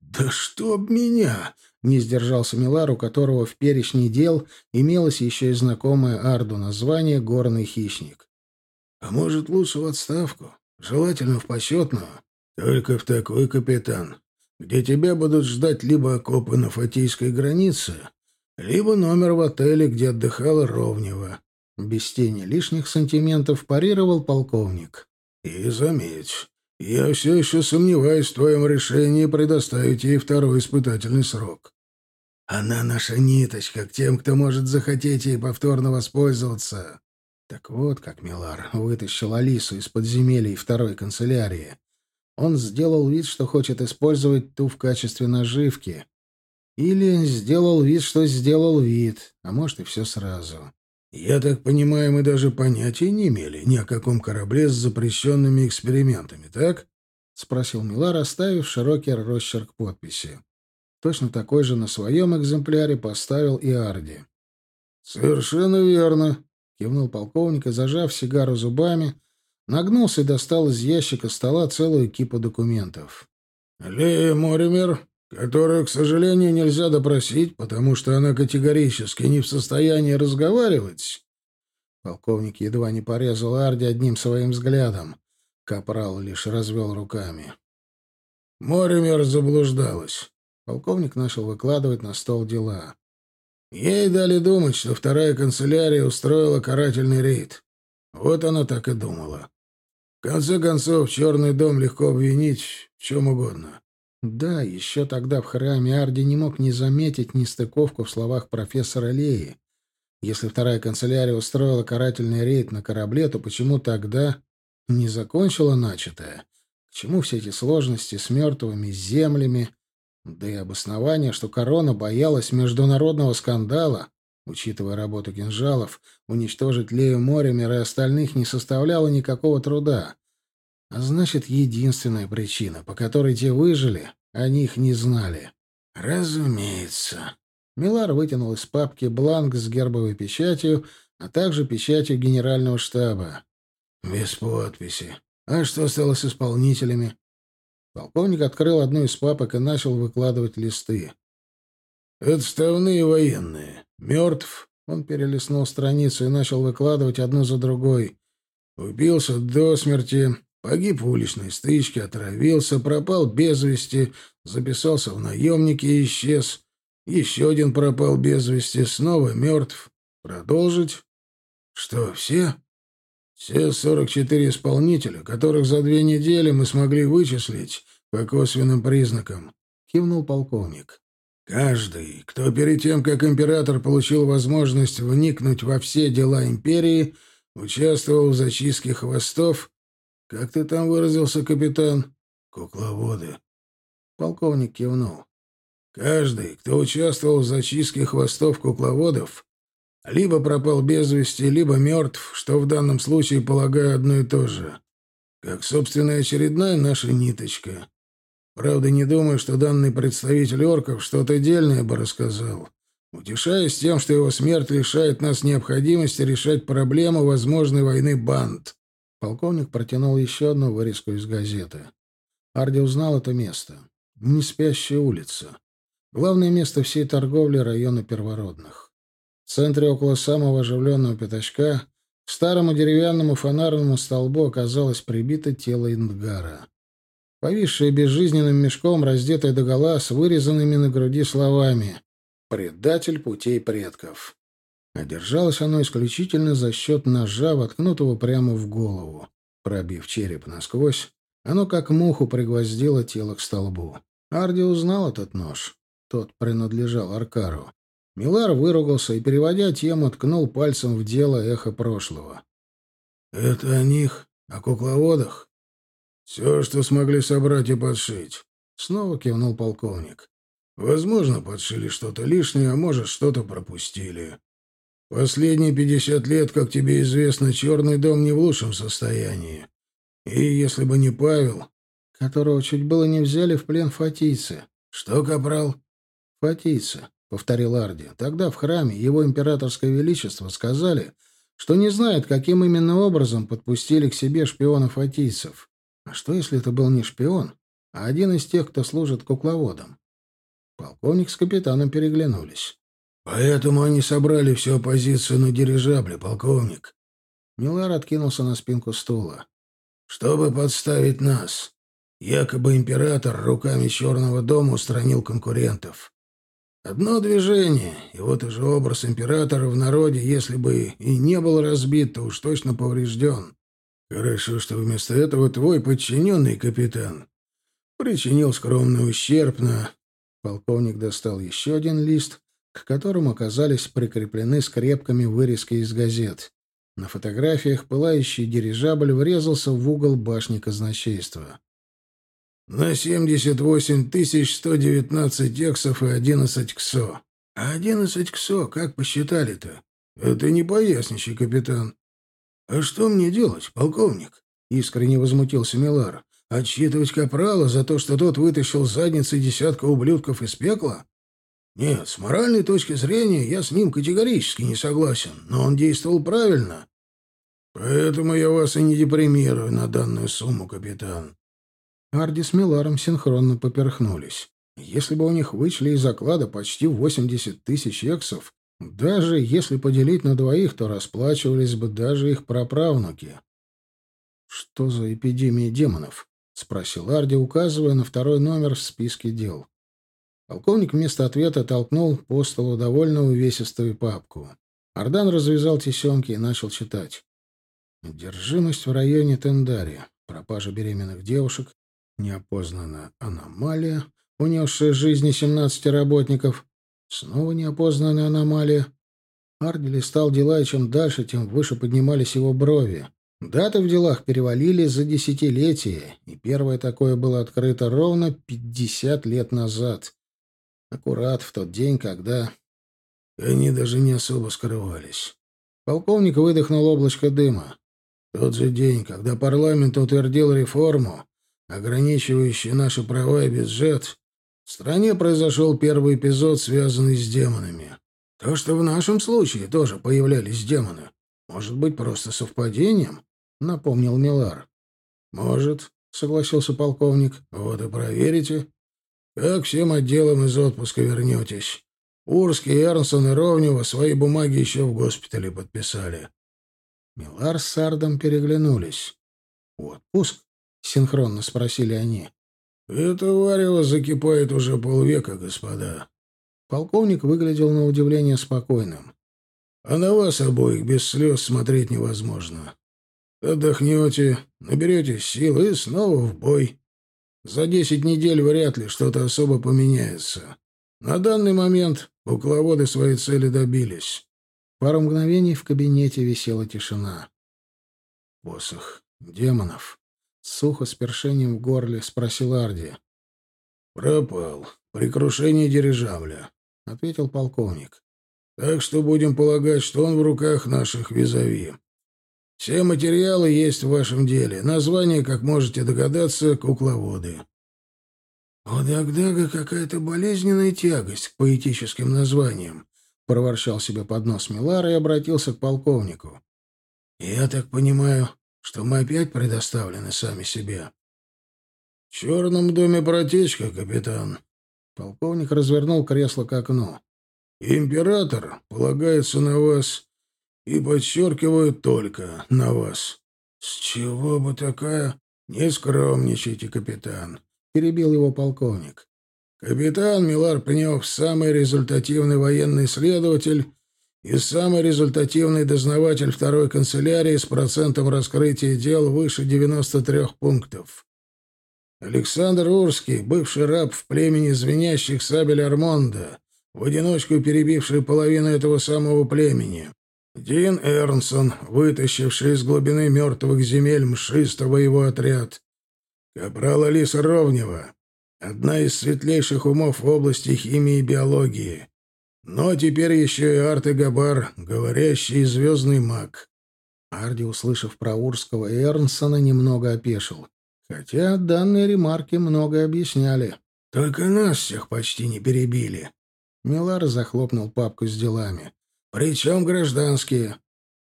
«Да чтоб меня!» — не сдержался Милар, у которого в перечне дел имелось еще и знакомое Арду название «Горный хищник». «А может, лучше в отставку? Желательно в почетную. Только в такой, капитан, где тебя будут ждать либо окопы на Фатийской границе, либо номер в отеле, где отдыхала Ровнева. Без тени лишних сантиментов парировал полковник. «И заметь, я все еще сомневаюсь в твоем решении предоставить ей второй испытательный срок. Она наша ниточка к тем, кто может захотеть ей повторно воспользоваться». Так вот, как Милар вытащил Алису из подземелий второй канцелярии. Он сделал вид, что хочет использовать ту в качестве наживки. Или сделал вид, что сделал вид, а может и все сразу. «Я так понимаю, мы даже понятия не имели ни о каком корабле с запрещенными экспериментами, так?» — спросил Милар, оставив широкий росчерк подписи. Точно такой же на своем экземпляре поставил и Арди. «Совершенно верно», — кивнул полковник зажав сигару зубами, нагнулся и достал из ящика стола целую кипу документов. «Лея Моример которую, к сожалению, нельзя допросить, потому что она категорически не в состоянии разговаривать. Полковник едва не порезал Арди одним своим взглядом. Капрал лишь развел руками. Моремер заблуждалась. Полковник начал выкладывать на стол дела. Ей дали думать, что вторая канцелярия устроила карательный рейд. Вот она так и думала. В конце концов, Черный дом легко обвинить в чем угодно. Да, еще тогда в храме Арди не мог не заметить нестыковку в словах профессора Леи. Если вторая канцелярия устроила карательный рейд на корабле, то почему тогда не закончила начатое? К чему все эти сложности с мертвыми землями? Да и обоснование, что корона боялась международного скандала, учитывая работу кинжалов, уничтожить Лею Моремер и остальных не составляло никакого труда. А значит, единственная причина, по которой те выжили, о них не знали. Разумеется. Милар вытянул из папки бланк с гербовой печатью, а также печатью генерального штаба. Без подписи. А что стало с исполнителями? Полковник открыл одну из папок и начал выкладывать листы. «Отставные военные. Мертв». Он перелистнул страницу и начал выкладывать одну за другой. «Убился до смерти. Погиб в уличной стычке, отравился, пропал без вести, записался в наемники и исчез. Еще один пропал без вести, снова мертв. Продолжить? Что, все? Все 44 исполнителя, которых за две недели мы смогли вычислить по косвенным признакам, кивнул полковник. Каждый, кто перед тем, как император получил возможность вникнуть во все дела империи, участвовал в зачистке хвостов «Как ты там выразился, капитан?» «Кукловоды». Полковник кивнул. «Каждый, кто участвовал в зачистке хвостов кукловодов, либо пропал без вести, либо мертв, что в данном случае, полагаю, одно и то же. Как, собственно, очередная наша ниточка. Правда, не думаю, что данный представитель орков что-то дельное бы рассказал, утешаясь тем, что его смерть лишает нас необходимости решать проблему возможной войны банд. Полковник протянул еще одну вырезку из газеты. Арди узнал это место. Не спящая улица. Главное место всей торговли района Первородных. В центре около самого оживленного пятачка к старому деревянному фонарному столбу оказалось прибито тело Индгара. Повисшая безжизненным мешком, раздетая догола, с вырезанными на груди словами «Предатель путей предков». Одержалось оно исключительно за счет ножа, воткнутого прямо в голову. Пробив череп насквозь, оно как муху пригвоздило тело к столбу. Арди узнал этот нож. Тот принадлежал Аркару. Милар выругался и, переводя тему, ткнул пальцем в дело эхо прошлого. «Это о них? О кукловодах?» «Все, что смогли собрать и подшить», — снова кивнул полковник. «Возможно, подшили что-то лишнее, а может, что-то пропустили. Последние пятьдесят лет, как тебе известно, Черный дом не в лучшем состоянии. И если бы не Павел, которого чуть было не взяли в плен фатийцы. Что, капрал? Фатийцы, — повторил Арди. Тогда в храме его императорское величество сказали, что не знает, каким именно образом подпустили к себе шпионов фатийцев. А что, если это был не шпион, а один из тех, кто служит кукловодом? Полковник с капитаном переглянулись. Поэтому они собрали всю оппозицию на дирижабле, полковник. Милар откинулся на спинку стула. Чтобы подставить нас. Якобы император руками Черного дома устранил конкурентов. Одно движение, и вот уже образ императора в народе, если бы и не был разбит, то уж точно поврежден. Хорошо, что вместо этого твой подчиненный капитан причинил скромный ущерб на... Полковник достал еще один лист к которым оказались прикреплены скрепками вырезки из газет. На фотографиях пылающий дирижабль врезался в угол башни казначейства. «На 78 119 эксов и 11 ксо». «А 11 ксо, как посчитали-то?» «Это не поясничай, капитан». «А что мне делать, полковник?» — искренне возмутился Милар. «Отчитывать Капрала за то, что тот вытащил задницы десятка ублюдков из пекла? Нет, с моральной точки зрения я с ним категорически не согласен, но он действовал правильно. Поэтому я вас и не депримирую на данную сумму, капитан. Арди с Миларом синхронно поперхнулись. Если бы у них вычли из заклада почти 80 тысяч эксов, даже если поделить на двоих, то расплачивались бы даже их праправнуки. «Что за эпидемия демонов?» — спросил Арди, указывая на второй номер в списке дел. Полковник вместо ответа толкнул по столу довольно увесистую папку. Ардан развязал тесемки и начал читать. Одержимость в районе Тендари. Пропажа беременных девушек. Неопознанная аномалия, унесшая жизни 17 работников. Снова неопознанная аномалия. Арди листал дела, и чем дальше, тем выше поднимались его брови. Даты в делах перевалили за десятилетия, и первое такое было открыто ровно 50 лет назад. Аккурат в тот день, когда... Они даже не особо скрывались. Полковник выдохнул облачко дыма. Тот же день, когда парламент утвердил реформу, ограничивающую наши права и бюджет, в стране произошел первый эпизод, связанный с демонами. То, что в нашем случае тоже появлялись демоны, может быть просто совпадением, — напомнил Милар. — Может, — согласился полковник. — Вот и проверите. Как всем отделам из отпуска вернетесь? Урский, Эрнсон и Ровнева свои бумаги еще в госпитале подписали. Милар с Сардом переглянулись. «Отпуск?» — синхронно спросили они. «Это варево закипает уже полвека, господа». Полковник выглядел на удивление спокойным. «А на вас обоих без слез смотреть невозможно. Отдохнете, наберете сил и снова в бой. За десять недель вряд ли что-то особо поменяется. На данный момент кукловоды своей цели добились. Пару мгновений в кабинете висела тишина. «Посох демонов?» — сухо с першением в горле спросил Арди. «Пропал. При крушении дирижабля», — ответил полковник. «Так что будем полагать, что он в руках наших визави. Все материалы есть в вашем деле. Название, как можете догадаться, кукловоды. У Дагдага какая-то болезненная тягость к поэтическим названиям, проворчал себе под нос Милар и обратился к полковнику. Я так понимаю, что мы опять предоставлены сами себе. В черном доме протечка, капитан. Полковник развернул кресло к окну. Император полагается на вас и подчеркиваю только на вас. С чего бы такая... Не скромничайте, капитан, перебил его полковник. Капитан Милар Пнев самый результативный военный следователь и самый результативный дознаватель второй канцелярии с процентом раскрытия дел выше 93 пунктов. Александр Урский, бывший раб в племени звенящих сабель Армонда, в одиночку перебивший половину этого самого племени. Дин Эрнсон, вытащивший из глубины мертвых земель мшистого его отряд. Капрал Алиса Ровнева, одна из светлейших умов в области химии и биологии. Но теперь еще и Арт и Габар, говорящий звездный маг. Арди, услышав про Урского и Эрнсона, немного опешил. Хотя данные ремарки многое объясняли. «Только нас всех почти не перебили». Милар захлопнул папку с делами. «Причем гражданские».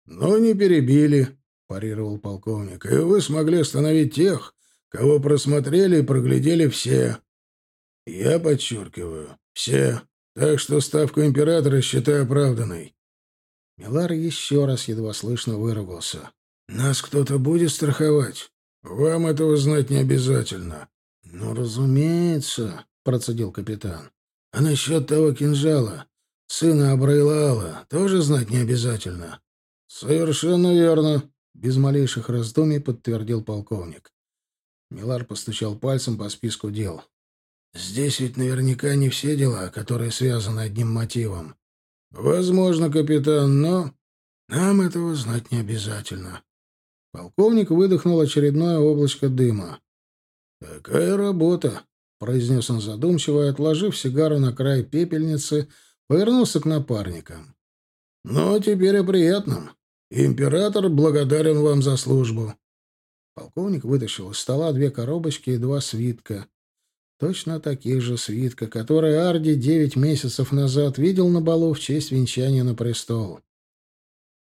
«Но не перебили», — парировал полковник. «И вы смогли остановить тех, кого просмотрели и проглядели все. Я подчеркиваю, все. Так что ставку императора считаю оправданной». Милар еще раз едва слышно выругался. «Нас кто-то будет страховать?» «Вам этого знать не обязательно». «Ну, разумеется», — процедил капитан. «А насчет того кинжала, сына Абрайлаала, тоже знать не обязательно». «Совершенно верно», — без малейших раздумий подтвердил полковник. Милар постучал пальцем по списку дел. «Здесь ведь наверняка не все дела, которые связаны одним мотивом». «Возможно, капитан, но нам этого знать не обязательно». Полковник выдохнул очередное облачко дыма. «Какая работа!» — произнес он задумчиво и, отложив сигару на край пепельницы, повернулся к напарникам. «Ну, теперь о приятном. Император благодарен вам за службу». Полковник вытащил из стола две коробочки и два свитка. Точно таких же свитка, которые Арди девять месяцев назад видел на балу в честь венчания на престол.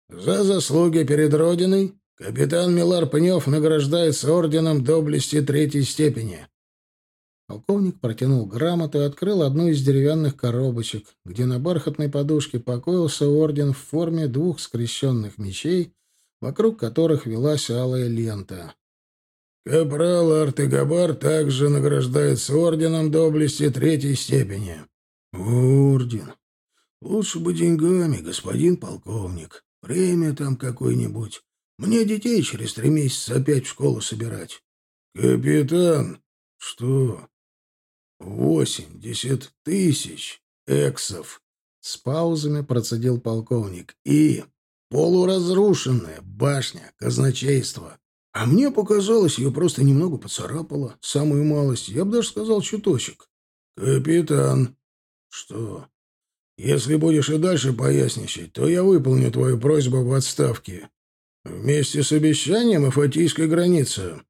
«За заслуги перед Родиной Капитан Милар Пнев награждается орденом доблести третьей степени. Полковник протянул грамоту и открыл одну из деревянных коробочек, где на бархатной подушке покоился орден в форме двух скрещенных мечей, вокруг которых велась алая лента. Капрал Артегабар также награждается орденом доблести третьей степени. Орден. Лучше бы деньгами, господин полковник. Премия там какой-нибудь. Мне детей через три месяца опять в школу собирать. Капитан, что? Восемьдесят тысяч эксов. С паузами процедил полковник. И полуразрушенная башня казначейства. А мне показалось, ее просто немного поцарапало. Самую малость. Я бы даже сказал чуточек. Капитан. Что? Если будешь и дальше поясничать, то я выполню твою просьбу об отставке. Вместе с обещанием о фатийской границе.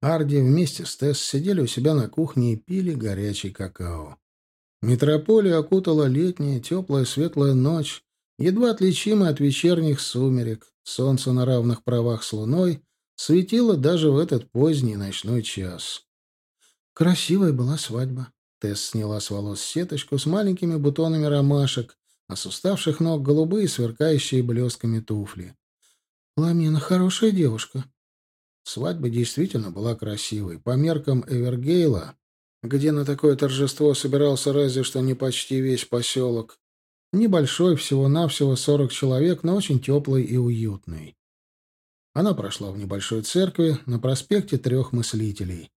Арди вместе с Тесс сидели у себя на кухне и пили горячий какао. Метрополию окутала летняя, теплая, светлая ночь, едва отличимая от вечерних сумерек. Солнце на равных правах с луной светило даже в этот поздний ночной час. Красивая была свадьба. Тесс сняла с волос сеточку с маленькими бутонами ромашек, а с уставших ног голубые, сверкающие блесками туфли. Ламина хорошая девушка. Свадьба действительно была красивой. По меркам Эвергейла, где на такое торжество собирался разве что не почти весь поселок, небольшой, всего-навсего сорок человек, но очень теплый и уютный. Она прошла в небольшой церкви на проспекте Трех Мыслителей.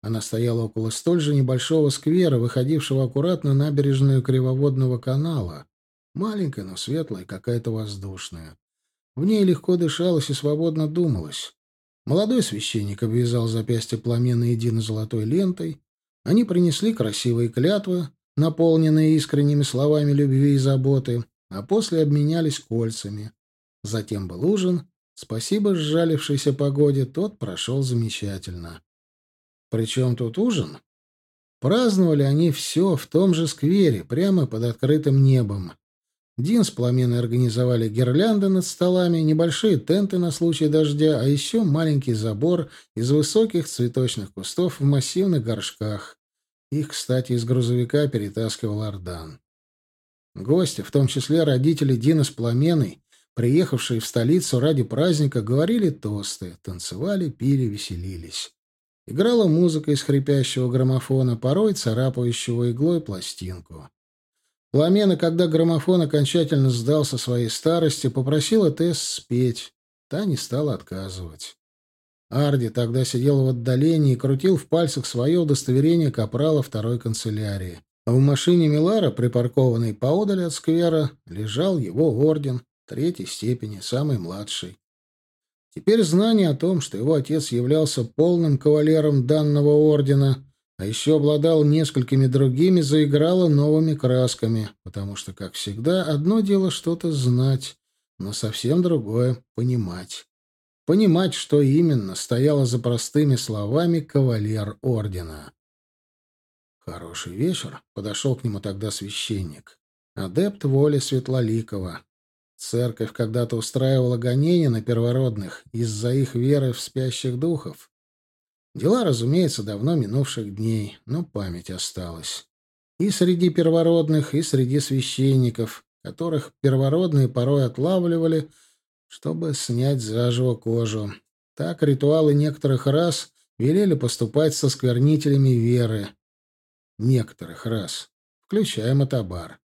Она стояла около столь же небольшого сквера, выходившего аккуратно на набережную Кривоводного канала, Маленькая, но светлая, какая-то воздушная. В ней легко дышалось и свободно думалось. Молодой священник обвязал запястье пламенной едино золотой лентой. Они принесли красивые клятвы, наполненные искренними словами любви и заботы, а после обменялись кольцами. Затем был ужин. Спасибо сжалившейся погоде, тот прошел замечательно. Причем тут ужин? Праздновали они все в том же сквере, прямо под открытым небом. Дин с пламеной организовали гирлянды над столами, небольшие тенты на случай дождя, а еще маленький забор из высоких цветочных кустов в массивных горшках. Их, кстати, из грузовика перетаскивал Ардан. Гости, в том числе родители Дина с пламеной, приехавшие в столицу ради праздника, говорили тосты, танцевали, пили, веселились. Играла музыка из хрипящего граммофона, порой царапающего иглой пластинку. Пламена, когда граммофон окончательно сдался своей старости, попросила Тесс спеть. Та не стала отказывать. Арди тогда сидел в отдалении и крутил в пальцах свое удостоверение капрала второй канцелярии. В машине Милара, припаркованной поодаль от сквера, лежал его орден третьей степени, самый младший. Теперь знание о том, что его отец являлся полным кавалером данного ордена, а еще обладал несколькими другими, заиграло новыми красками, потому что, как всегда, одно дело что-то знать, но совсем другое — понимать. Понимать, что именно стояло за простыми словами «кавалер ордена». «Хороший вечер», — подошел к нему тогда священник. Адепт воли Светлоликова. Церковь когда-то устраивала гонения на первородных из-за их веры в спящих духов. Дела, разумеется, давно минувших дней, но память осталась. И среди первородных, и среди священников, которых первородные порой отлавливали, чтобы снять заживо кожу. Так ритуалы некоторых рас велели поступать со сквернителями веры. Некоторых рас, включая Матабар.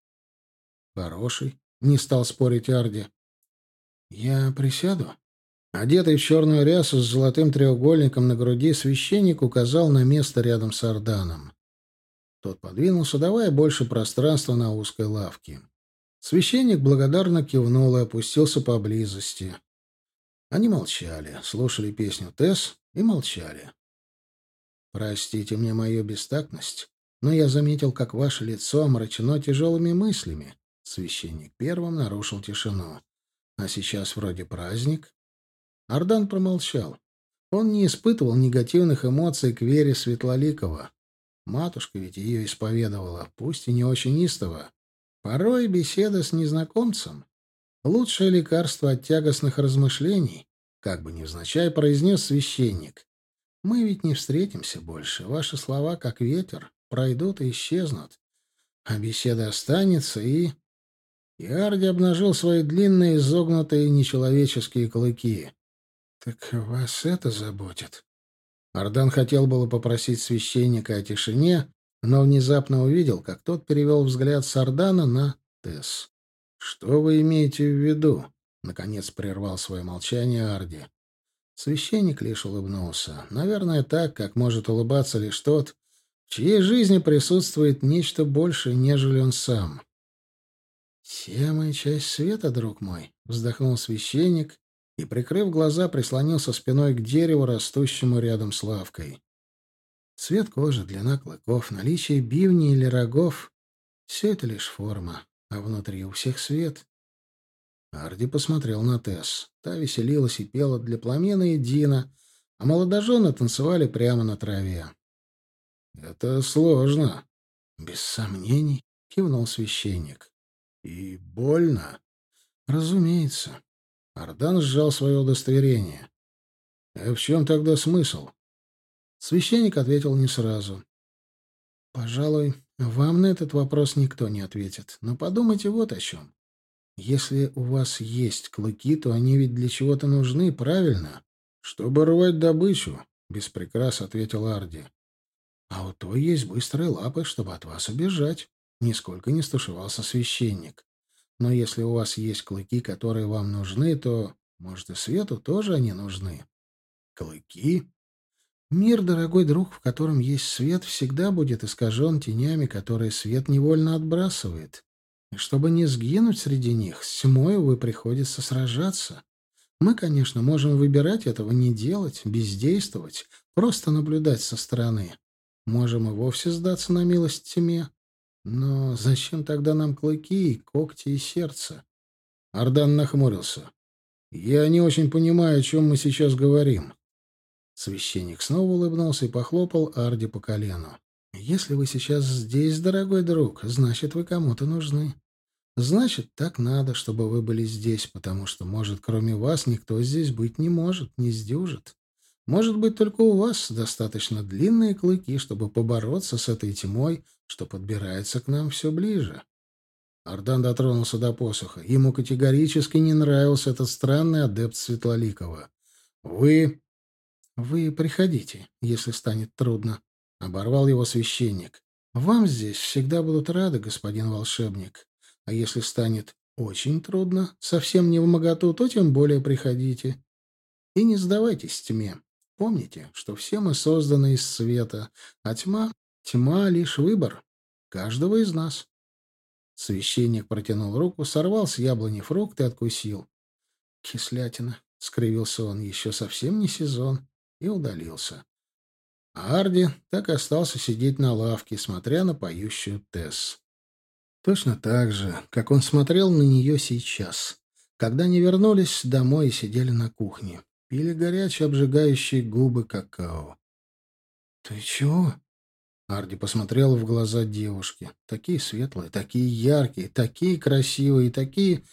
Хороший, не стал спорить Арди. Я присяду? Одетый в черную рясу с золотым треугольником на груди, священник указал на место рядом с Орданом. Тот подвинулся, давая больше пространства на узкой лавке. Священник благодарно кивнул и опустился поблизости. Они молчали, слушали песню Тесс и молчали. «Простите мне мою бестактность, но я заметил, как ваше лицо омрачено тяжелыми мыслями». Священник первым нарушил тишину. «А сейчас вроде праздник». Ардан промолчал. Он не испытывал негативных эмоций к вере Светлоликова. Матушка ведь ее исповедовала, пусть и не очень истово. Порой беседа с незнакомцем — лучшее лекарство от тягостных размышлений, как бы невзначай произнес священник. Мы ведь не встретимся больше. Ваши слова, как ветер, пройдут и исчезнут. А беседа останется, и... И Арди обнажил свои длинные, изогнутые нечеловеческие клыки. «Так вас это заботит?» Ардан хотел было попросить священника о тишине, но внезапно увидел, как тот перевел взгляд с Ардана на Тесс. «Что вы имеете в виду?» — наконец прервал свое молчание Арди. Священник лишь улыбнулся. Наверное, так, как может улыбаться лишь тот, в чьей жизни присутствует нечто большее, нежели он сам. «Все мы часть света, друг мой», — вздохнул священник и, прикрыв глаза, прислонился спиной к дереву, растущему рядом с лавкой. Цвет кожи, длина клыков, наличие бивней или рогов — все это лишь форма, а внутри у всех свет. Арди посмотрел на Тесс. Та веселилась и пела для Пламена и Дина, а молодожены танцевали прямо на траве. «Это сложно». «Без сомнений», — кивнул священник. «И больно?» «Разумеется». Ардан сжал свое удостоверение. «А в чем тогда смысл?» Священник ответил не сразу. «Пожалуй, вам на этот вопрос никто не ответит. Но подумайте вот о чем. Если у вас есть клыки, то они ведь для чего-то нужны, правильно? Чтобы рвать добычу, — без ответил Арди. А у той есть быстрые лапы, чтобы от вас убежать. Нисколько не стушевался священник. Но если у вас есть клыки, которые вам нужны, то, может, и свету тоже они нужны. Клыки? Мир, дорогой друг, в котором есть свет, всегда будет искажен тенями, которые свет невольно отбрасывает. И чтобы не сгинуть среди них, с тьмой, увы, приходится сражаться. Мы, конечно, можем выбирать этого не делать, бездействовать, просто наблюдать со стороны. Можем и вовсе сдаться на милость тьме. Но зачем тогда нам клыки, когти и сердце? Ардан нахмурился. Я не очень понимаю, о чем мы сейчас говорим. Священник снова улыбнулся и похлопал Арди по колену. «Если вы сейчас здесь, дорогой друг, значит, вы кому-то нужны. Значит, так надо, чтобы вы были здесь, потому что, может, кроме вас никто здесь быть не может, не сдюжит. Может быть, только у вас достаточно длинные клыки, чтобы побороться с этой тьмой, что подбирается к нам все ближе». Ардан дотронулся до посоха. Ему категорически не нравился этот странный адепт Светлоликова. «Вы...» «Вы приходите, если станет трудно», — оборвал его священник. «Вам здесь всегда будут рады, господин волшебник. А если станет очень трудно, совсем не в моготу, то тем более приходите. И не сдавайтесь тьме. Помните, что все мы созданы из света, а тьма — тьма — лишь выбор каждого из нас». Священник протянул руку, сорвал с яблони фрукт и откусил. «Кислятина», — скривился он, — «еще совсем не сезон» и удалился. А Арди так и остался сидеть на лавке, смотря на поющую Тесс. Точно так же, как он смотрел на нее сейчас, когда они вернулись домой и сидели на кухне, пили горячие обжигающие губы какао. «Ты чего?» Арди посмотрел в глаза девушки. Такие светлые, такие яркие, такие красивые, такие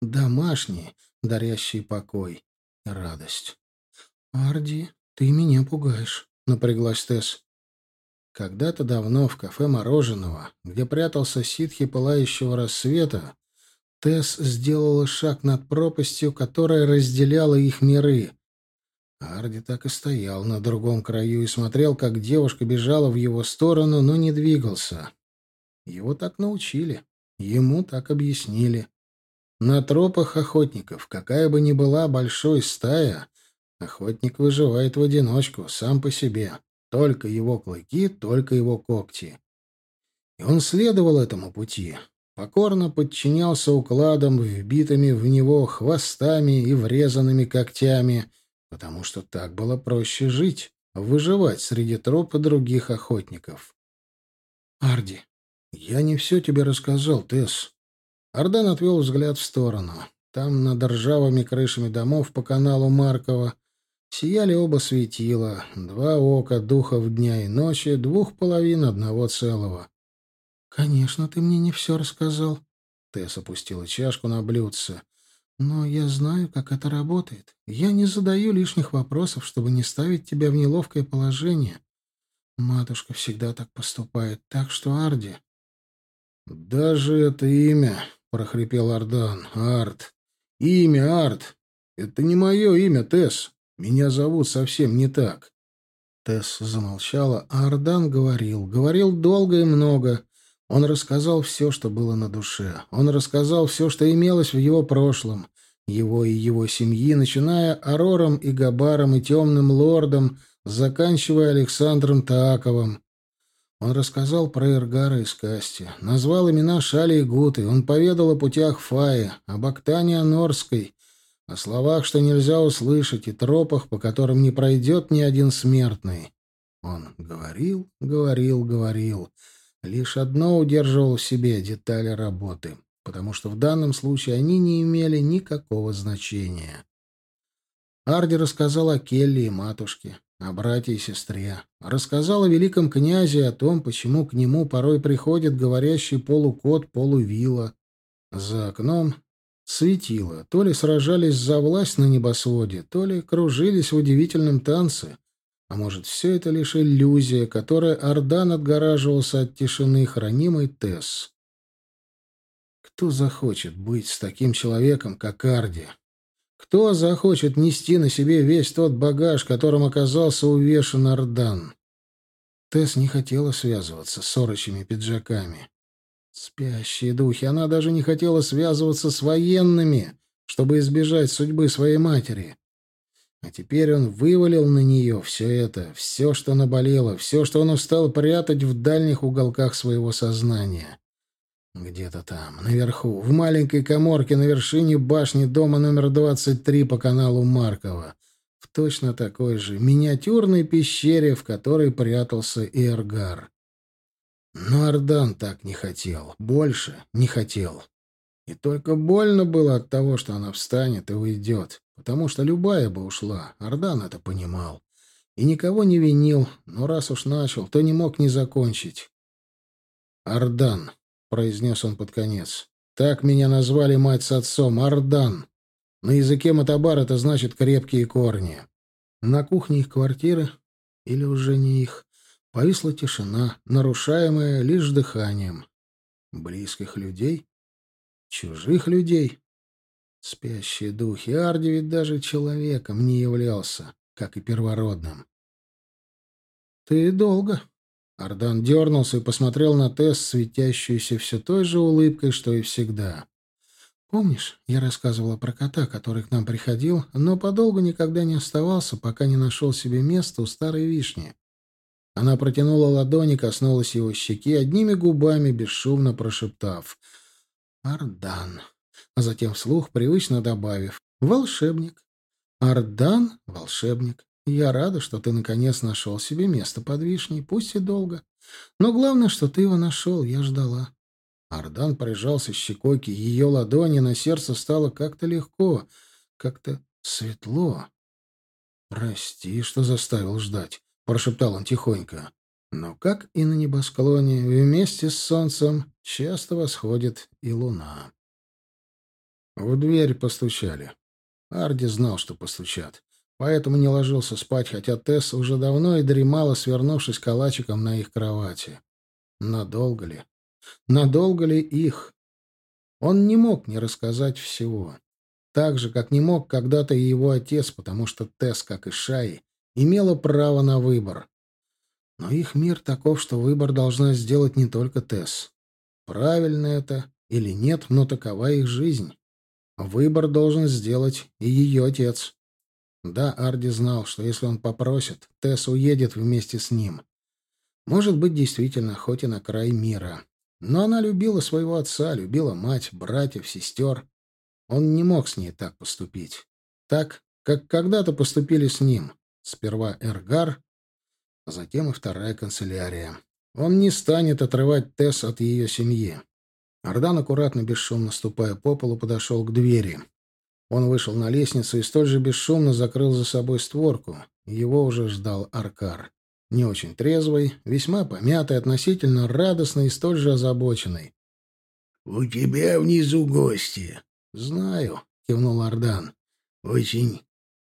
домашние, дарящие покой и радость. «Арди, «Ты меня пугаешь», — напряглась Тесс. Когда-то давно в кафе мороженого, где прятался ситхи пылающего рассвета, Тесс сделала шаг над пропастью, которая разделяла их миры. Арди так и стоял на другом краю и смотрел, как девушка бежала в его сторону, но не двигался. Его так научили, ему так объяснили. На тропах охотников, какая бы ни была большой стая, Охотник выживает в одиночку, сам по себе. Только его клыки, только его когти. И он следовал этому пути. Покорно подчинялся укладам, вбитыми в него хвостами и врезанными когтями, потому что так было проще жить, выживать среди троп других охотников. «Арди, я не все тебе рассказал, Тесс». Ардан отвел взгляд в сторону. Там, над ржавыми крышами домов по каналу Маркова, Сияли оба светила, два ока духов дня и ночи, двух половин одного целого. «Конечно, ты мне не все рассказал». Тесс опустила чашку на блюдце. «Но я знаю, как это работает. Я не задаю лишних вопросов, чтобы не ставить тебя в неловкое положение. Матушка всегда так поступает, так что Арди...» «Даже это имя», — прохрипел Ардан, — «Арт. Имя Арт. Это не мое имя, Тесс. Меня зовут совсем не так. Тесс замолчала, а Ардан говорил. Говорил долго и много. Он рассказал все, что было на душе. Он рассказал все, что имелось в его прошлом. Его и его семьи, начиная Арором и Габаром и Темным Лордом, заканчивая Александром Тааковым. Он рассказал про Эргара из Касти, назвал имена Шали и Гуты, он поведал о путях Фаи, об Октане Анорской, о словах, что нельзя услышать, и тропах, по которым не пройдет ни один смертный. Он говорил, говорил, говорил. Лишь одно удерживал в себе — детали работы, потому что в данном случае они не имели никакого значения. Арди рассказал о Келли и матушке, о брате и сестре. Рассказал о великом князе о том, почему к нему порой приходит говорящий полукот полувила. За окном Светило. То ли сражались за власть на небосводе, то ли кружились в удивительном танце. А может, все это лишь иллюзия, которой Ордан отгораживался от тишины, хранимой Тесс. Кто захочет быть с таким человеком, как Арди? Кто захочет нести на себе весь тот багаж, которым оказался увешан Ордан? Тесс не хотела связываться с орочими пиджаками. Спящие духи. Она даже не хотела связываться с военными, чтобы избежать судьбы своей матери. А теперь он вывалил на нее все это, все, что наболело, все, что он устал прятать в дальних уголках своего сознания. Где-то там, наверху, в маленькой коморке на вершине башни дома номер 23 по каналу Маркова, в точно такой же миниатюрной пещере, в которой прятался Эргар. Но Ардан так не хотел, больше не хотел. И только больно было от того, что она встанет и уйдет, потому что любая бы ушла. Ардан это понимал. И никого не винил, но раз уж начал, то не мог не закончить. «Ардан», — произнес он под конец. «Так меня назвали мать с отцом. Ардан. На языке Матабар это значит «крепкие корни». На кухне их квартиры, или уже не их, Повисла тишина, нарушаемая лишь дыханием. Близких людей? Чужих людей? Спящие духи. Арди ведь даже человеком не являлся, как и первородным. «Ты долго». Ардан дернулся и посмотрел на Тесс, светящуюся все той же улыбкой, что и всегда. «Помнишь, я рассказывала про кота, который к нам приходил, но подолгу никогда не оставался, пока не нашел себе место у старой вишни?» Она протянула ладони, коснулась его щеки, одними губами, бесшумно прошептав «Ардан», а затем вслух, привычно добавив «Волшебник». «Ардан — волшебник. Я рада, что ты наконец нашел себе место под вишней, пусть и долго. Но главное, что ты его нашел, я ждала». Ардан прижался щекой к ее ладони, на сердце стало как-то легко, как-то светло. «Прости, что заставил ждать», — прошептал он тихонько. Но, как и на небосклоне, вместе с солнцем часто восходит и луна. В дверь постучали. Арди знал, что постучат, поэтому не ложился спать, хотя Тесс уже давно и дремала, свернувшись калачиком на их кровати. Надолго ли? Надолго ли их? Он не мог не рассказать всего. Так же, как не мог когда-то и его отец, потому что Тесс, как и Шай, имела право на выбор. Но их мир таков, что выбор должна сделать не только Тесс. Правильно это или нет, но такова их жизнь. Выбор должен сделать и ее отец. Да, Арди знал, что если он попросит, Тесс уедет вместе с ним. Может быть, действительно, хоть и на край мира. Но она любила своего отца, любила мать, братьев, сестер. Он не мог с ней так поступить. Так, как когда-то поступили с ним. Сперва Эргар, а затем и вторая канцелярия. Он не станет отрывать Тесс от ее семьи. Ардан, аккуратно, бесшумно ступая по полу, подошел к двери. Он вышел на лестницу и столь же бесшумно закрыл за собой створку. Его уже ждал Аркар. Не очень трезвый, весьма помятый, относительно радостный и столь же озабоченный. «У тебя внизу гости». «Знаю», — кивнул Ардан. «Очень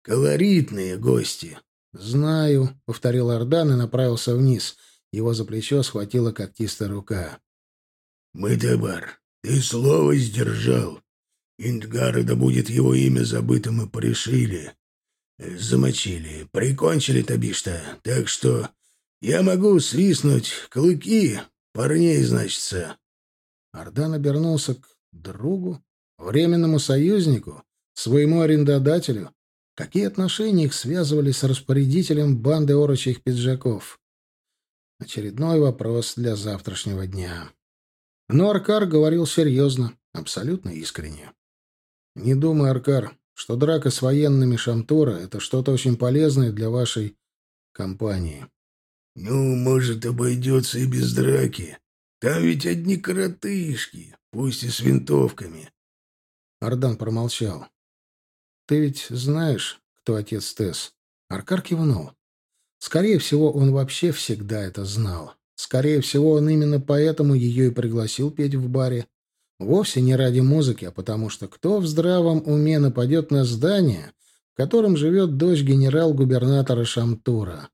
колоритные гости». «Знаю», — повторил Ардан и направился вниз. Его за плечо схватила когтистая рука. «Мытабар, ты слово сдержал. Индгары, да будет его имя забытым, и порешили. Замочили, прикончили Табишта, так что я могу свистнуть клыки парней, значится». Ардан обернулся к другу, временному союзнику, своему арендодателю, Какие отношения их связывали с распорядителем банды орочих пиджаков? Очередной вопрос для завтрашнего дня. Но Аркар говорил серьезно, абсолютно искренне. «Не думай, Аркар, что драка с военными Шамтура — это что-то очень полезное для вашей компании». «Ну, может, обойдется и без драки. Там ведь одни коротышки, пусть и с винтовками». Ардан промолчал. «Ты ведь знаешь, кто отец Тесс?» Аркар кивнул. Скорее всего, он вообще всегда это знал. Скорее всего, он именно поэтому ее и пригласил петь в баре. Вовсе не ради музыки, а потому что кто в здравом уме нападет на здание, в котором живет дочь генерал-губернатора Шамтура?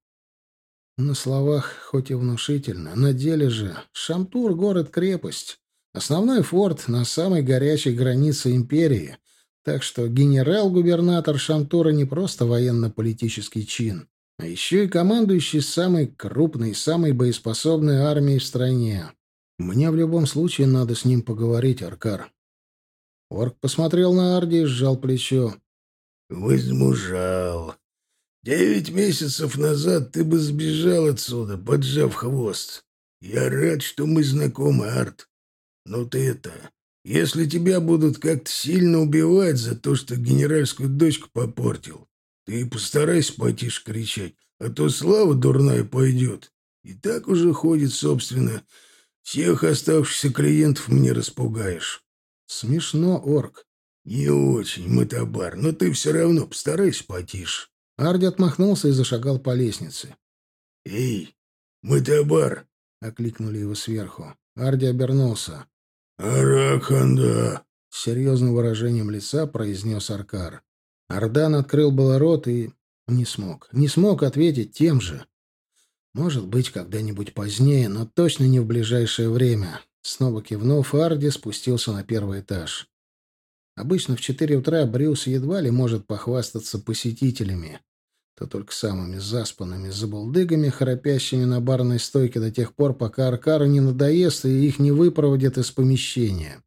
На словах хоть и внушительно, на деле же Шамтур — город-крепость. Основной форт на самой горячей границе империи — так что генерал-губернатор Шамтура не просто военно-политический чин, а еще и командующий самой крупной, самой боеспособной армией в стране. Мне в любом случае надо с ним поговорить, Аркар. Орк посмотрел на Арди и сжал плечо. «Возмужал. Девять месяцев назад ты бы сбежал отсюда, поджав хвост. Я рад, что мы знакомы, Арт. Но ты это... Если тебя будут как-то сильно убивать за то, что генеральскую дочку попортил, ты постарайся потише кричать, а то слава дурная пойдет. И так уже ходит, собственно. Всех оставшихся клиентов мне распугаешь. Смешно, орк. Не очень, Матабар, но ты все равно постарайся потише. Арди отмахнулся и зашагал по лестнице. «Эй, Матабар!» — окликнули его сверху. Арди обернулся. «Араканда!» — с серьезным выражением лица произнес Аркар. Ардан открыл было рот и не смог. Не смог ответить тем же. Может быть, когда-нибудь позднее, но точно не в ближайшее время. Снова кивнув, Арди спустился на первый этаж. Обычно в четыре утра Брюс едва ли может похвастаться посетителями, то только самыми заспанными забулдыгами, храпящими на барной стойке до тех пор, пока Аркара не надоест и их не выпроводят из помещения.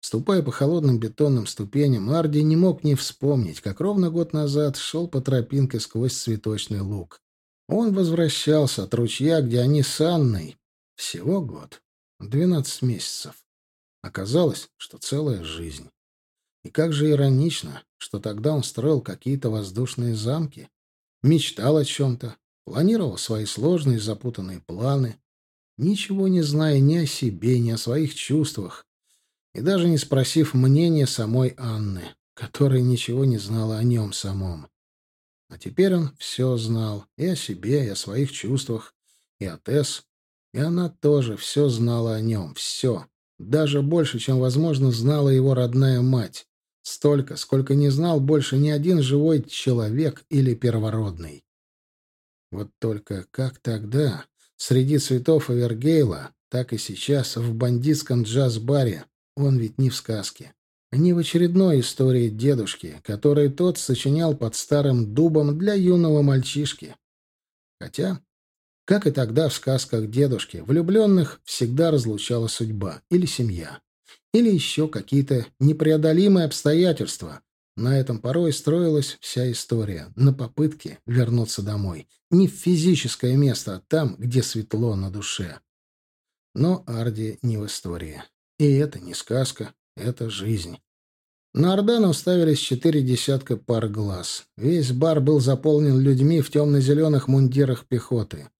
Ступая по холодным бетонным ступеням, Арди не мог не вспомнить, как ровно год назад шел по тропинке сквозь цветочный луг. Он возвращался от ручья, где они с Анной. Всего год. Двенадцать месяцев. Оказалось, что целая жизнь. И как же иронично, что тогда он строил какие-то воздушные замки, мечтал о чем-то, планировал свои сложные запутанные планы, ничего не зная ни о себе, ни о своих чувствах, и даже не спросив мнения самой Анны, которая ничего не знала о нем самом. А теперь он все знал и о себе, и о своих чувствах, и о Тесс, и она тоже все знала о нем, все, даже больше, чем, возможно, знала его родная мать, столько, сколько не знал больше ни один живой человек или первородный. Вот только как тогда, среди цветов Эвергейла, так и сейчас в бандитском джаз-баре, он ведь не в сказке. Не в очередной истории дедушки, которой тот сочинял под старым дубом для юного мальчишки. Хотя, как и тогда в сказках дедушки, влюбленных всегда разлучала судьба или семья, или еще какие-то непреодолимые обстоятельства. На этом порой строилась вся история, на попытке вернуться домой. Не в физическое место, а там, где светло на душе. Но Арди не в истории. И это не сказка, это жизнь. На Ордана уставились четыре десятка пар глаз. Весь бар был заполнен людьми в темно-зеленых мундирах пехоты.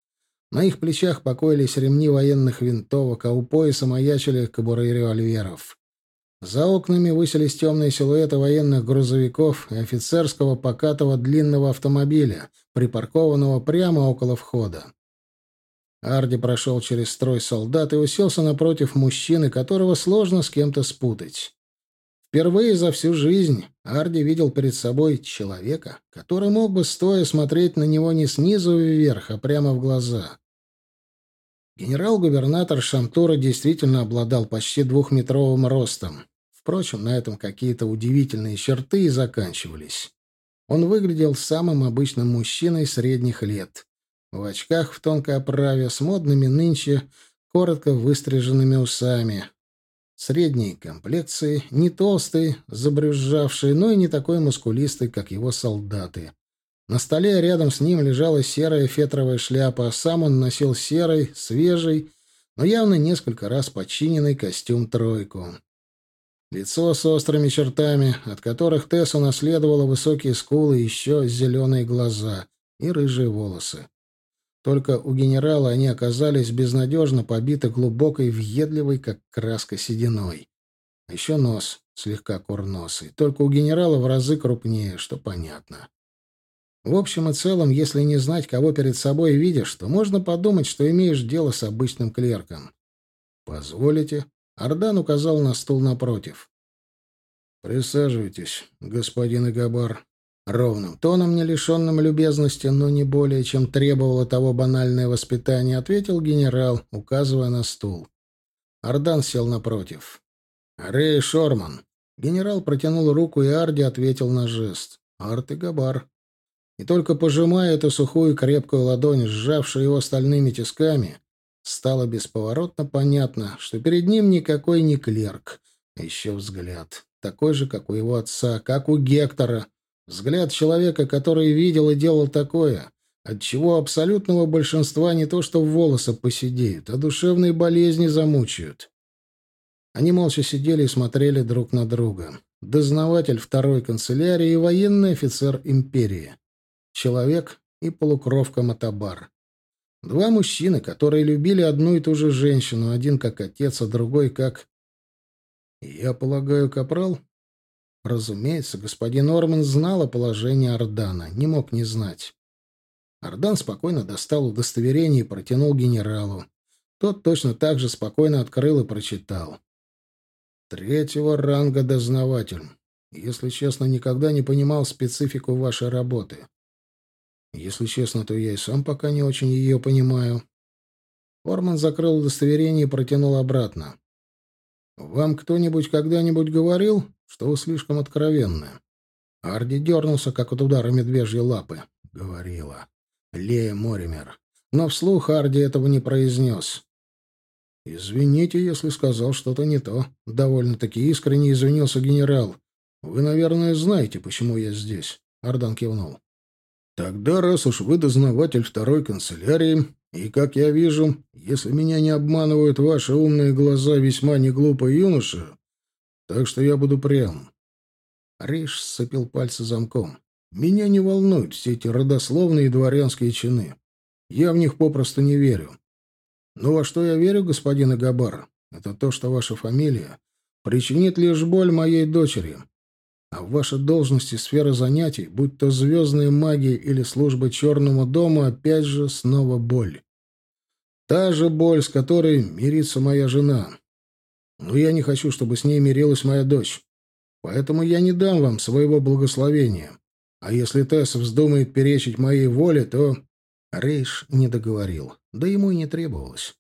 На их плечах покоились ремни военных винтовок, а у пояса маячили кобуры револьверов. За окнами высились темные силуэты военных грузовиков и офицерского покатого длинного автомобиля, припаркованного прямо около входа. Арди прошел через строй солдат и уселся напротив мужчины, которого сложно с кем-то спутать. Впервые за всю жизнь Арди видел перед собой человека, который мог бы стоя смотреть на него не снизу вверх, а прямо в глаза. Генерал-губернатор Шамтура действительно обладал почти двухметровым ростом. Впрочем, на этом какие-то удивительные черты и заканчивались. Он выглядел самым обычным мужчиной средних лет в очках в тонкой оправе, с модными нынче коротко выстриженными усами. Средней комплекции, не толстый, забрюзжавший, но и не такой мускулистый, как его солдаты. На столе рядом с ним лежала серая фетровая шляпа, а сам он носил серый, свежий, но явно несколько раз починенный костюм-тройку. Лицо с острыми чертами, от которых Тесс унаследовала высокие скулы еще зеленые глаза и рыжие волосы. Только у генерала они оказались безнадежно побиты глубокой, въедливой, как краска, сединой. Еще нос слегка курносый. Только у генерала в разы крупнее, что понятно. В общем и целом, если не знать, кого перед собой видишь, то можно подумать, что имеешь дело с обычным клерком. «Позволите?» Ардан указал на стул напротив. «Присаживайтесь, господин Игабар», Ровным тоном, не лишенным любезности, но не более, чем требовало того банальное воспитание, ответил генерал, указывая на стул. Ардан сел напротив. «Рэй Шорман». Генерал протянул руку, и Арди ответил на жест. «Арт и Габар». И только пожимая эту сухую крепкую ладонь, сжавшую его стальными тисками, стало бесповоротно понятно, что перед ним никакой не клерк, а еще взгляд, такой же, как у его отца, как у Гектора — Взгляд человека, который видел и делал такое, от чего абсолютного большинства не то что волосы посидеют, а душевные болезни замучают. Они молча сидели и смотрели друг на друга. Дознаватель второй канцелярии и военный офицер империи. Человек и полукровка Матабар. Два мужчины, которые любили одну и ту же женщину, один как отец, а другой как... Я полагаю, капрал? Разумеется, господин Орман знал о положении Ордана, не мог не знать. Ордан спокойно достал удостоверение и протянул генералу. Тот точно так же спокойно открыл и прочитал. Третьего ранга дознаватель. Если честно, никогда не понимал специфику вашей работы. Если честно, то я и сам пока не очень ее понимаю. Орман закрыл удостоверение и протянул обратно. «Вам кто-нибудь когда-нибудь говорил, что вы слишком откровенны?» Арди дернулся, как от удара медвежьей лапы. Говорила. Лея Моример. Но вслух Арди этого не произнес. «Извините, если сказал что-то не то». Довольно-таки искренне извинился генерал. «Вы, наверное, знаете, почему я здесь». Ардан кивнул. «Тогда, раз уж вы дознаватель второй канцелярии, и, как я вижу, если меня не обманывают ваши умные глаза весьма неглупый юноша, так что я буду прям». Риш сцепил пальцы замком. «Меня не волнуют все эти родословные дворянские чины. Я в них попросту не верю. Но во что я верю, господин Агабар, это то, что ваша фамилия причинит лишь боль моей дочери. А в вашей должности сфера занятий, будь то звездные магии или служба Черному дому, опять же снова боль. Та же боль, с которой мирится моя жена. Но я не хочу, чтобы с ней мирилась моя дочь. Поэтому я не дам вам своего благословения. А если Тесс вздумает перечить моей воле, то Рейш не договорил, да ему и не требовалось.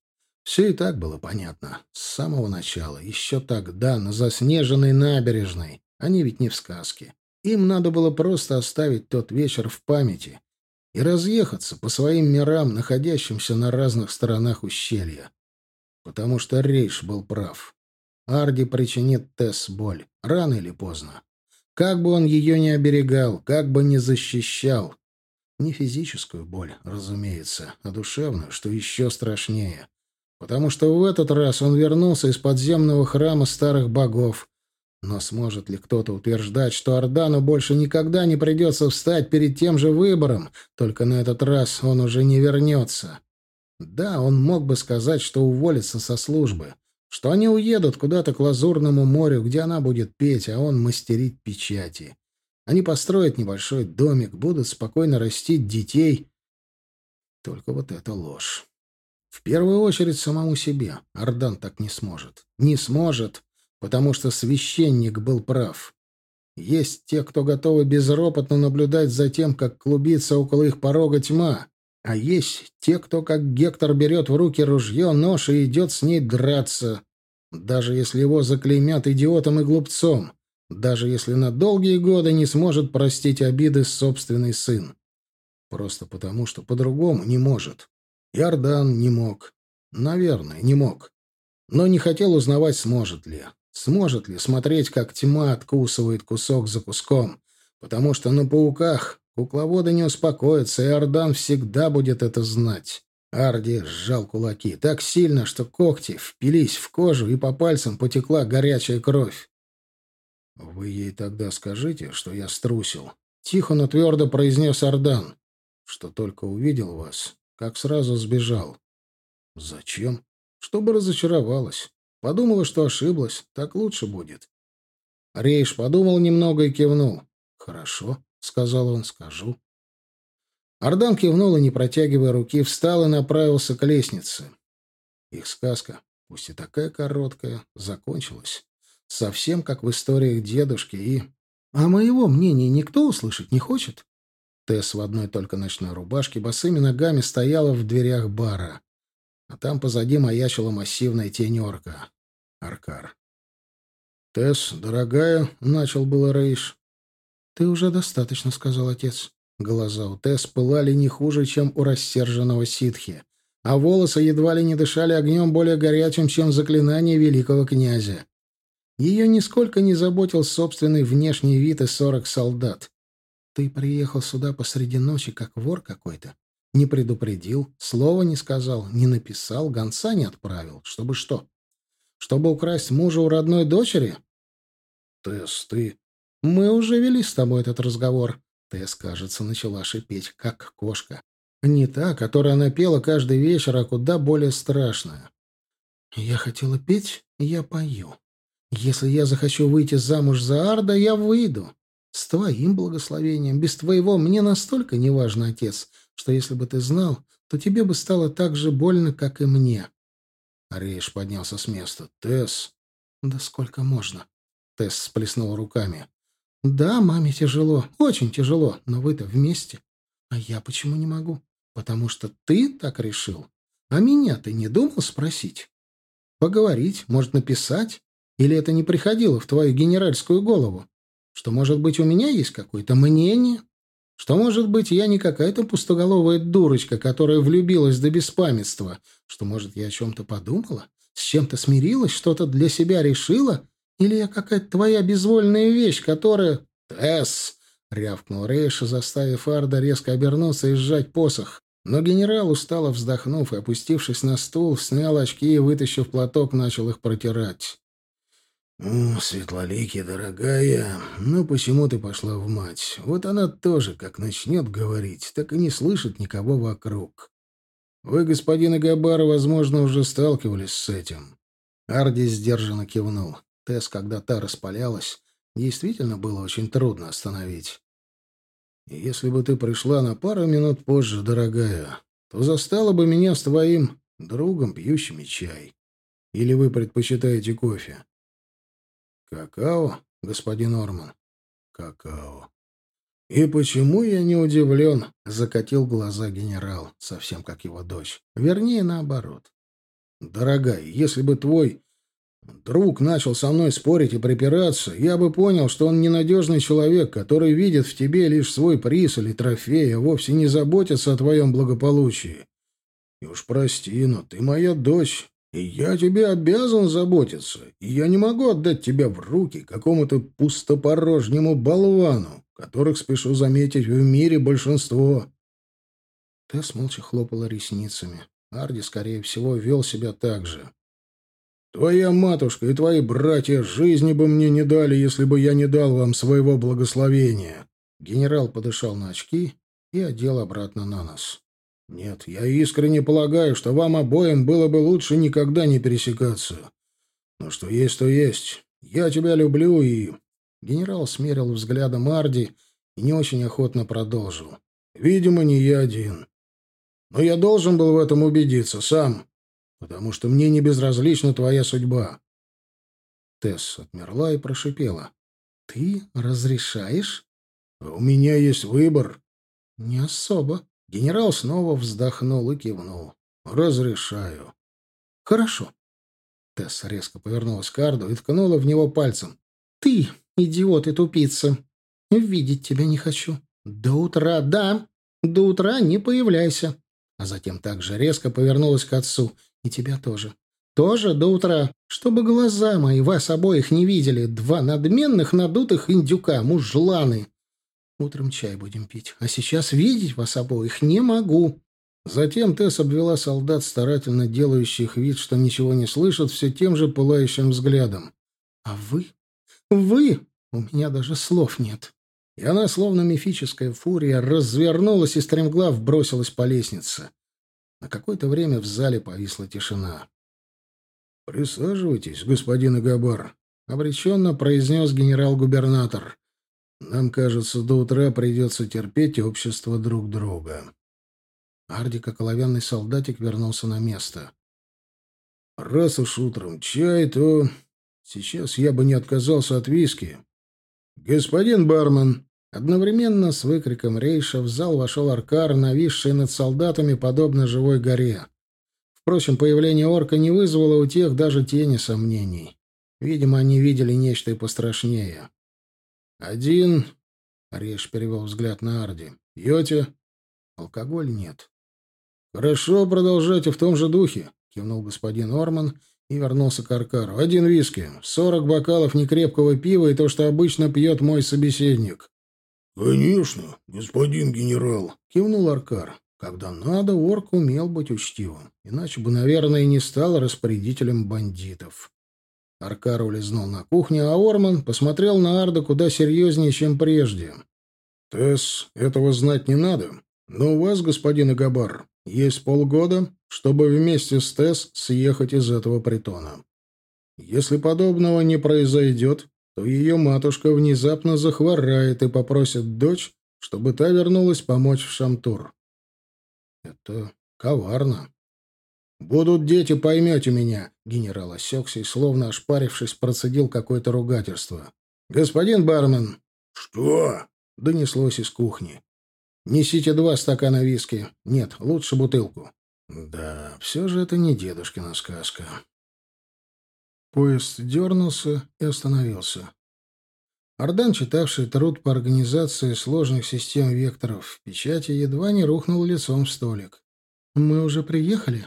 Все и так было понятно. С самого начала, еще тогда, на заснеженной набережной. Они ведь не в сказке. Им надо было просто оставить тот вечер в памяти и разъехаться по своим мирам, находящимся на разных сторонах ущелья. Потому что Рейш был прав. Арди причинит Тесс боль, рано или поздно. Как бы он ее не оберегал, как бы не защищал, не физическую боль, разумеется, а душевную, что еще страшнее. Потому что в этот раз он вернулся из подземного храма старых богов. Но сможет ли кто-то утверждать, что Ордану больше никогда не придется встать перед тем же выбором, только на этот раз он уже не вернется? Да, он мог бы сказать, что уволится со службы, что они уедут куда-то к Лазурному морю, где она будет петь, а он мастерить печати. Они построят небольшой домик, будут спокойно растить детей. Только вот это ложь. В первую очередь самому себе. Ардан так не сможет. Не сможет, потому что священник был прав. Есть те, кто готовы безропотно наблюдать за тем, как клубится около их порога тьма. А есть те, кто, как Гектор, берет в руки ружье, нож и идет с ней драться, даже если его заклеймят идиотом и глупцом даже если на долгие годы не сможет простить обиды собственный сын. Просто потому, что по-другому не может. Иордан не мог. Наверное, не мог. Но не хотел узнавать, сможет ли. Сможет ли смотреть, как тьма откусывает кусок за куском. Потому что на пауках кукловоды не успокоятся, и Иордан всегда будет это знать. Арди сжал кулаки так сильно, что когти впились в кожу, и по пальцам потекла горячая кровь. «Вы ей тогда скажите, что я струсил», — тихо, но твердо произнес Ардан, «что только увидел вас, как сразу сбежал». «Зачем?» «Чтобы разочаровалась. Подумала, что ошиблась. Так лучше будет». Рейш подумал немного и кивнул. «Хорошо», — сказал он, — «скажу». Ардан кивнул и, не протягивая руки, встал и направился к лестнице. Их сказка, пусть и такая короткая, закончилась. Совсем как в историях дедушки и... А моего мнения никто услышать не хочет? Тесс в одной только ночной рубашке босыми ногами стояла в дверях бара. А там позади маячила массивная тень орка. Аркар. «Тесс, дорогая», — начал было Рейш. «Ты уже достаточно», — сказал отец. Глаза у Тесс пылали не хуже, чем у рассерженного ситхи, а волосы едва ли не дышали огнем более горячим, чем заклинание великого князя. Ее нисколько не заботил собственный внешний вид и сорок солдат. Ты приехал сюда посреди ночи, как вор какой-то. Не предупредил, слова не сказал, не написал, гонца не отправил. Чтобы что? Чтобы украсть мужа у родной дочери? Тесс, ты... Мы уже вели с тобой этот разговор. Тесс, кажется, начала шипеть, как кошка. Не та, которая напела каждый вечер, а куда более страшная. Я хотела петь, я пою. Если я захочу выйти замуж за Арда, я выйду. С твоим благословением, без твоего, мне настолько не важно, отец, что если бы ты знал, то тебе бы стало так же больно, как и мне. Рейш поднялся с места. Тесс. Да сколько можно? Тесс сплеснула руками. Да, маме тяжело, очень тяжело, но вы-то вместе. А я почему не могу? Потому что ты так решил. А меня ты не думал спросить? Поговорить, может, написать? Или это не приходило в твою генеральскую голову? Что, может быть, у меня есть какое-то мнение? Что, может быть, я не какая-то пустоголовая дурочка, которая влюбилась до беспамятства? Что, может, я о чем-то подумала? С чем-то смирилась? Что-то для себя решила? Или я какая-то твоя безвольная вещь, которая... «Тесс!» — рявкнул Рейша, заставив Арда резко обернуться и сжать посох. Но генерал, устало вздохнув и опустившись на стул, снял очки и, вытащив платок, начал их протирать. «Светлоликий, дорогая, ну почему ты пошла в мать? Вот она тоже, как начнет говорить, так и не слышит никого вокруг. Вы, господин Агабар, возможно, уже сталкивались с этим». Арди сдержанно кивнул. Тесс, когда та распалялась, действительно было очень трудно остановить. «Если бы ты пришла на пару минут позже, дорогая, то застала бы меня с твоим другом, пьющими чай. Или вы предпочитаете кофе?» «Какао, господин Орман?» «Какао». «И почему я не удивлен?» — закатил глаза генерал, совсем как его дочь. Вернее, наоборот. «Дорогая, если бы твой друг начал со мной спорить и припираться, я бы понял, что он ненадежный человек, который видит в тебе лишь свой приз или трофей, а вовсе не заботится о твоем благополучии. И уж прости, но ты моя дочь, и я тебе обязан заботиться, и я не могу отдать тебя в руки какому-то пустопорожнему болвану, которых, спешу заметить, в мире большинство. Тесс молча хлопала ресницами. Арди, скорее всего, вел себя так же. «Твоя матушка и твои братья жизни бы мне не дали, если бы я не дал вам своего благословения». Генерал подышал на очки и одел обратно на нос. Нет, я искренне полагаю, что вам обоим было бы лучше никогда не пересекаться. Но что есть, то есть. Я тебя люблю и...» Генерал смерил взглядом Арди и не очень охотно продолжил. «Видимо, не я один. Но я должен был в этом убедиться сам, потому что мне не безразлична твоя судьба». Тесс отмерла и прошипела. «Ты разрешаешь?» «У меня есть выбор». «Не особо», Генерал снова вздохнул и кивнул. «Разрешаю». «Хорошо». Тесса резко повернулась к Арду и ткнула в него пальцем. «Ты, идиот и тупица! Видеть тебя не хочу. До утра, да, до утра не появляйся». А затем также резко повернулась к отцу. «И тебя тоже. Тоже до утра, чтобы глаза мои вас обоих не видели. Два надменных надутых индюка, мужланы. Утром чай будем пить. А сейчас видеть вас обоих не могу». Затем Тесс обвела солдат, старательно делающих вид, что ничего не слышат, все тем же пылающим взглядом. «А вы? Вы? У меня даже слов нет». И она, словно мифическая фурия, развернулась и стремглав бросилась по лестнице. На какое-то время в зале повисла тишина. «Присаживайтесь, господин Агабар», — обреченно произнес генерал-губернатор. Нам, кажется, до утра придется терпеть общество друг друга. Арди, как оловянный солдатик, вернулся на место. Раз уж утром чай, то сейчас я бы не отказался от виски. Господин бармен! Одновременно с выкриком рейша в зал вошел Аркар, нависший над солдатами, подобно живой горе. Впрочем, появление орка не вызвало у тех даже тени сомнений. Видимо, они видели нечто и пострашнее. «Один...» — Реш перевел взгляд на Арди. «Пьете?» «Алкоголь нет». «Хорошо, продолжайте в том же духе», — кивнул господин Орман и вернулся к Аркару. «Один виски, сорок бокалов некрепкого пива и то, что обычно пьет мой собеседник». «Конечно, господин генерал», — кивнул Аркар. Когда надо, орк умел быть учтивым, иначе бы, наверное, и не стал распорядителем бандитов. Аркар улизнул на кухню, а Орман посмотрел на Арда куда серьезнее, чем прежде. «Тесс, этого знать не надо. Но у вас, господин Агабар, есть полгода, чтобы вместе с Тесс съехать из этого притона. Если подобного не произойдет, то ее матушка внезапно захворает и попросит дочь, чтобы та вернулась помочь в Шамтур. Это коварно. «Будут дети, поймете меня!» Генерал осекся и, словно ошпарившись, процедил какое-то ругательство. «Господин бармен!» «Что?» — донеслось из кухни. «Несите два стакана виски. Нет, лучше бутылку. Да, все же это не дедушкина сказка. Поезд дернулся и остановился. Ардан, читавший труд по организации сложных систем векторов в печати, едва не рухнул лицом в столик. «Мы уже приехали?»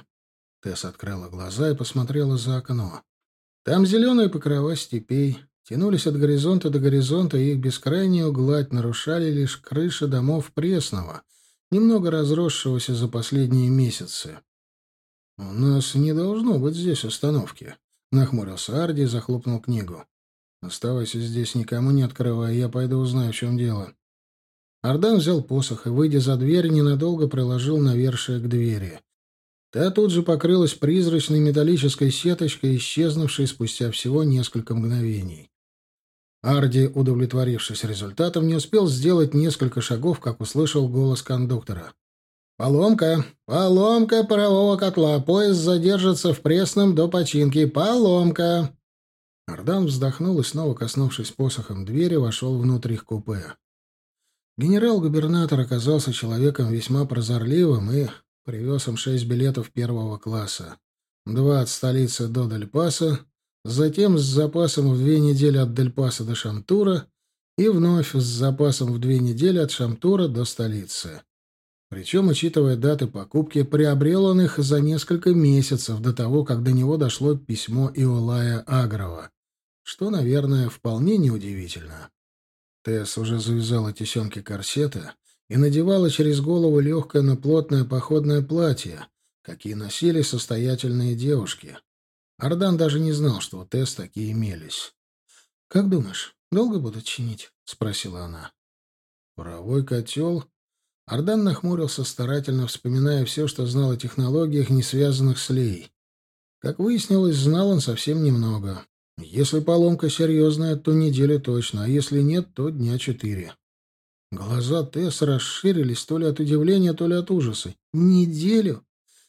Тесс открыла глаза и посмотрела за окно. Там зеленые покрова степей тянулись от горизонта до горизонта, и их бескрайнюю гладь нарушали лишь крыши домов Пресного, немного разросшегося за последние месяцы. «У нас не должно быть здесь остановки», — нахмурился Арди и захлопнул книгу. «Оставайся здесь, никому не открывай, я пойду узнаю, в чем дело». Ардан взял посох и, выйдя за дверь, ненадолго приложил навершие к двери. Та тут же покрылась призрачной металлической сеточкой, исчезнувшей спустя всего несколько мгновений. Арди, удовлетворившись результатом, не успел сделать несколько шагов, как услышал голос кондуктора. «Поломка! Поломка парового котла! Поезд задержится в Пресном до починки! Поломка!» Ардан вздохнул и, снова коснувшись посохом двери, вошел внутрь их купе. Генерал-губернатор оказался человеком весьма прозорливым и привез им шесть билетов первого класса. Два от столицы до Дельпаса, затем с запасом в две недели от Дельпаса до Шамтура и вновь с запасом в две недели от Шамтура до столицы. Причем, учитывая даты покупки, приобрел он их за несколько месяцев до того, как до него дошло письмо Иолая Агрова, что, наверное, вполне неудивительно. Тесс уже завязала тесемки корсета и надевала через голову легкое, но плотное походное платье, какие носили состоятельные девушки. Ардан даже не знал, что у Тесс такие имелись. «Как думаешь, долго будут чинить?» — спросила она. «Паровой котел?» Ардан нахмурился, старательно вспоминая все, что знал о технологиях, не связанных с Лей. Как выяснилось, знал он совсем немного. Если поломка серьезная, то неделю точно, а если нет, то дня четыре. Глаза Тесс расширились то ли от удивления, то ли от ужаса. «Неделю?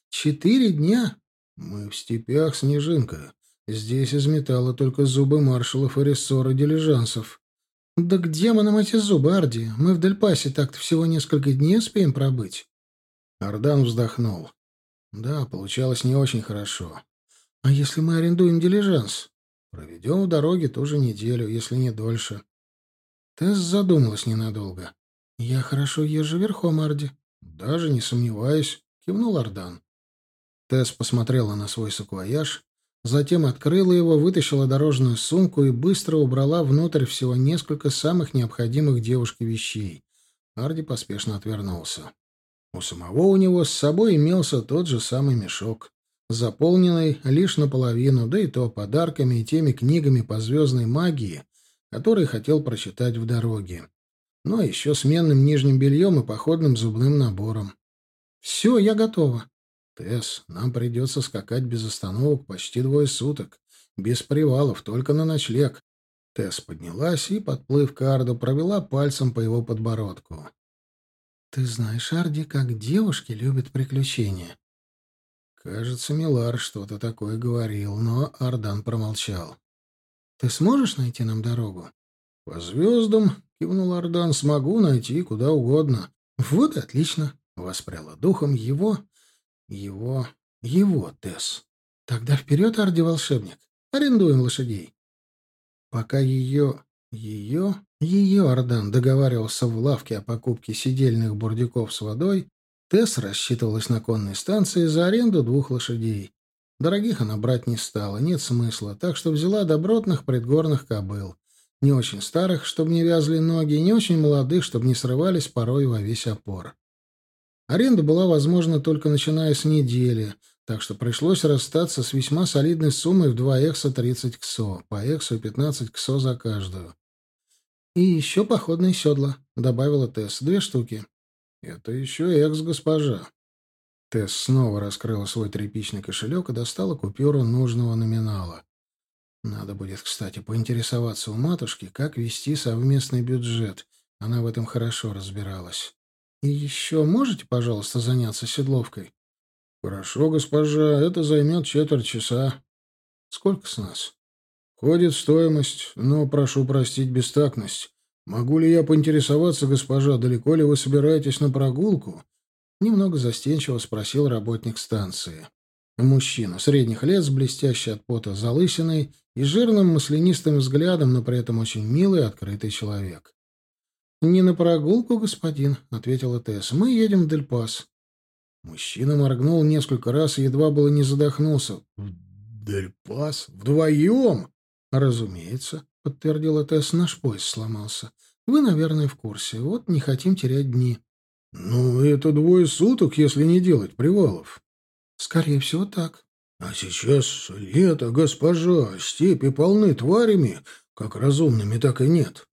Четыре дня?» «Мы в степях, Снежинка. Здесь из металла только зубы маршалов и рессоры дилижансов. «Да к демонам эти зубы, Арди? Мы в Дельпасе так-то всего несколько дней успеем пробыть». Ардан вздохнул. «Да, получалось не очень хорошо. А если мы арендуем дилижанс? Проведем в дороге тоже неделю, если не дольше». Тесс задумалась ненадолго. «Я хорошо езжу верхом, Арди». «Даже не сомневаюсь», — кивнул Ардан. Тесс посмотрела на свой саквояж, Затем открыла его, вытащила дорожную сумку и быстро убрала внутрь всего несколько самых необходимых девушке вещей. Арди поспешно отвернулся. У самого у него с собой имелся тот же самый мешок, заполненный лишь наполовину, да и то подарками и теми книгами по звездной магии, которые хотел прочитать в дороге. Ну, а еще сменным нижним бельем и походным зубным набором. «Все, я готова», «Тесс, нам придется скакать без остановок почти двое суток, без привалов, только на ночлег». Тесс поднялась и, подплыв к Арду, провела пальцем по его подбородку. «Ты знаешь, Арди, как девушки любят приключения». Кажется, Милар что-то такое говорил, но Ардан промолчал. «Ты сможешь найти нам дорогу?» «По звездам», — кивнул Ардан, — «смогу найти куда угодно». «Вот и отлично», — воспряла духом его, его... его Тесс. Тогда вперед, Арди-волшебник. Арендуем лошадей. Пока ее... ее... ее Ардан договаривался в лавке о покупке сидельных бурдюков с водой, Тесс рассчитывалась на конной станции за аренду двух лошадей. Дорогих она брать не стала, нет смысла, так что взяла добротных предгорных кобыл. Не очень старых, чтобы не вязли ноги, не очень молодых, чтобы не срывались порой во весь опор. Аренда была возможна только начиная с недели, так что пришлось расстаться с весьма солидной суммой в 2 экса 30 ксо, по эксу 15 ксо за каждую. «И еще походные седла», — добавила Тесс, — «две штуки». «Это еще экс, госпожа». Тесс снова раскрыла свой тряпичный кошелек и достала купюру нужного номинала. Надо будет, кстати, поинтересоваться у матушки, как вести совместный бюджет. Она в этом хорошо разбиралась. «И еще можете, пожалуйста, заняться седловкой?» «Хорошо, госпожа, это займет четверть часа». «Сколько с нас?» «Ходит стоимость, но прошу простить бестактность. Могу ли я поинтересоваться, госпожа, далеко ли вы собираетесь на прогулку? — немного застенчиво спросил работник станции. Мужчина, средних лет, с блестящей от пота залысиной и жирным маслянистым взглядом, но при этом очень милый и открытый человек. «Не на прогулку, господин», — ответила Тесс. «Мы едем в Дельпас». Мужчина моргнул несколько раз и едва было не задохнулся. «В Дельпас? Вдвоем?» «Разумеется», — подтвердила Тесс. «Наш поезд сломался. Вы, наверное, в курсе. Вот не хотим терять дни». «Ну, это двое суток, если не делать привалов». Скорее всего, так. А сейчас лето, госпожа, степи полны тварями, как разумными, так и нет.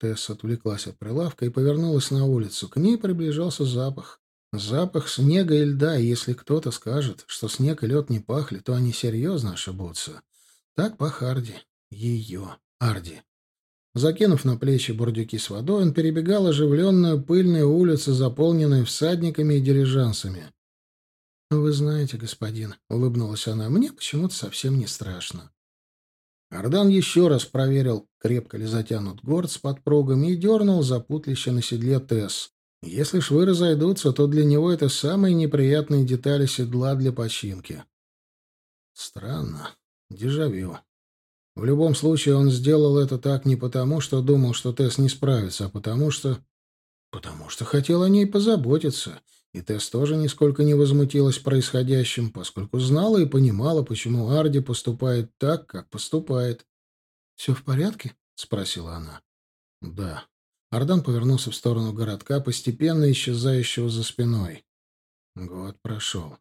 Тесс отвлеклась от прилавка и повернулась на улицу. К ней приближался запах. Запах снега и льда, и если кто-то скажет, что снег и лед не пахли, то они серьезно ошибутся. Так пах Арди. Ее. Арди. Закинув на плечи бурдюки с водой, он перебегал оживленную пыльную улицу, заполненную всадниками и дилижансами. «Вы знаете, господин», — улыбнулась она, — «мне почему-то совсем не страшно». Ардан еще раз проверил, крепко ли затянут горд с подпругами, и дернул за путлище на седле Тесс. Если швы разойдутся, то для него это самые неприятные детали седла для починки. Странно. Дежавю. В любом случае, он сделал это так не потому, что думал, что Тесс не справится, а потому что... Потому что хотел о ней позаботиться — и Тесс тоже нисколько не возмутилась происходящим, поскольку знала и понимала, почему Арди поступает так, как поступает. «Все в порядке?» — спросила она. «Да». Ардан повернулся в сторону городка, постепенно исчезающего за спиной. Год прошел.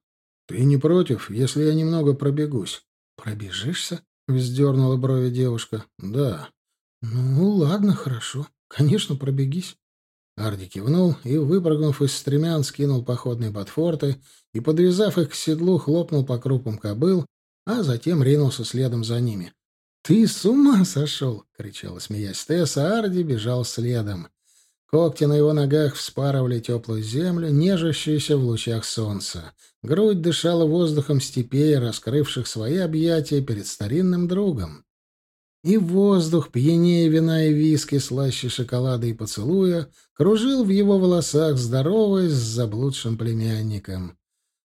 «Ты не против, если я немного пробегусь?» «Пробежишься?» — вздернула брови девушка. «Да». «Ну, ладно, хорошо. Конечно, пробегись». Арди кивнул и, выпрыгнув из стремян, скинул походные ботфорты и, подвязав их к седлу, хлопнул по крупам кобыл, а затем ринулся следом за ними. «Ты с ума сошел!» — кричала, смеясь Тесс, а Арди бежал следом. Когти на его ногах вспарывали теплую землю, нежащуюся в лучах солнца. Грудь дышала воздухом степей, раскрывших свои объятия перед старинным другом. И воздух, пьянее вина и виски, слаще шоколада и поцелуя, кружил в его волосах, здороваясь с заблудшим племянником.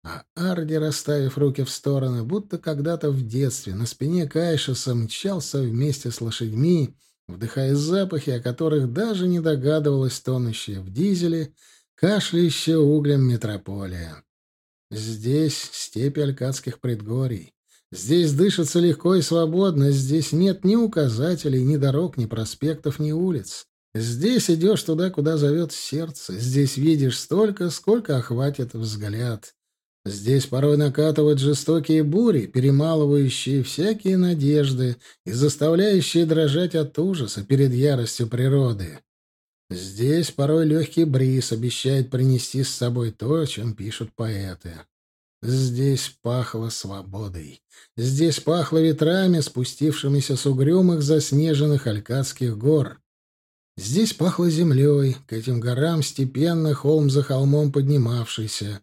А Арди, расставив руки в стороны, будто когда-то в детстве на спине Кайшеса мчался вместе с лошадьми, вдыхая запахи, о которых даже не догадывалась тонущая в дизеле, кашляющая углем метрополия. Здесь степи алькадских предгорий. Здесь дышится легко и свободно, здесь нет ни указателей, ни дорог, ни проспектов, ни улиц. Здесь идешь туда, куда зовет сердце, здесь видишь столько, сколько охватит взгляд. Здесь порой накатывают жестокие бури, перемалывающие всякие надежды и заставляющие дрожать от ужаса перед яростью природы. Здесь порой легкий бриз обещает принести с собой то, о чем пишут поэты. Здесь пахло свободой. Здесь пахло ветрами, спустившимися с угрюмых заснеженных Алькадских гор. Здесь пахло землей, к этим горам степенно холм за холмом поднимавшийся.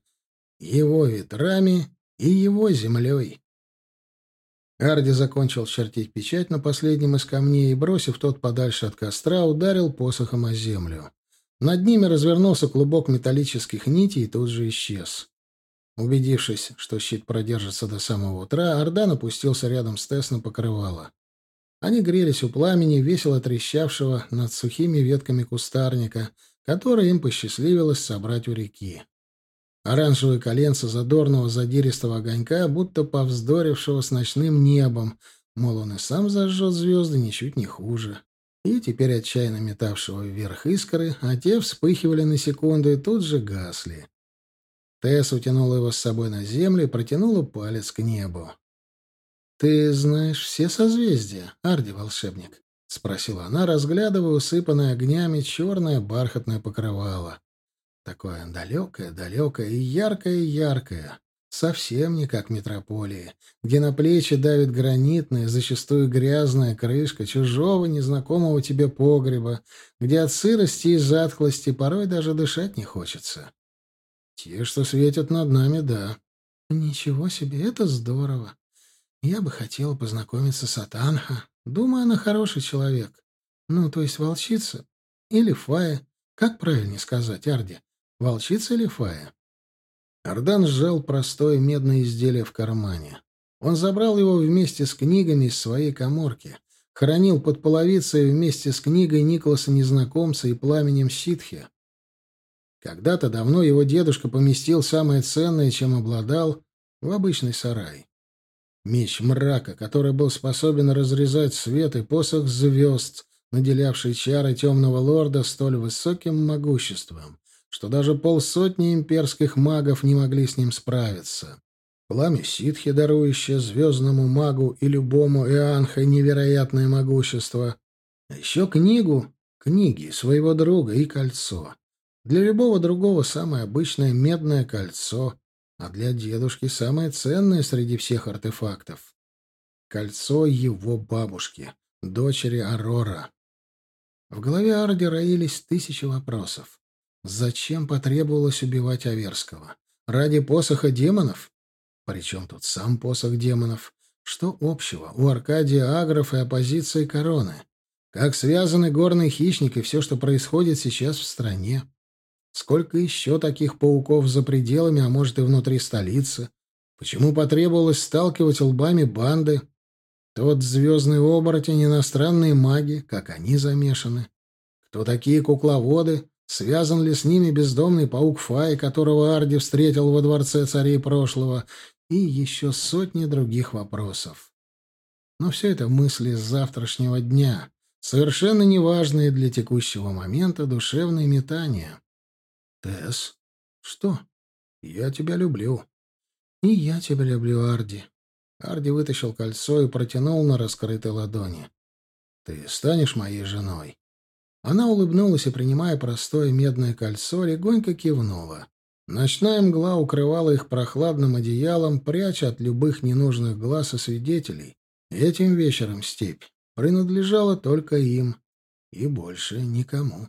Его ветрами и его землей. Арди закончил чертить печать на последнем из камней и, бросив тот подальше от костра, ударил посохом о землю. Над ними развернулся клубок металлических нитей и тут же исчез. Убедившись, что щит продержится до самого утра, Ордан опустился рядом с Тесс на покрывало. Они грелись у пламени, весело трещавшего над сухими ветками кустарника, который им посчастливилось собрать у реки. Оранжевые коленца задорного задиристого огонька, будто повздорившего с ночным небом, мол, он и сам зажжет звезды ничуть не хуже. И теперь отчаянно метавшего вверх искры, а те вспыхивали на секунду и тут же гасли. Тесс утянула его с собой на землю и протянула палец к небу. «Ты знаешь все созвездия, Арди-волшебник?» — спросила она, разглядывая усыпанное огнями черное бархатное покрывало. Такое далекое-далекое и яркое-яркое. Совсем не как метрополии, где на плечи давит гранитная, зачастую грязная крышка чужого незнакомого тебе погреба, где от сырости и затхлости порой даже дышать не хочется. Те, что светят над нами, да. Ничего себе, это здорово. Я бы хотела познакомиться с Атанха. Думаю, она хороший человек. Ну, то есть волчица. Или Фая. Как правильнее сказать, Арди? Волчица или Фая? Ардан сжал простое медное изделие в кармане. Он забрал его вместе с книгами из своей коморки, хранил под половицей вместе с книгой Николаса Незнакомца и пламенем ситхи. Когда-то давно его дедушка поместил самое ценное, чем обладал, в обычный сарай. Меч мрака, который был способен разрезать свет, и посох звезд, наделявший чары темного лорда столь высоким могуществом, что даже полсотни имперских магов не могли с ним справиться. Пламя ситхи, дарующее звездному магу и любому Ианха невероятное могущество. А еще книгу, книги своего друга и кольцо. Для любого другого самое обычное медное кольцо, а для дедушки самое ценное среди всех артефактов. Кольцо его бабушки, дочери Арора. В голове Арди роились тысячи вопросов. Зачем потребовалось убивать Аверского? Ради посоха демонов? Причем тут сам посох демонов? Что общего у Аркадия Агров и оппозиции короны? Как связаны горный хищник и все, что происходит сейчас в стране? Сколько еще таких пауков за пределами, а может и внутри столицы? Почему потребовалось сталкивать лбами банды? Тот звездный оборотень, иностранные маги, как они замешаны? Кто такие кукловоды? Связан ли с ними бездомный паук Фай, которого Арди встретил во дворце царей прошлого? и еще сотни других вопросов. Но все это мысли с завтрашнего дня, совершенно неважные для текущего момента душевные метания. «Тесс, что? Я тебя люблю». «И я тебя люблю, Арди». Арди вытащил кольцо и протянул на раскрытой ладони. «Ты станешь моей женой?» Она улыбнулась и, принимая простое медное кольцо, легонько кивнула. Ночная мгла укрывала их прохладным одеялом, пряча от любых ненужных глаз и свидетелей. Этим вечером степь принадлежала только им и больше никому.